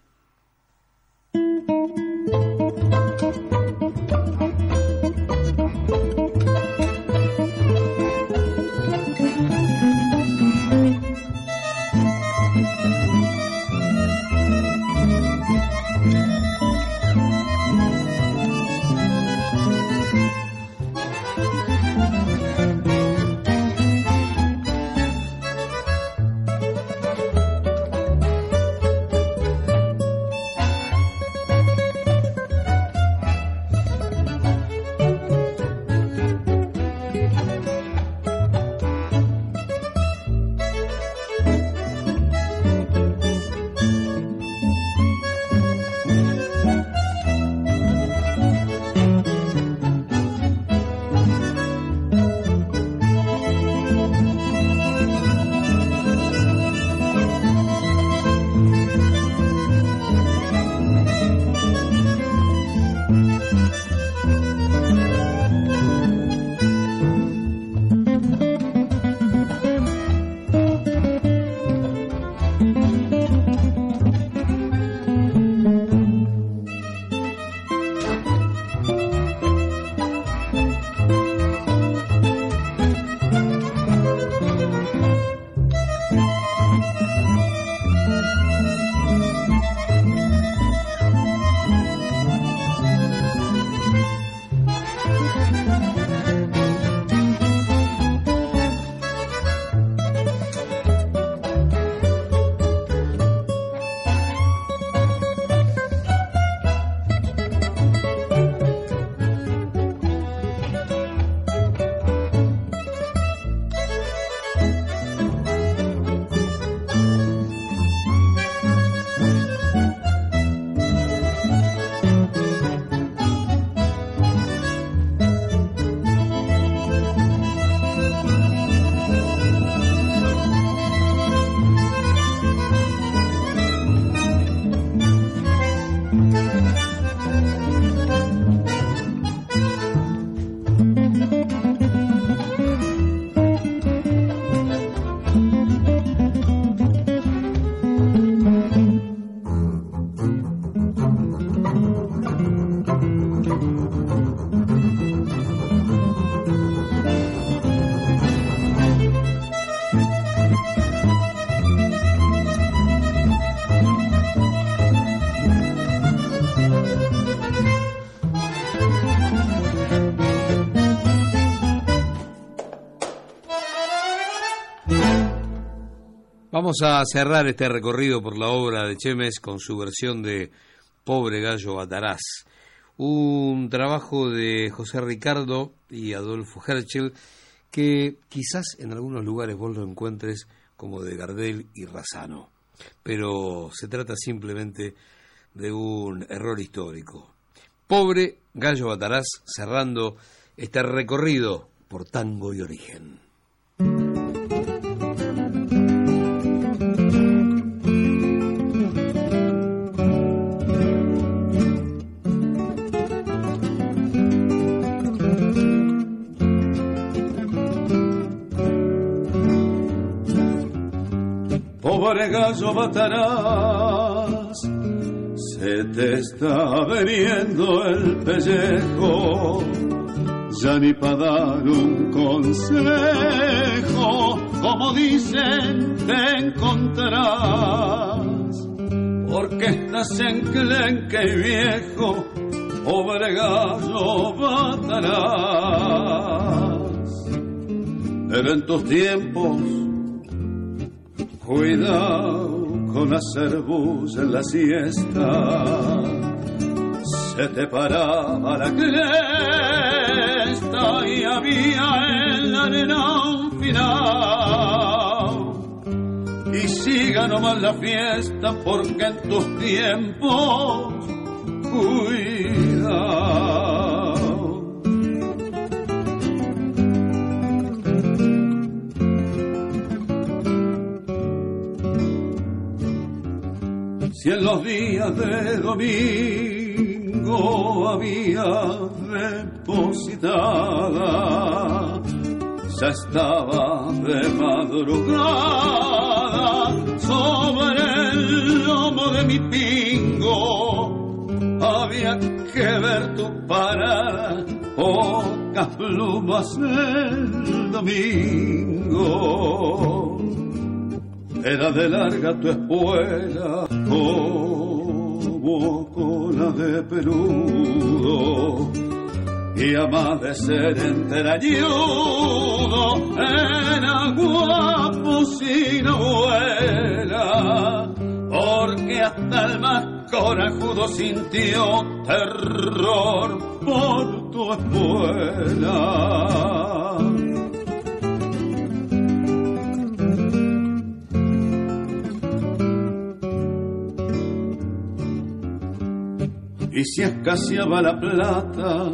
Vamos a cerrar este recorrido por la obra de Chemes con su versión de Pobre Gallo Batarás, un trabajo de José Ricardo y Adolfo Herschel que quizás en algunos lugares vos lo encuentres como de Gardel y Razano, pero se trata simplemente de un error histórico. Pobre Gallo Batarás cerrando este recorrido por tango y origen. Pobre gallo batarás, se te está veniendo el pellejo, ya ni para dar un consejo, como dicen, te encontrarás, porque estás enclenque y viejo, pobre gallo batarás. Pero en tus tiempos Cuidado con hacer bus en la siesta. Se te paraba la cresta y había en la arena un final. Y siga nomás la fiesta porque en tus tiempos, cuidado. Si en los días de domingo había repositada, ya estaba de madrugada sobre el lomo de mi pingo. Había que ver tu parada, pocas plumas el domingo. Era de larga tu espuela, como cola de peludo, y a más de ser enterañudo, era guapo sin abuela, porque hasta el más corajudo sintió terror por tu espuela. Y si escaseaba la plata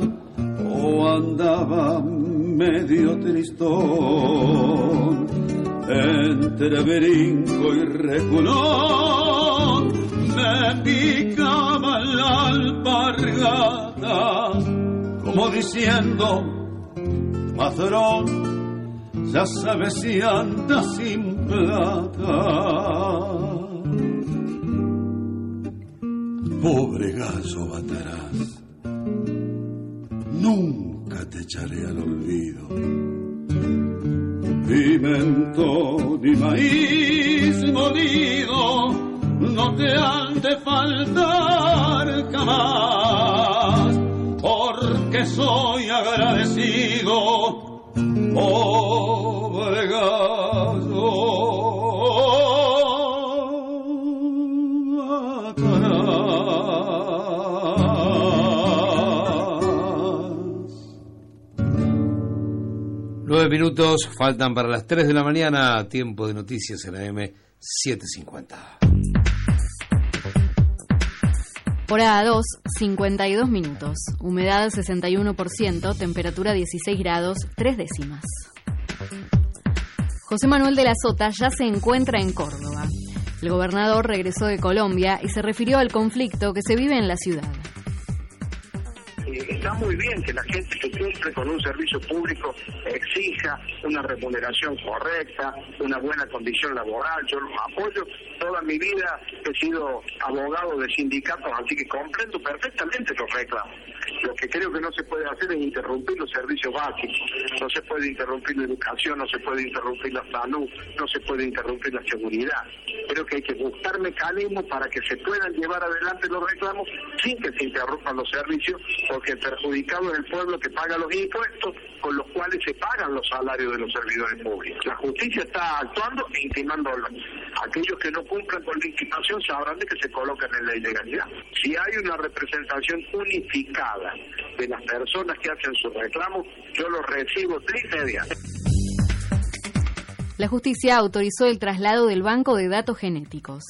o andaba medio tristón. Entre brinco y reculón me picaba la alpargata como diciendo patrón ya sabes si anda sin plata pobre gallo batarás. Nunca te echaré al olvido. Pimentón y maíz molido no te han de faltar jamás, porque soy agradecido, pobre Nueve minutos faltan para las 3 de la mañana, tiempo de noticias en la M750. Hora a 2, 52 minutos. Humedad 61%, temperatura 16 grados, 3 décimas. José Manuel de la Sota ya se encuentra en Córdoba. El gobernador regresó de Colombia y se refirió al conflicto que se vive en la ciudad. Está muy bien que la gente que cumple con un servicio público exija una remuneración correcta, una buena condición laboral. Yo los apoyo. Toda mi vida he sido abogado de sindicatos, así que comprendo perfectamente los reclamos. Lo que creo que no se puede hacer es interrumpir los servicios básicos. No se puede interrumpir la educación, no se puede interrumpir la salud, no se puede interrumpir la seguridad. Creo que hay que buscar mecanismos para que se puedan llevar adelante los reclamos sin que se interrumpan los servicios, porque el perjudicado es el pueblo que paga los impuestos con los cuales se pagan los salarios de los servidores públicos. La justicia está actuando e intimando a aquellos que no cumplan con la intimación sabrán de que se colocan en la ilegalidad. Si hay una representación unificada de las personas que hacen sus reclamos, yo los recibo de inmediato. La justicia autorizó el traslado del banco de datos genéticos.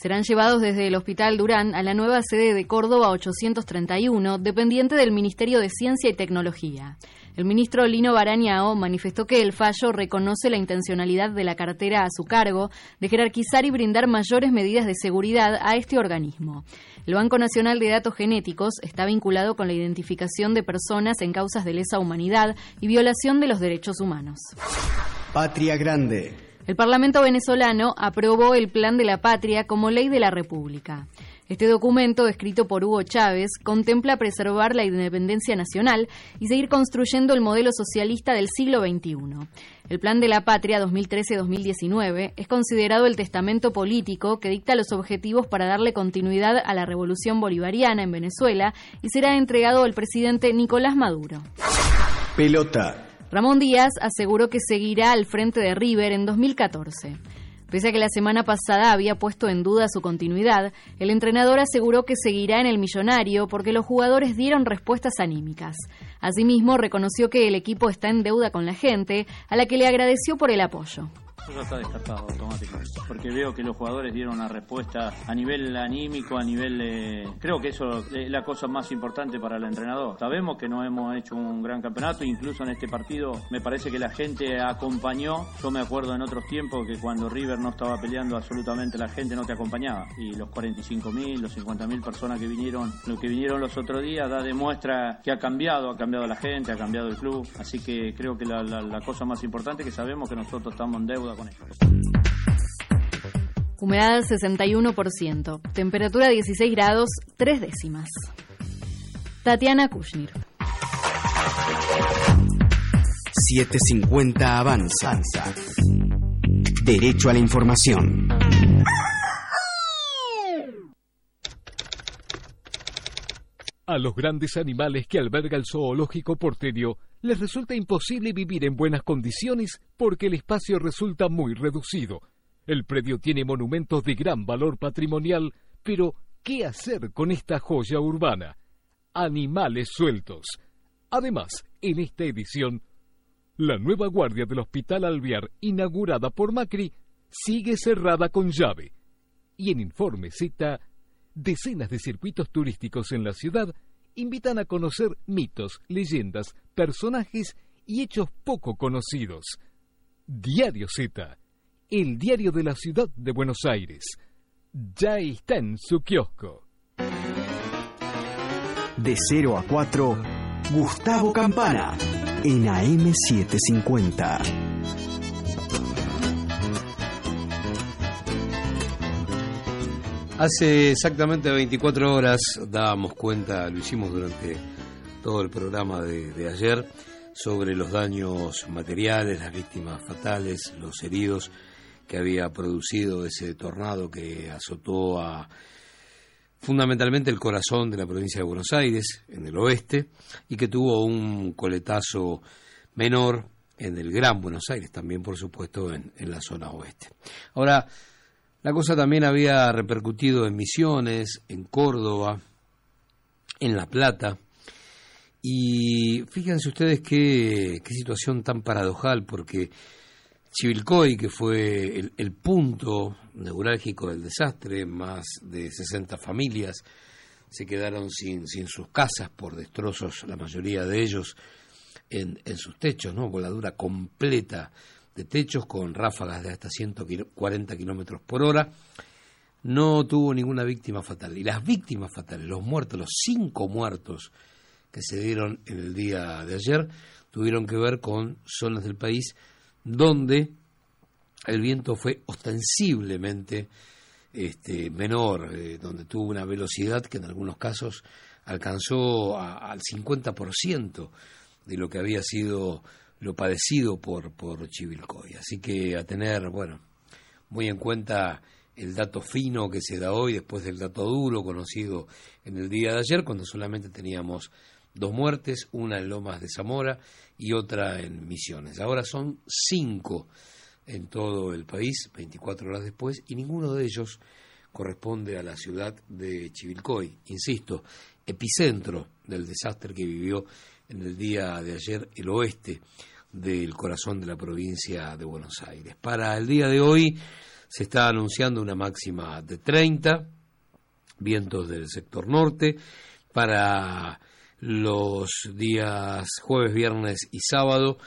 Serán llevados desde el Hospital Durán a la nueva sede de Córdoba 831, dependiente del Ministerio de Ciencia y Tecnología. El ministro Lino Barañao manifestó que el fallo reconoce la intencionalidad de la cartera a su cargo de jerarquizar y brindar mayores medidas de seguridad a este organismo. El Banco Nacional de Datos Genéticos está vinculado con la identificación de personas en causas de lesa humanidad y violación de los derechos humanos. Patria Grande. El Parlamento venezolano aprobó el Plan de la Patria como ley de la República. Este documento, escrito por Hugo Chávez, contempla preservar la independencia nacional y seguir construyendo el modelo socialista del siglo XXI. El Plan de la Patria 2013-2019 es considerado el testamento político que dicta los objetivos para darle continuidad a la revolución bolivariana en Venezuela y será entregado al presidente Nicolás Maduro. Pelota. Ramón Díaz aseguró que seguirá al frente de River en 2014. Pese a que la semana pasada había puesto en duda su continuidad, el entrenador aseguró que seguirá en el millonario porque los jugadores dieron respuestas anímicas. Asimismo, reconoció que el equipo está en deuda con la gente, a la que le agradeció por el apoyo. Eso ya está descartado automáticamente, porque veo que los jugadores dieron una respuesta a nivel anímico, a nivel... creo que eso es la cosa más importante para el entrenador. Sabemos que no hemos hecho un gran campeonato, incluso en este partido me parece que la gente acompañó. Yo me acuerdo en otros tiempos que cuando River no estaba peleando absolutamente la gente no te acompañaba. Y los 45.000, los 50.000 personas que vinieron, lo que vinieron los otros días, da demuestra que ha cambiado, ha cambiado la gente, ha cambiado el club. Así que creo que la, cosa más importante que sabemos que nosotros estamos en deuda con ellos. Humedad 61%, temperatura 16 grados, 3 décimas. Tatiana Kushnir. 750 Avanza. Derecho a la información. A los grandes animales que alberga el zoológico porteño les resulta imposible vivir en buenas condiciones porque el espacio resulta muy reducido. El predio tiene monumentos de gran valor patrimonial, pero ¿qué hacer con esta joya urbana? Animales sueltos. Además, en esta edición, la nueva guardia del Hospital Alvear, inaugurada por Macri, sigue cerrada con llave. Y en Informe Z, decenas de circuitos turísticos en la ciudad invitan a conocer mitos, leyendas, personajes y hechos poco conocidos. Diario Z, el diario de la ciudad de Buenos Aires, ya está en su kiosco. De 0 a 4, Gustavo Campana, en AM750. Hace exactamente 24 horas dábamos cuenta, lo hicimos durante todo el programa de, ayer, sobre los daños materiales, las víctimas fatales, los heridos que había producido ese tornado que azotó a fundamentalmente el corazón de la provincia de Buenos Aires, en el oeste, y que tuvo un coletazo menor en el Gran Buenos Aires, también por supuesto en, en la zona oeste. Ahora, la cosa también había repercutido en Misiones, en Córdoba, en La Plata. Y fíjense ustedes qué, situación tan paradojal, porque Chivilcoy, que fue el, el punto neurálgico del desastre, más de 60 familias se quedaron sin, sin sus casas por destrozos, la mayoría de ellos en, en sus techos, ¿no? Voladura completa de techos con ráfagas de hasta 140 kilómetros por hora. No tuvo ninguna víctima fatal. Y las víctimas fatales, los muertos, los cinco muertos que se dieron en el día de ayer, tuvieron que ver con zonas del país donde el viento fue ostensiblemente este, menor, eh, donde tuvo una velocidad que en algunos casos alcanzó a- al 50% de lo que había sido lo padecido por, por Chivilcoy. Así que a tener, bueno, muy en cuenta el dato fino que se da hoy después del dato duro conocido en el día de ayer, cuando solamente teníamos dos muertes, una en Lomas de Zamora y otra en Misiones. Ahora son cinco en todo el país, 24 horas después, y ninguno de ellos corresponde a la ciudad de Chivilcoy, insisto, epicentro del desastre que vivió en el día de ayer el oeste del corazón de la provincia de Buenos Aires. Para el día de hoy se está anunciando una máxima de 30, vientos del sector norte, para los días jueves, viernes y sábado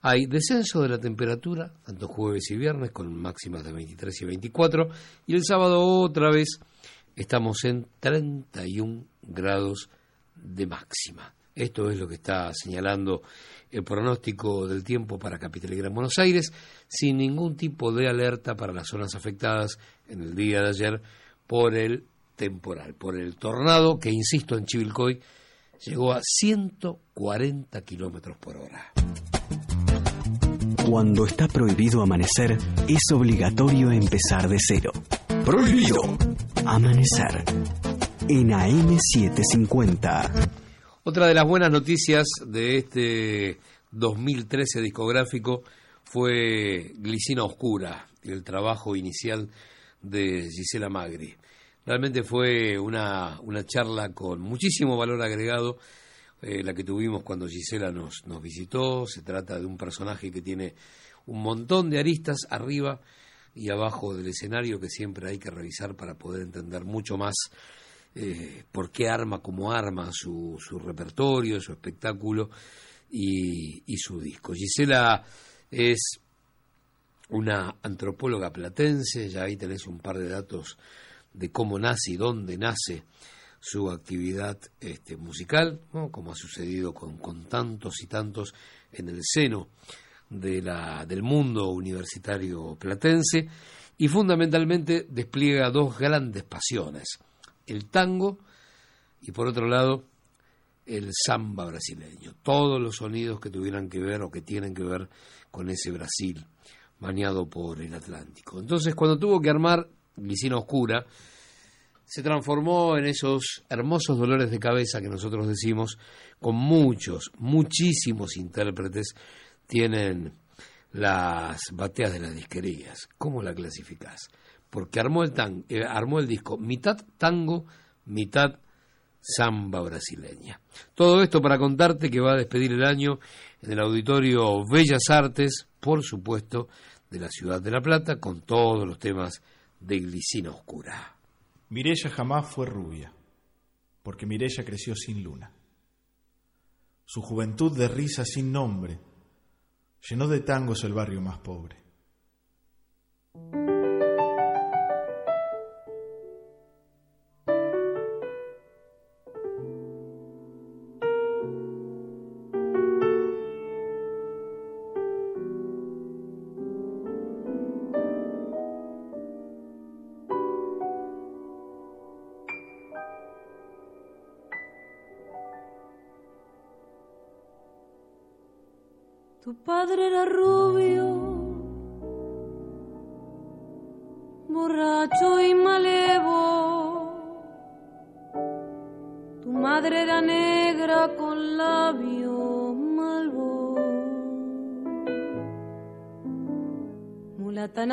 hay descenso de la temperatura, tanto jueves y viernes, con máximas de 23 y 24, y el sábado otra vez estamos en 31 grados de máxima. Esto es lo que está señalando el pronóstico del tiempo para Capital y Gran Buenos Aires, sin ningún tipo de alerta para las zonas afectadas en el día de ayer por el temporal, por el tornado que, insisto, en Chivilcoy llegó a 140 kilómetros por hora. Cuando está prohibido amanecer, es obligatorio empezar de cero. Prohibido. Amanecer. En AM750. Otra de las buenas noticias de este 2013 discográfico fue Glicina Oscura, el trabajo inicial de Gisela Magri. Realmente fue una, una charla con muchísimo valor agregado, eh, la que tuvimos cuando Gisela nos, nos visitó. Se trata de un personaje que tiene un montón de aristas arriba y abajo del escenario que siempre hay que revisar para poder entender mucho más eh, por qué arma como arma su, su repertorio, su espectáculo y, su disco. Gisela es una antropóloga platense, ya ahí tenés un par de datos de cómo nace y dónde nace su actividad este, musical, como ha sucedido con, con tantos y tantos en el seno de la, del mundo universitario platense, y fundamentalmente despliega dos grandes pasiones, el tango y por otro lado el samba brasileño, todos los sonidos que tuvieran que ver o que tienen que ver con ese Brasil bañado por el Atlántico. Entonces, cuando tuvo que armar Glicina Oscura, se transformó en esos hermosos dolores de cabeza que nosotros decimos, con muchos, muchísimos intérpretes, tienen las bateas de las disquerías. ¿Cómo la clasificás? Porque armó el, eh, armó el disco mitad tango, mitad samba brasileña. Todo esto para contarte que va a despedir el año en el Auditorio Bellas Artes, por supuesto, de la ciudad de La Plata, con todos los temas de Glicina Oscura. Mirella jamás fue rubia, porque Mirella creció sin luna. Su juventud de risa sin nombre llenó de tangos el barrio más pobre.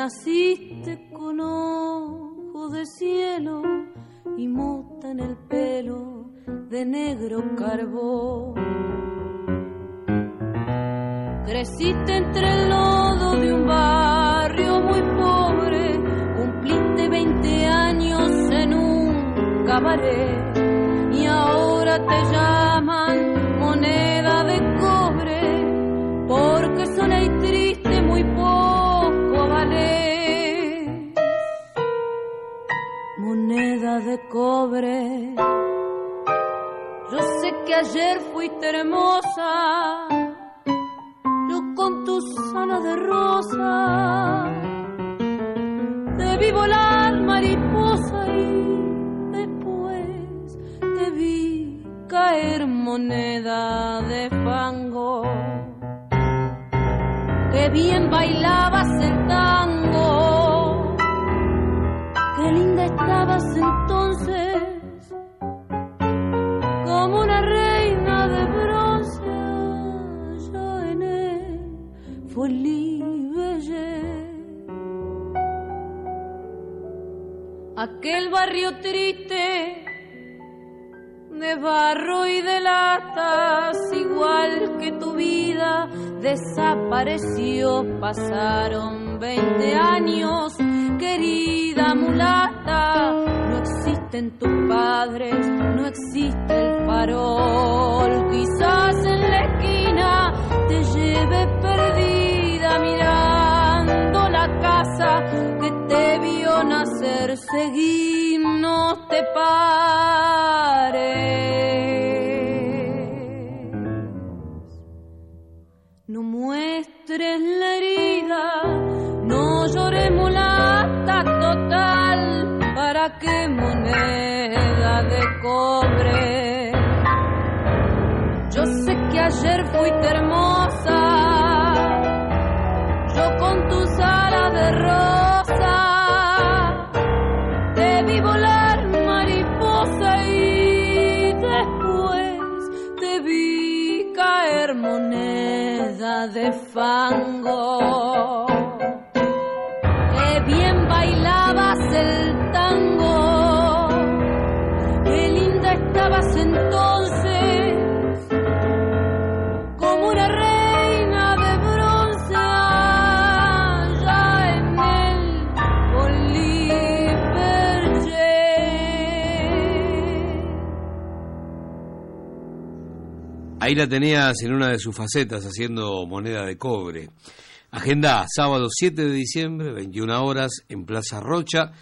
Mulata estabas entonces, como una reina de bronce allá en el Oliverche. Ahí la tenías en una de sus facetas haciendo moneda de cobre. Agenda, sábado 7 de diciembre, 21 horas, en Plaza Rocha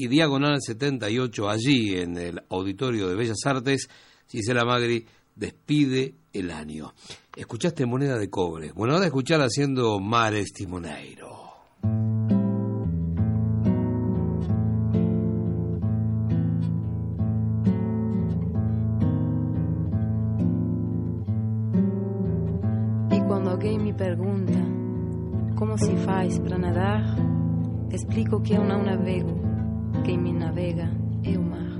y Diagonal 78, allí en el Auditorio de Bellas Artes, Gisela Magri despide el año. Escuchaste moneda de cobre. Bueno, ahora escuchar haciendo Mares Timoneiro. E quando alguém me pergunta como se faz para nadar, explico que eu não navego, quem me navega é o mar.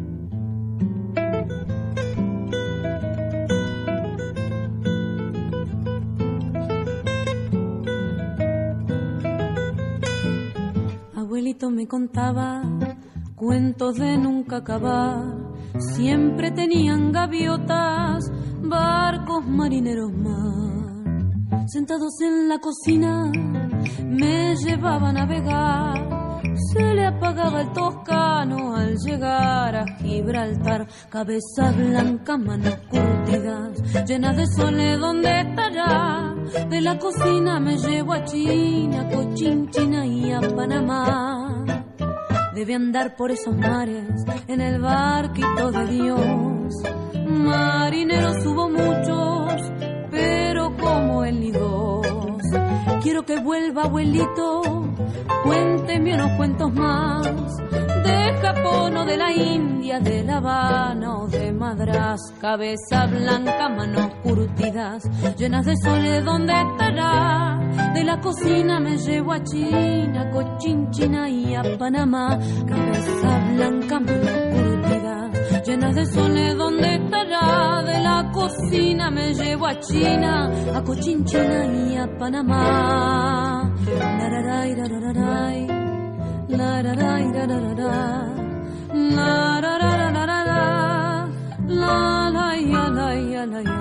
Abuelito me contaba cuentos de nunca acabar. Siempre tenían gaviotas, barcos marineros mar. Sentados en la cocina me llevaba a navegar. Se le apagaba el toscano al llegar a Gibraltar. Cabeza blanca, manos curtidas, llenas de soles, ¿dónde estará? De la cocina me llevo a China, Cochinchina y a Panamá. Debe andar por esos mares en el barquito de Dios. Marineros hubo muchos, pero como ni dos. Quiero que vuelva abuelito, cuénteme unos cuentos más. De Japón o de la India, de La Habana o de Madras. Cabeza blanca, manos curtidas, llenas de soles, ¿dónde estará? De la cocina me llevo a China, Cochinchina y a Panamá. Cabeza blanca, manos llenas de soles, ¿dónde estará? De la cocina me llevo a China, a Cochinchina y a Panamá. Lararay, lararay, lararararara, la, la, la, la,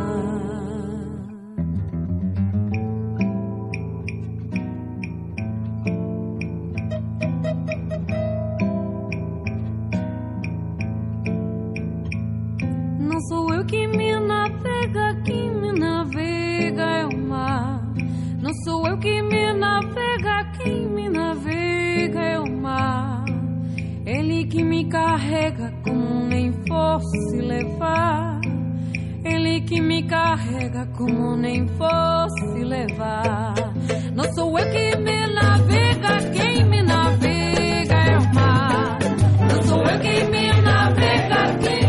Não sou eu que me navega, que me navega é o mar. Não sou eu que me navega, quem me navega é o mar. Ele que me carrega como nem fosse levar. Ele Ele que me carrega como nem fosse levar. Não sou eu que me navega, quem me navega é o mar. Não sou eu que me navega, quem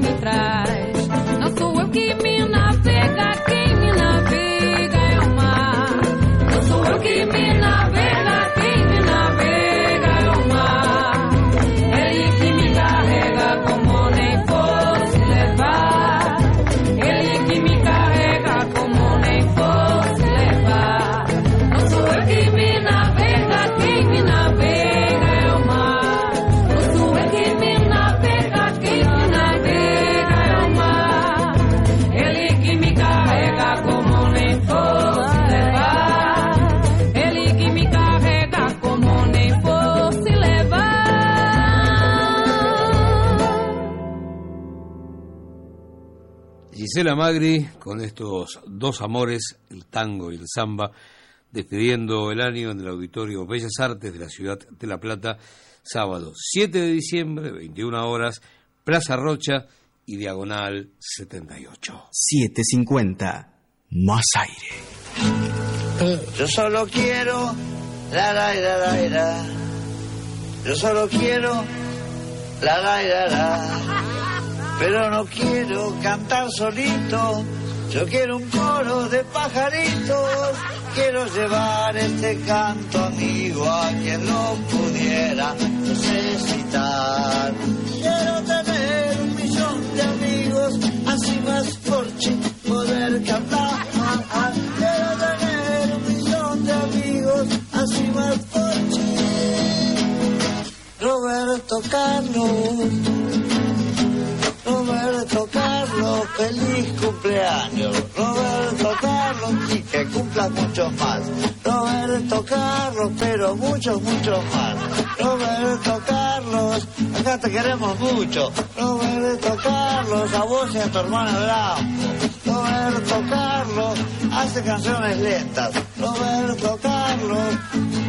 me traz. Gisela Magri con estos dos amores, el tango y el samba, despidiendo el año en el Auditorio Bellas Artes de la ciudad de La Plata, sábado 7 de diciembre, 21 horas, Plaza Rocha y Diagonal 78. 750. Más aire. Yo solo quiero la la la la la. Yo solo quiero la la la la. Pero no quiero cantar solito. Yo quiero un coro de pajaritos. Quiero llevar este canto amigo a quien lo pudiera necesitar. Quiero tener un millón de amigos, así más porche poder cantar. Quiero tener un millón de amigos, así más porche. Roberto Carlos, Roberto Carlos, feliz cumpleaños. Roberto Carlos, y que cumpla muchos más. Roberto Carlos, pero muchos, muchos más. Roberto Carlos, acá te queremos mucho. Roberto Carlos, a vos y a tu hermana Blanco. Roberto Carlos, hace canciones lentas. Roberto Carlos,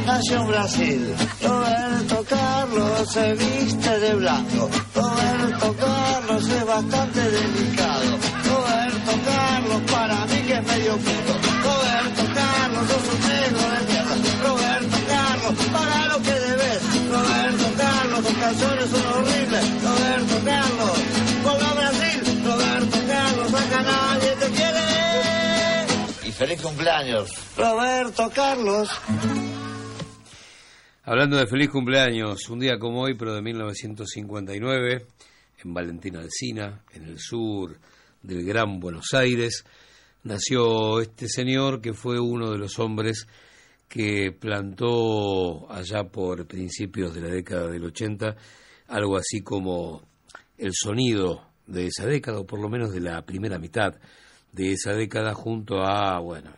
nació en Brasil. Roberto Carlos se viste de blanco. Roberto Carlos es bastante delicado. Roberto Carlos para mí que es medio puto. Roberto Carlos, sos un negro de mierda. Roberto Carlos, paga lo que debes. Roberto Carlos, tus canciones son horribles. Roberto Carlos, vuelve a Brasil. Roberto Carlos, quiere. Y feliz cumpleaños. Roberto Carlos. Hablando de feliz cumpleaños, un día como hoy, pero de 1959, en Valentín Alsina, en el sur del Gran Buenos Aires, nació este señor que fue uno de los hombres que plantó allá por principios de la década del 80 algo así como el sonido de esa década, o por lo menos de la primera mitad de esa década, junto a, bueno,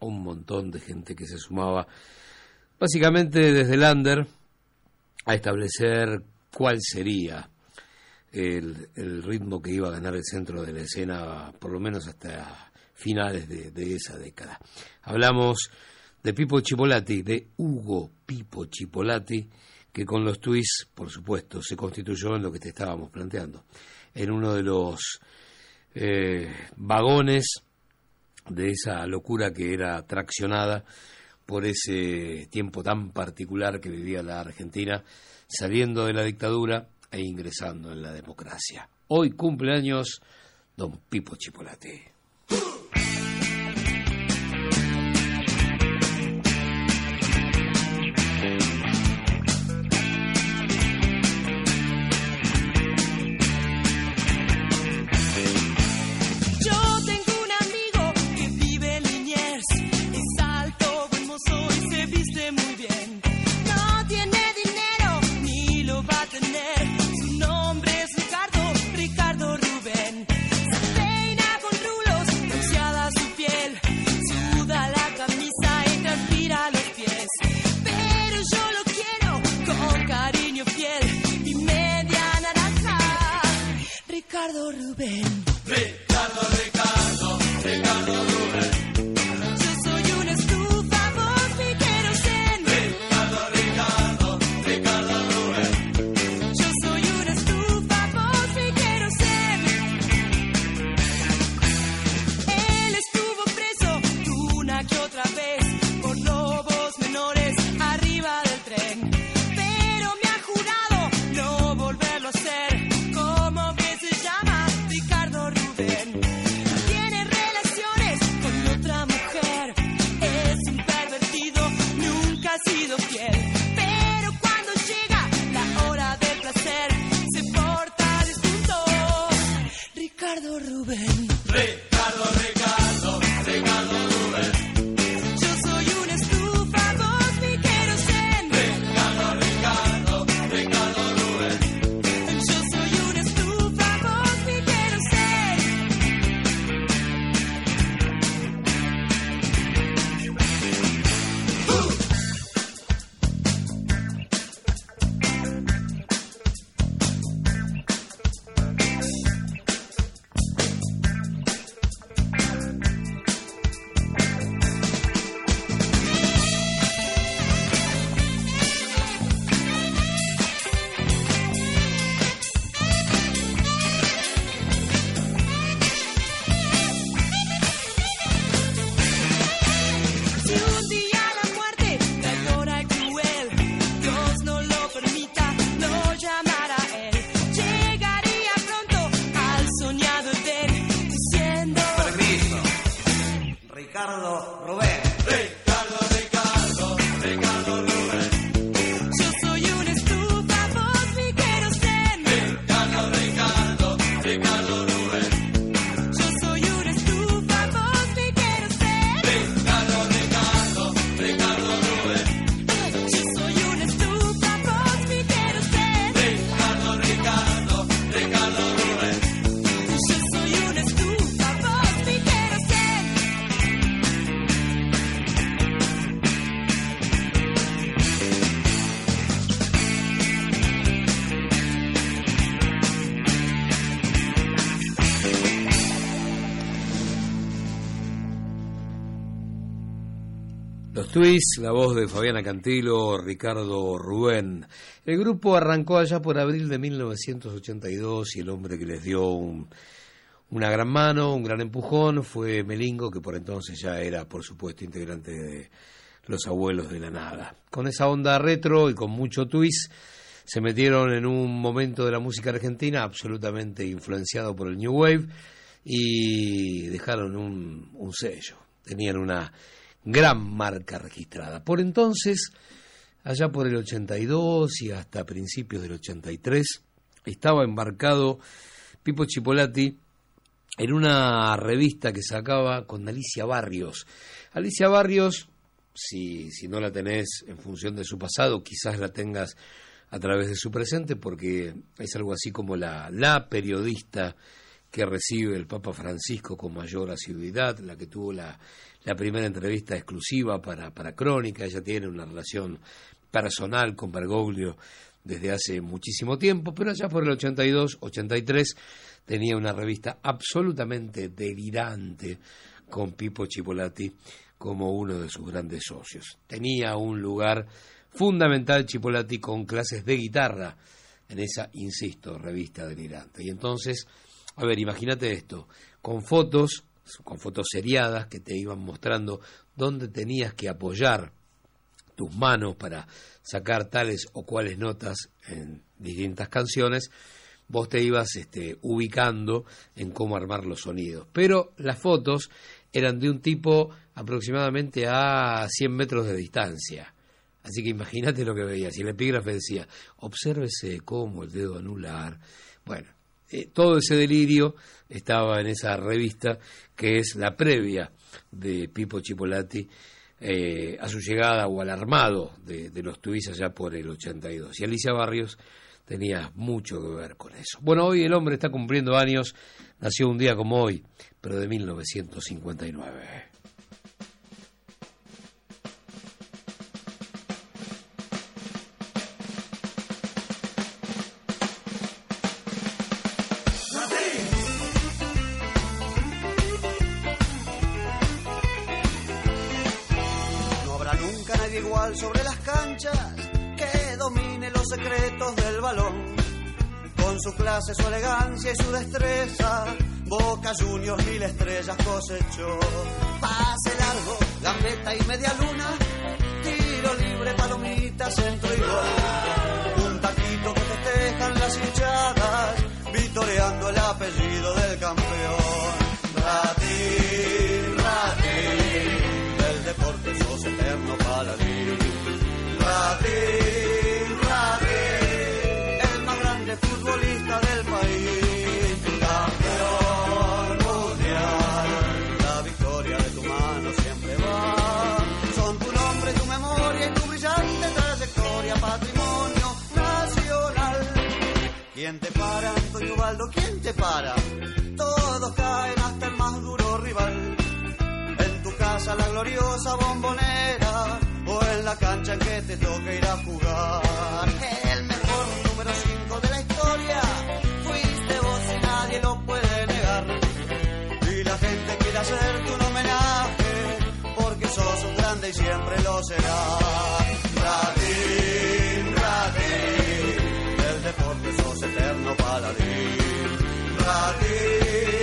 un montón de gente que se sumaba básicamente desde el under a establecer cuál sería el, el, ritmo que iba a ganar el centro de la escena, por lo menos hasta finales de, de esa década. Hablamos de Pipo Chipolati, de Hugo Pipo Chipolati, que con los twists, por supuesto, se constituyó en lo que te estábamos planteando, en uno de los eh, vagones de esa locura que era traccionada por ese tiempo tan particular que vivía la Argentina, saliendo de la dictadura e ingresando en la democracia. Hoy cumpleaños don Pipo Chipolate. Los Twists, la voz de Fabiana Cantilo, Ricardo Rubén. El grupo arrancó allá por abril de 1982 y el hombre que les dio un- una gran mano, un gran empujón, fue Melingo, que por entonces ya era, por supuesto, integrante de Los Abuelos de la Nada. Con esa onda retro y con mucho twist, se metieron en un momento de la música argentina absolutamente influenciado por el New Wave y dejaron un, un sello. Tenían una gran marca registrada. Por entonces, allá por el 82 y hasta principios del 83, estaba embarcado Pipo Chipolati en una revista que sacaba con Alicia Barrios. Alicia Barrios, si, si no la tenés en función de su pasado, quizás la tengas a través de su presente, porque es algo así como la, la periodista que recibe el Papa Francisco con mayor asiduidad, la que tuvo la, la primera entrevista exclusiva para, para Crónica, ella tiene una relación personal con Bergoglio desde hace muchísimo tiempo, pero allá por el 82, 83 tenía una revista absolutamente delirante con Pipo Chipolati como uno de sus grandes socios. Tenía un lugar fundamental Chipolati con clases de guitarra en esa, insisto, revista delirante. Y entonces, a ver, imagínate esto, con fotos con fotos seriadas que te iban mostrando dónde tenías que apoyar tus manos para sacar tales o cuales notas en distintas canciones, vos te ibas este, ubicando en cómo armar los sonidos. Pero las fotos eran de un tipo aproximadamente a 100 metros de distancia. Así que imagínate lo que veías. Y el epígrafe decía, obsérvese cómo el dedo anular. Bueno, eh, todo ese delirio estaba en esa revista que es la previa de Pipo Chipolati eh, a su llegada o al armado de, los tuits allá por el 82. Y Alicia Barrios tenía mucho que ver con eso. Bueno, hoy el hombre está cumpliendo años, nació un día como hoy, pero de 1959. Secretos del balón. Con su clase, su elegancia y su destreza, Boca Juniors mil estrellas cosechó. Pase largo, gambeta y media luna, tiro libre, palomita, centro y gol. Un taquito que festejan las hinchadas, vitoreando el apellido gloriosa bombonera o en la cancha en que te toca ir a jugar. El mejor número 5 de la historia fuiste vos y nadie lo puede negar. Y la gente quiere hacerte un homenaje porque sos un grande y siempre lo serás. Radín, Radín, del deporte sos eterno paladín. Radín,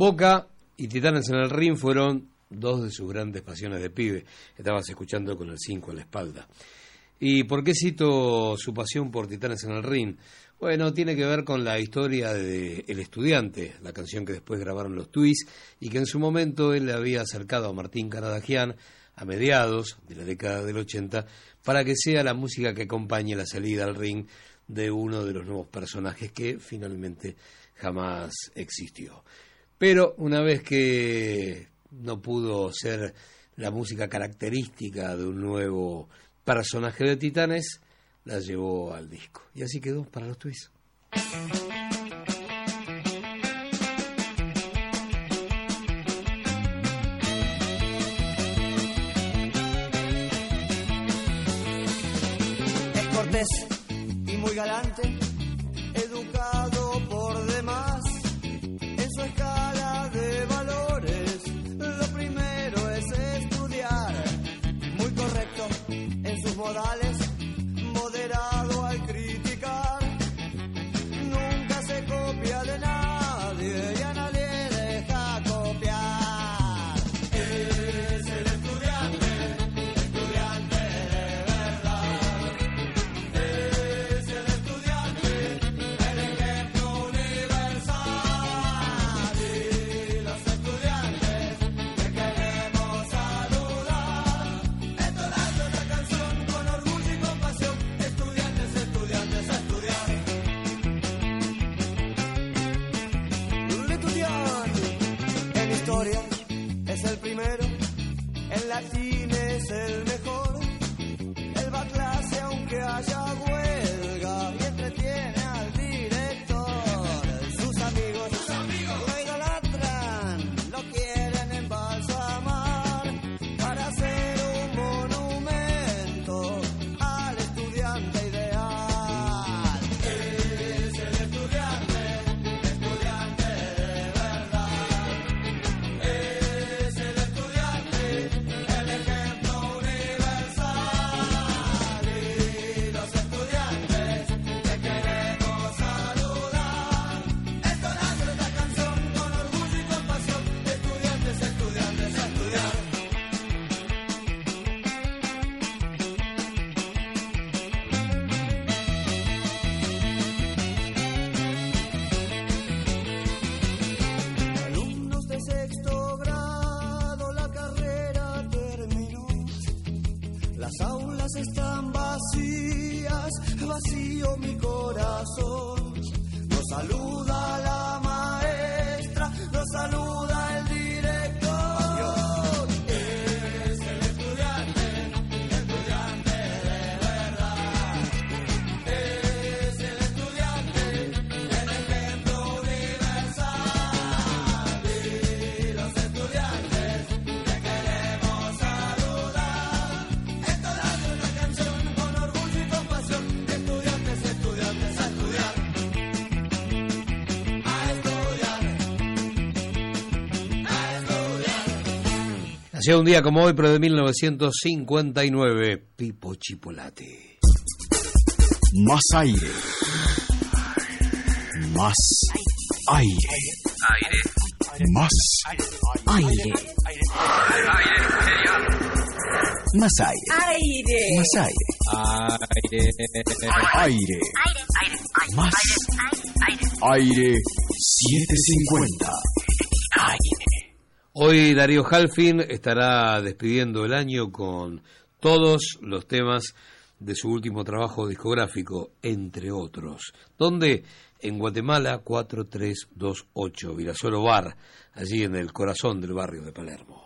Boca y Titanes en el Ring fueron dos de sus grandes pasiones de pibe. Estabas escuchando con el 5 a la espalda. ¿Y por qué cito su pasión por Titanes en el Ring? Bueno, tiene que ver con la historia de El Estudiante, la canción que después grabaron los Twists y que en su momento él le había acercado a Martín Caradagian a mediados de la década del 80 para que sea la música que acompañe la salida al ring de uno de los nuevos personajes que finalmente jamás existió. Pero una vez que no pudo ser la música característica de un nuevo personaje de Titanes, la llevó al disco. Y así quedó para los twists. Es cortés y muy galante, un día como hoy, pero de 1959, Pipo Chipolate. Más aire. Más aire. aire. Más aire. aire. Más aire. Aire. Más aire. Aire. Aire. Aire. Más aire. Aire 750. Hoy Darío Halfin estará despidiendo el año con todos los temas de su último trabajo discográfico, entre otros, donde en Guatemala 4328, Virasoro Bar, allí en el corazón del barrio de Palermo.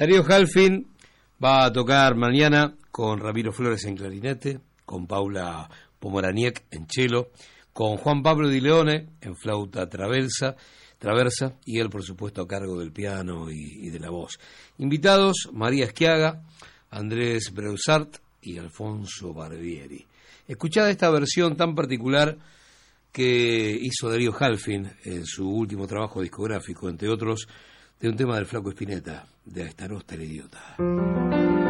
Darío Halfin va a tocar mañana con Ramiro Flores en clarinete, con Paula Pomoraniec en cello, con Juan Pablo Di Leone en flauta traversa, traversa y él, por supuesto, a cargo del piano y, y de la voz. Invitados, María Esquiaga, Andrés Breusart y Alfonso Barbieri. Escuchada esta versión tan particular que hizo Darío Halfin en su último trabajo discográfico, entre otros, de un tema del Flaco Espineta, de estar usted idiota.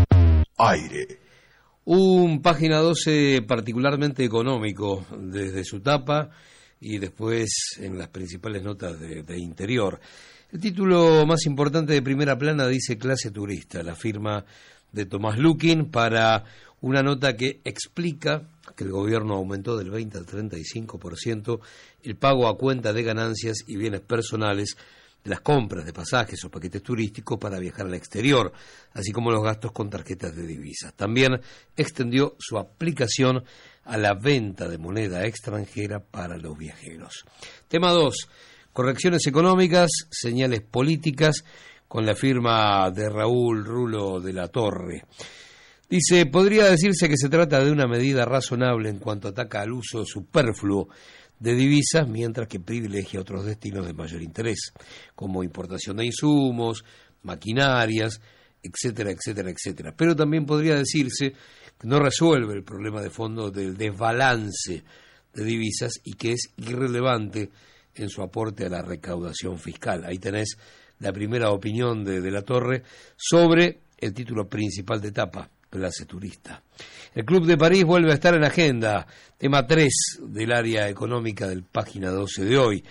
aire. Un página 12 particularmente económico desde su tapa y después en las principales notas de, interior. El título más importante de primera plana dice clase turista, la firma de Tomás Lukin para una nota que explica que el gobierno aumentó del 20 al 35% el pago a cuenta de ganancias y bienes personales las compras de pasajes o paquetes turísticos para viajar al exterior, así como los gastos con tarjetas de divisas. También extendió su aplicación a la venta de moneda extranjera para los viajeros. Tema 2. Correcciones económicas, señales políticas, con la firma de Raúl Rulo de la Torre. Dice, podría decirse que se trata de una medida razonable en cuanto ataca al uso superfluo de divisas, mientras que privilegia otros destinos de mayor interés, como importación de insumos, maquinarias, etcétera, etcétera, etcétera. Pero también podría decirse que no resuelve el problema de fondo del desbalance de divisas y que es irrelevante en su aporte a la recaudación fiscal. Ahí tenés la primera opinión de, de la Torre sobre el título principal de etapa, clase turista. El Club de París vuelve a estar en agenda, tema 3 del área económica del página 12 de hoy.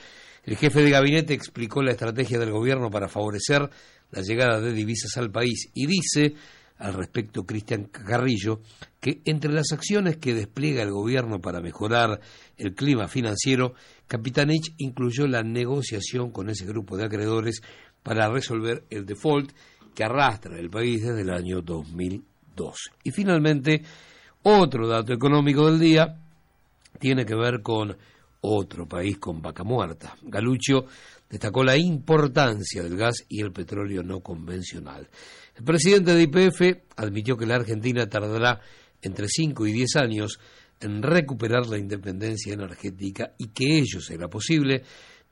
El jefe de gabinete explicó la estrategia del gobierno para favorecer la llegada de divisas al país y dice al respecto Cristian Carrillo que entre las acciones que despliega el gobierno para mejorar el clima financiero, Capitanich incluyó la negociación con ese grupo de acreedores para resolver el default que arrastra el país desde el año 2012. Y finalmente, otro dato económico del día tiene que ver con otro país con vaca muerta. Galuccio destacó la importancia del gas y el petróleo no convencional. El presidente de IPF admitió que la Argentina tardará entre 5 y 10 años en recuperar la independencia energética y que ello será posible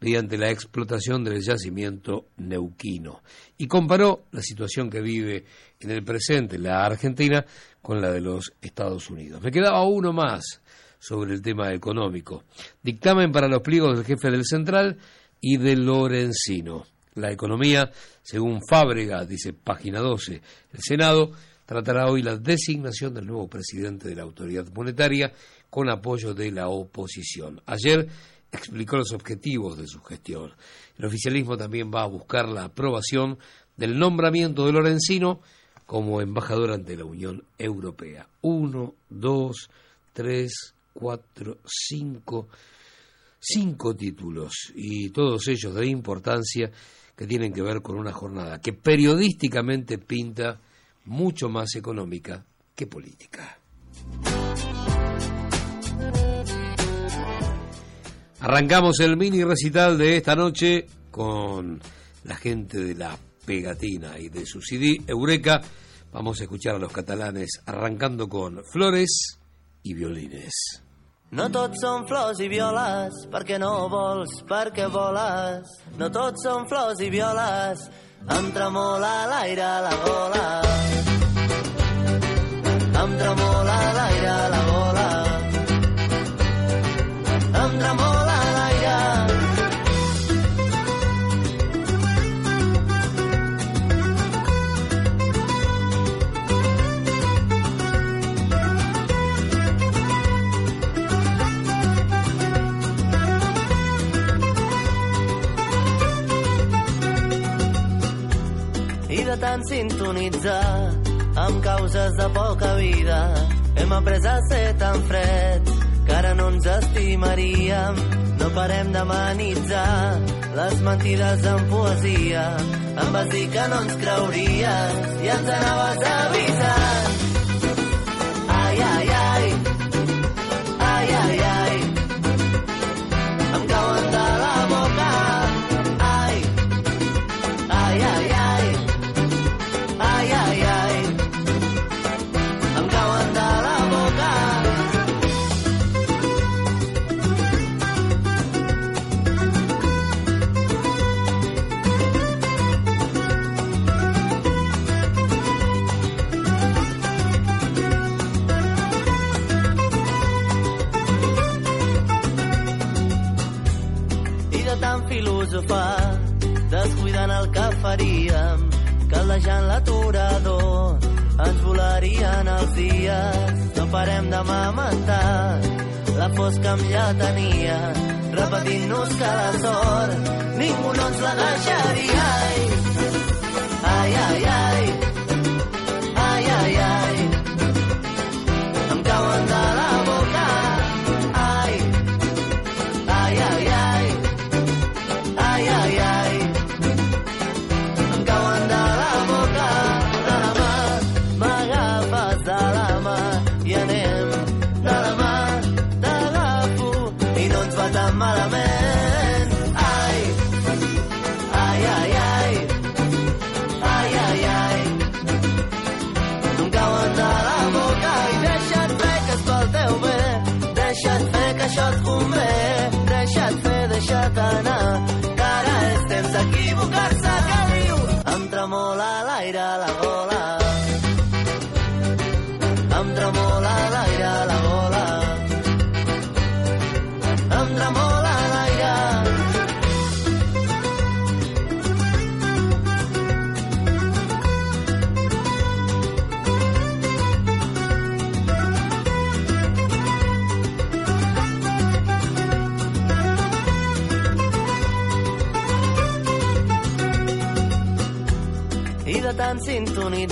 mediante la explotación del yacimiento neuquino. Y comparó la situación que vive en el presente la Argentina con la de los Estados Unidos. Me quedaba uno más sobre el tema económico. Dictamen para los pliegos del jefe del Central y de Lorenzino. La economía, según Fábrega, dice página 12, el Senado tratará hoy la designación del nuevo presidente de la autoridad monetaria con apoyo de la oposición. Ayer explicó los objetivos de su gestión. El oficialismo también va a buscar la aprobación del nombramiento de Lorenzino como embajador ante la Unión Europea. Uno, dos, tres, cuatro, cinco, cinco títulos y todos ellos de importancia que tienen que ver con una jornada que periodísticamente pinta mucho más económica que política. Arrancamos el mini recital de esta noche con la gente de la pegatina y de su CD Eureka. Vamos a escuchar a los catalanes arrancando con flores y violines. No tots són flors i violes, perquè no vols, perquè voles. No tots són flors i violes, em tremola l'aire la gola. Em tremola l'aire la gola. Em tremola tant sintonitzar amb causes de poca vida. Hem après a ser tan freds que ara no ens estimaríem. No parem d'amenitzar les mentides en poesia. Em vas dir que no ens creuries i ens anaves avisant. Ai, ai, ai. Ai, ai, faríem, caldejant l'aturador ens volarien els dies. No parem de mamentar la fosca amb lletania repetint-nos que la sort ningú no ens la deixaria. Ai, ai, ai ai,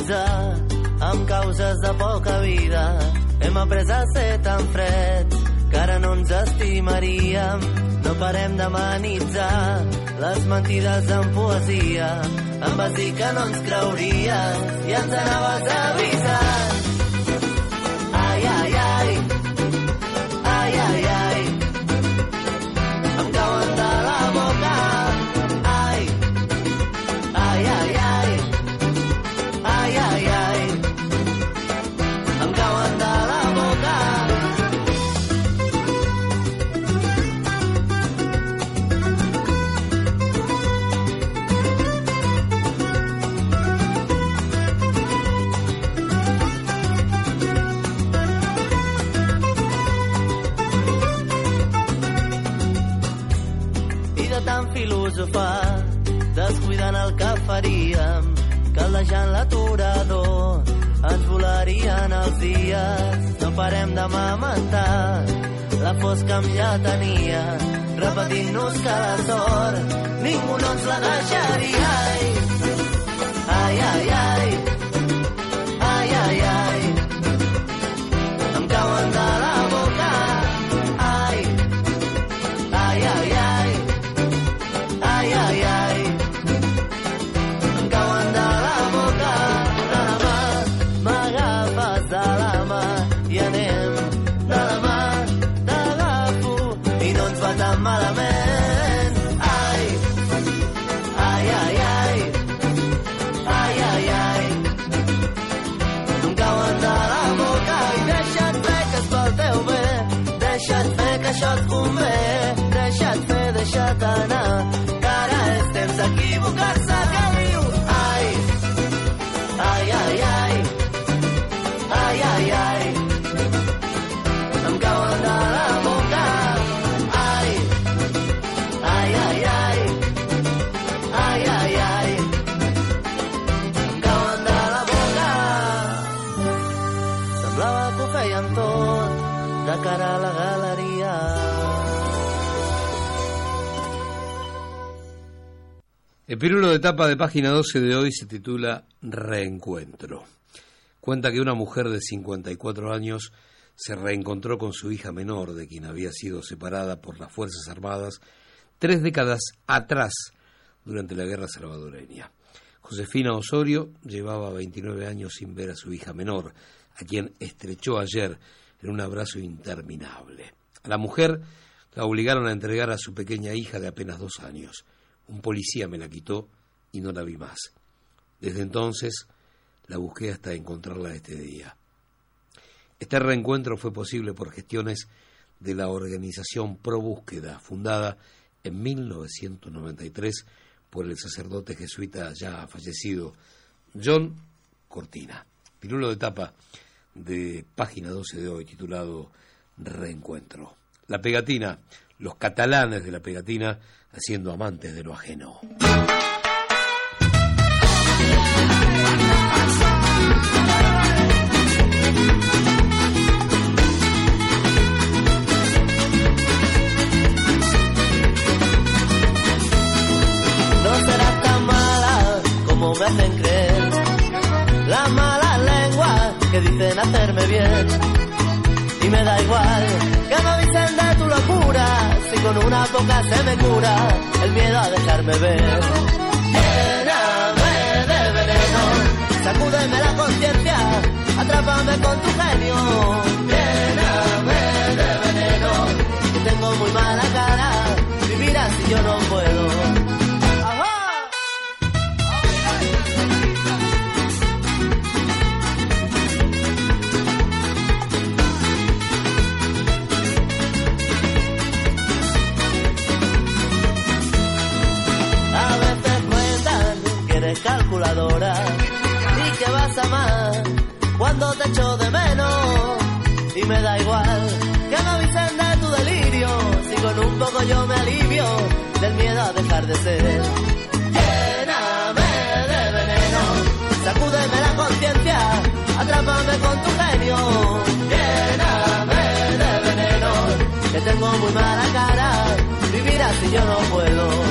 sintonitzar amb causes de poca vida. Hem après a ser tan freds que ara no ens estimaríem. No parem d'amenitzar les mentides en poesia. Em vas dir que no ens creuries i ens anaves avisant filosofar, descuidant el que faríem, caldejant l'aturador, ens volarien els dies, no parem de mamentar, la fosca amb ja tenia, repetint-nos que la sort. Ningú no ens la deixaria. Ai, ai, ai, ai, El pirulo de tapa de página 12 de hoy se titula Reencuentro. Cuenta que una mujer de 54 años se reencontró con su hija menor, de quien había sido separada por las Fuerzas Armadas tres décadas atrás durante la Guerra Salvadoreña. Josefina Osorio llevaba 29 años sin ver a su hija menor, a quien estrechó ayer en un abrazo interminable. A la mujer la obligaron a entregar a su pequeña hija de apenas dos años. Un policía me la quitó y no la vi más. Desde entonces la busqué hasta encontrarla este día. Este reencuentro fue posible por gestiones de la organización Pro Búsqueda, fundada en 1993 por el sacerdote jesuita ya fallecido John Cortina. Pirulo de tapa de página 12 de hoy, titulado Reencuentro. La pegatina, los catalanes de la pegatina haciendo amantes de lo ajeno. No será tan mala como me hacen creer. La mala lengua que dicen hacerme bien. Y me da igual que me avisen de tu locura. Con una boca se me cura el miedo a dejarme ver. Lléname de veneno, sacúdeme la conciencia, atrápame con tu genio. Lléname de veneno, tengo muy mala cara, vivir así yo no puedo. Te echo de menos. Y me da igual que me avisen de tu delirio. Si con un poco yo me alivio del miedo a dejar de ser. Lléname de veneno, sacúdeme la conciencia, atrápame con tu genio. Lléname de veneno, que tengo muy mala cara, vivir así yo no puedo.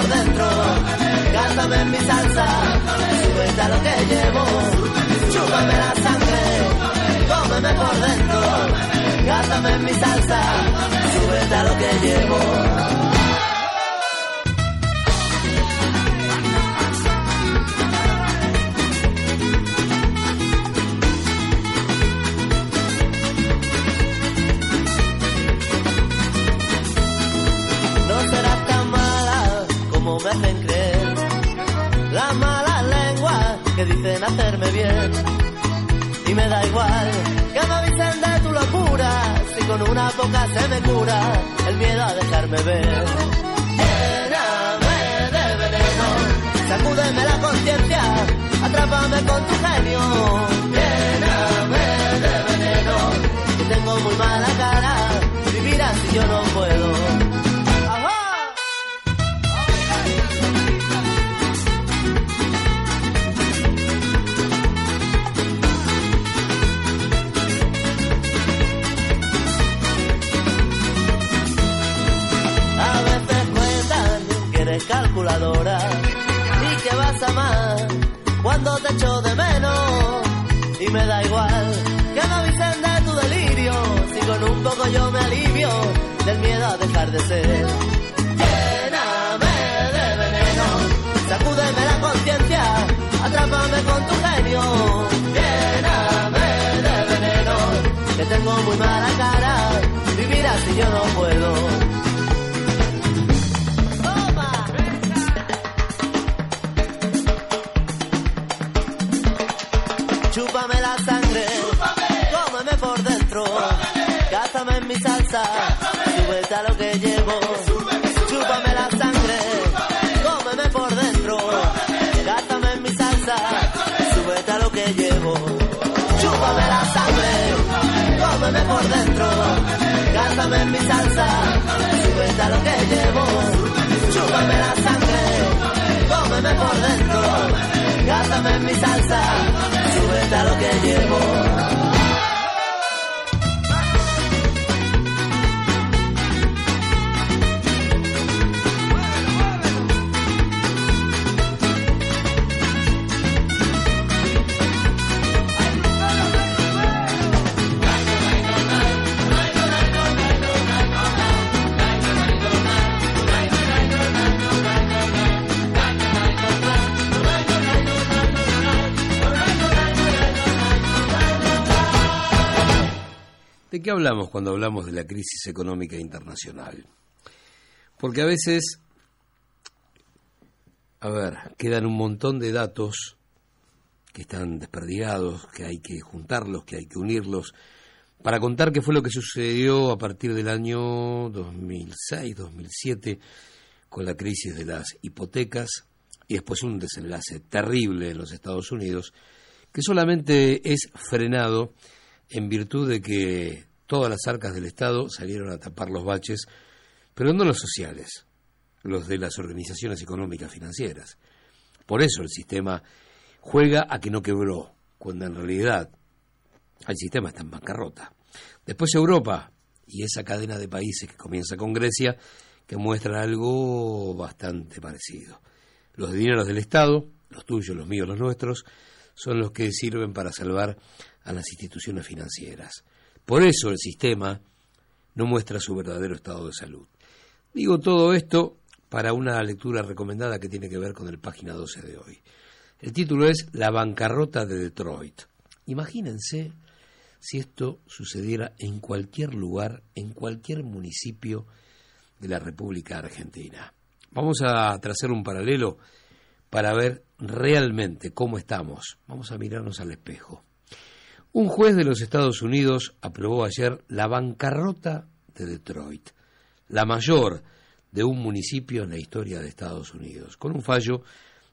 Por mi salsa, súbete a lo que llevo. Chúpame la sangre, cómeme por dentro, cásame en mi salsa, súbete a lo que llevo. Que dicen hacerme bien. Y me da igual que me avisen de tu locura. Si con una boca se me cura el miedo a dejarme ver. Lléname de veneno, sacúdeme la conciencia, atrápame con tu genio. Lléname de veneno, que tengo muy mala cara, vivir así yo no puedo. Y que vas a más cuando te echo de menos. Y me da igual que me avisen de tu delirio, si con un poco yo me alivio del miedo a dejar de ser. Lléname de veneno, sacúdeme la conciencia, atrápame con tu genio. Lléname de veneno, que tengo muy mala cara, vivir así yo no puedo. Que llevo. Chúpame la sangre, cómeme por dentro, cásame en mi salsa, a lo que llevo. Chúpame la sangre, cómeme por dentro, cásame en mi salsa, a lo que llevo. Qué hablamos cuando hablamos de la crisis económica internacional? Porque a veces, a ver, quedan un montón de datos que están desperdigados, que hay que juntarlos, que hay que unirlos, para contar qué fue lo que sucedió a partir del año 2006, 2007, con la crisis de las hipotecas y después un desenlace terrible en los Estados Unidos, que solamente es frenado en virtud de que todas las arcas del Estado salieron a tapar los baches, pero no los sociales, los de las organizaciones económicas financieras. Por eso el sistema juega a que no quebró, cuando en realidad el sistema está en bancarrota. Después Europa y esa cadena de países que comienza con Grecia, que muestra algo bastante parecido. Los dineros del Estado, los tuyos, los míos, los nuestros, son los que sirven para salvar a las instituciones financieras. Por eso el sistema no muestra su verdadero estado de salud. Digo todo esto para una lectura recomendada que tiene que ver con el página 12 de hoy. El título es La bancarrota de Detroit. Imagínense si esto sucediera en cualquier lugar, en cualquier municipio de la República Argentina. Vamos a trazar un paralelo para ver realmente cómo estamos. Vamos a mirarnos al espejo. Un juez de los Estados Unidos aprobó ayer la bancarrota de Detroit, la mayor de un municipio en la historia de Estados Unidos, con un fallo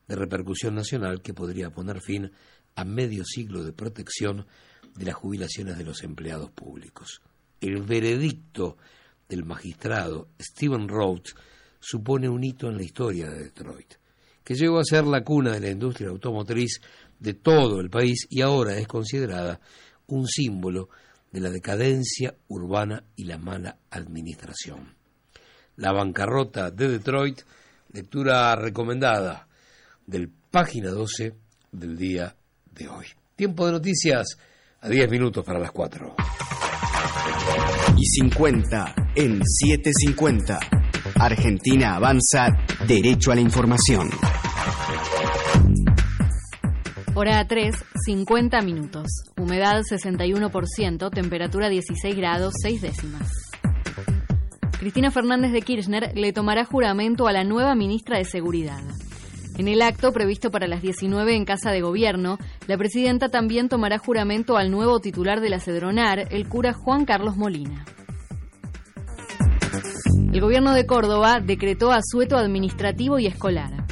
de repercusión nacional que podría poner fin a medio siglo de protección de las jubilaciones de los empleados públicos. El veredicto del magistrado Stephen Rhodes supone un hito en la historia de Detroit, que llegó a ser la cuna de la industria automotriz de todo el país y ahora es considerada un símbolo de la decadencia urbana y la mala administración. La bancarrota de Detroit, lectura recomendada del página 12 del día de hoy. Tiempo de noticias a 10 minutos para las 4. Y 50 en 750. Argentina avanza derecho a la información. Hora 3, 50 minutos. Humedad 61%, temperatura 16 grados 6 décimas. Cristina Fernández de Kirchner le tomará juramento a la nueva ministra de Seguridad. En el acto previsto para las 19 en Casa de Gobierno, la presidenta también tomará juramento al nuevo titular de la Cedronar, el cura Juan Carlos Molina. El gobierno de Córdoba decretó asueto administrativo y escolar.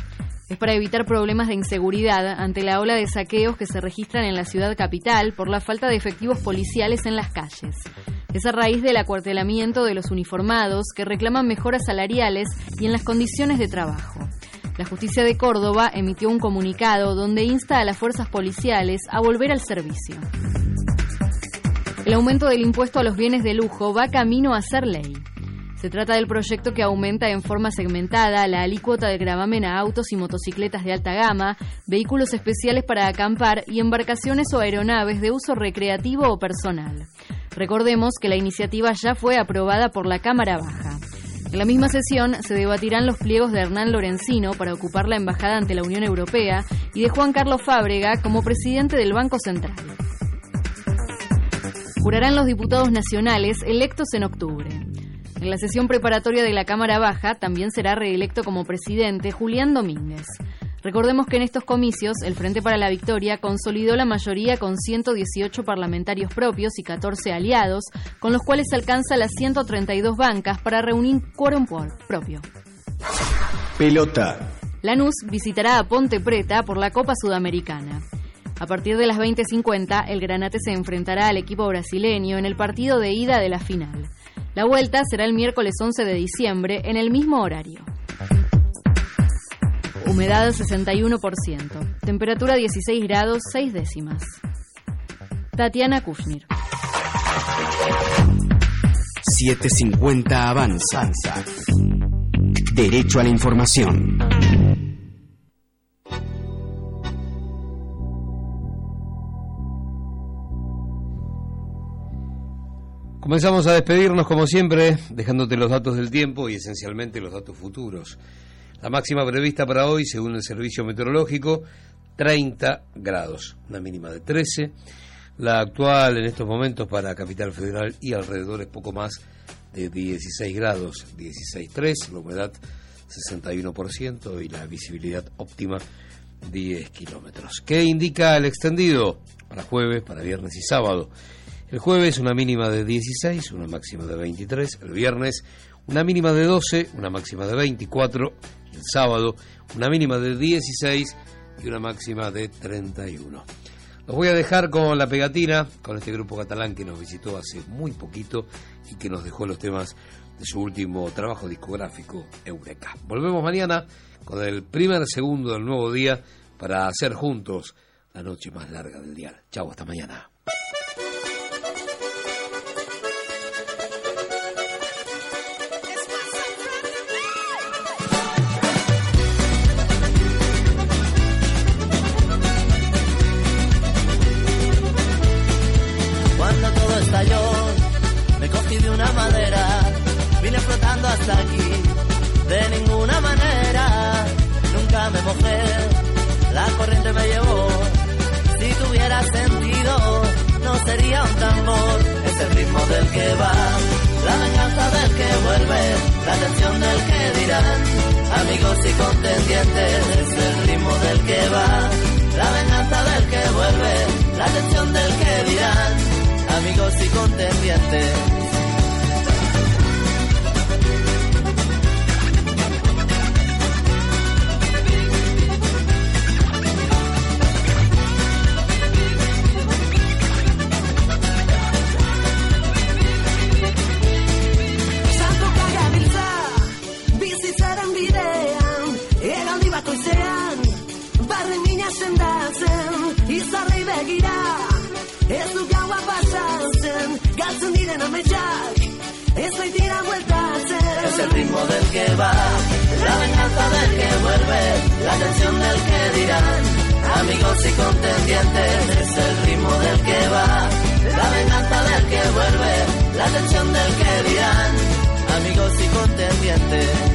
Es para evitar problemas de inseguridad ante la ola de saqueos que se registran en la ciudad capital por la falta de efectivos policiales en las calles. Es a raíz del acuartelamiento de los uniformados que reclaman mejoras salariales y en las condiciones de trabajo. La justicia de Córdoba emitió un comunicado donde insta a las fuerzas policiales a volver al servicio. El aumento del impuesto a los bienes de lujo va camino a ser ley. Se trata del proyecto que aumenta en forma segmentada la alícuota de gravamen a autos y motocicletas de alta gama, vehículos especiales para acampar y embarcaciones o aeronaves de uso recreativo o personal. Recordemos que la iniciativa ya fue aprobada por la Cámara Baja. En la misma sesión se debatirán los pliegos de Hernán Lorenzino para ocupar la embajada ante la Unión Europea y de Juan Carlos Fábrega como presidente del Banco Central. Jurarán los diputados nacionales electos en octubre. En la sesión preparatoria de la Cámara Baja también será reelecto como presidente Julián Domínguez. Recordemos que en estos comicios el Frente para la Victoria consolidó la mayoría con 118 parlamentarios propios y 14 aliados, con los cuales alcanza las 132 bancas para reunir quórum propio. Pelota. Lanús visitará a Ponte Preta por la Copa Sudamericana. A partir de las 20:50, el Granate se enfrentará al equipo brasileño en el partido de ida de la final. La vuelta será el miércoles 11 de diciembre en el mismo horario. Humedad 61%. Temperatura 16 grados 6 décimas. Tatiana Kushnir. 750 avanza. Derecho a la información. Comenzamos a despedirnos como siempre, dejándote los datos del tiempo y esencialmente los datos futuros. La máxima prevista para hoy, según el servicio meteorológico, 30 grados, una mínima de 13. La actual en estos momentos para Capital Federal y alrededor es poco más de 16 grados, 16.3, la humedad 61% y la visibilidad óptima 10 kilómetros. ¿Qué indica el extendido para jueves, para viernes y sábado? El jueves una mínima de 16, una máxima de 23. El viernes una mínima de 12, una máxima de 24. El sábado una mínima de 16 y una máxima de 31. Los voy a dejar con la pegatina, con este grupo catalán que nos visitó hace muy poquito y que nos dejó los temas de su último trabajo discográfico, Eureka. Volvemos mañana con el primer segundo del nuevo día para hacer juntos la noche más larga del día. Chau, hasta mañana. Un tambor, es el ritmo del que va, la venganza del que vuelve, la atención del que dirán, amigos y contendientes, es el ritmo del que va, la venganza del que vuelve, la atención del que dirán, amigos y contendientes. Ez du gaua pasatzen, galtzen diren ametsak, ez baitira bueltatzen. Es el ritmo del que va, la venganza del que vuelve, la atención del que dirán, amigos y contendientes. Es el ritmo del que va, la venganza del que vuelve, la atención del que dirán, amigos y contendientes.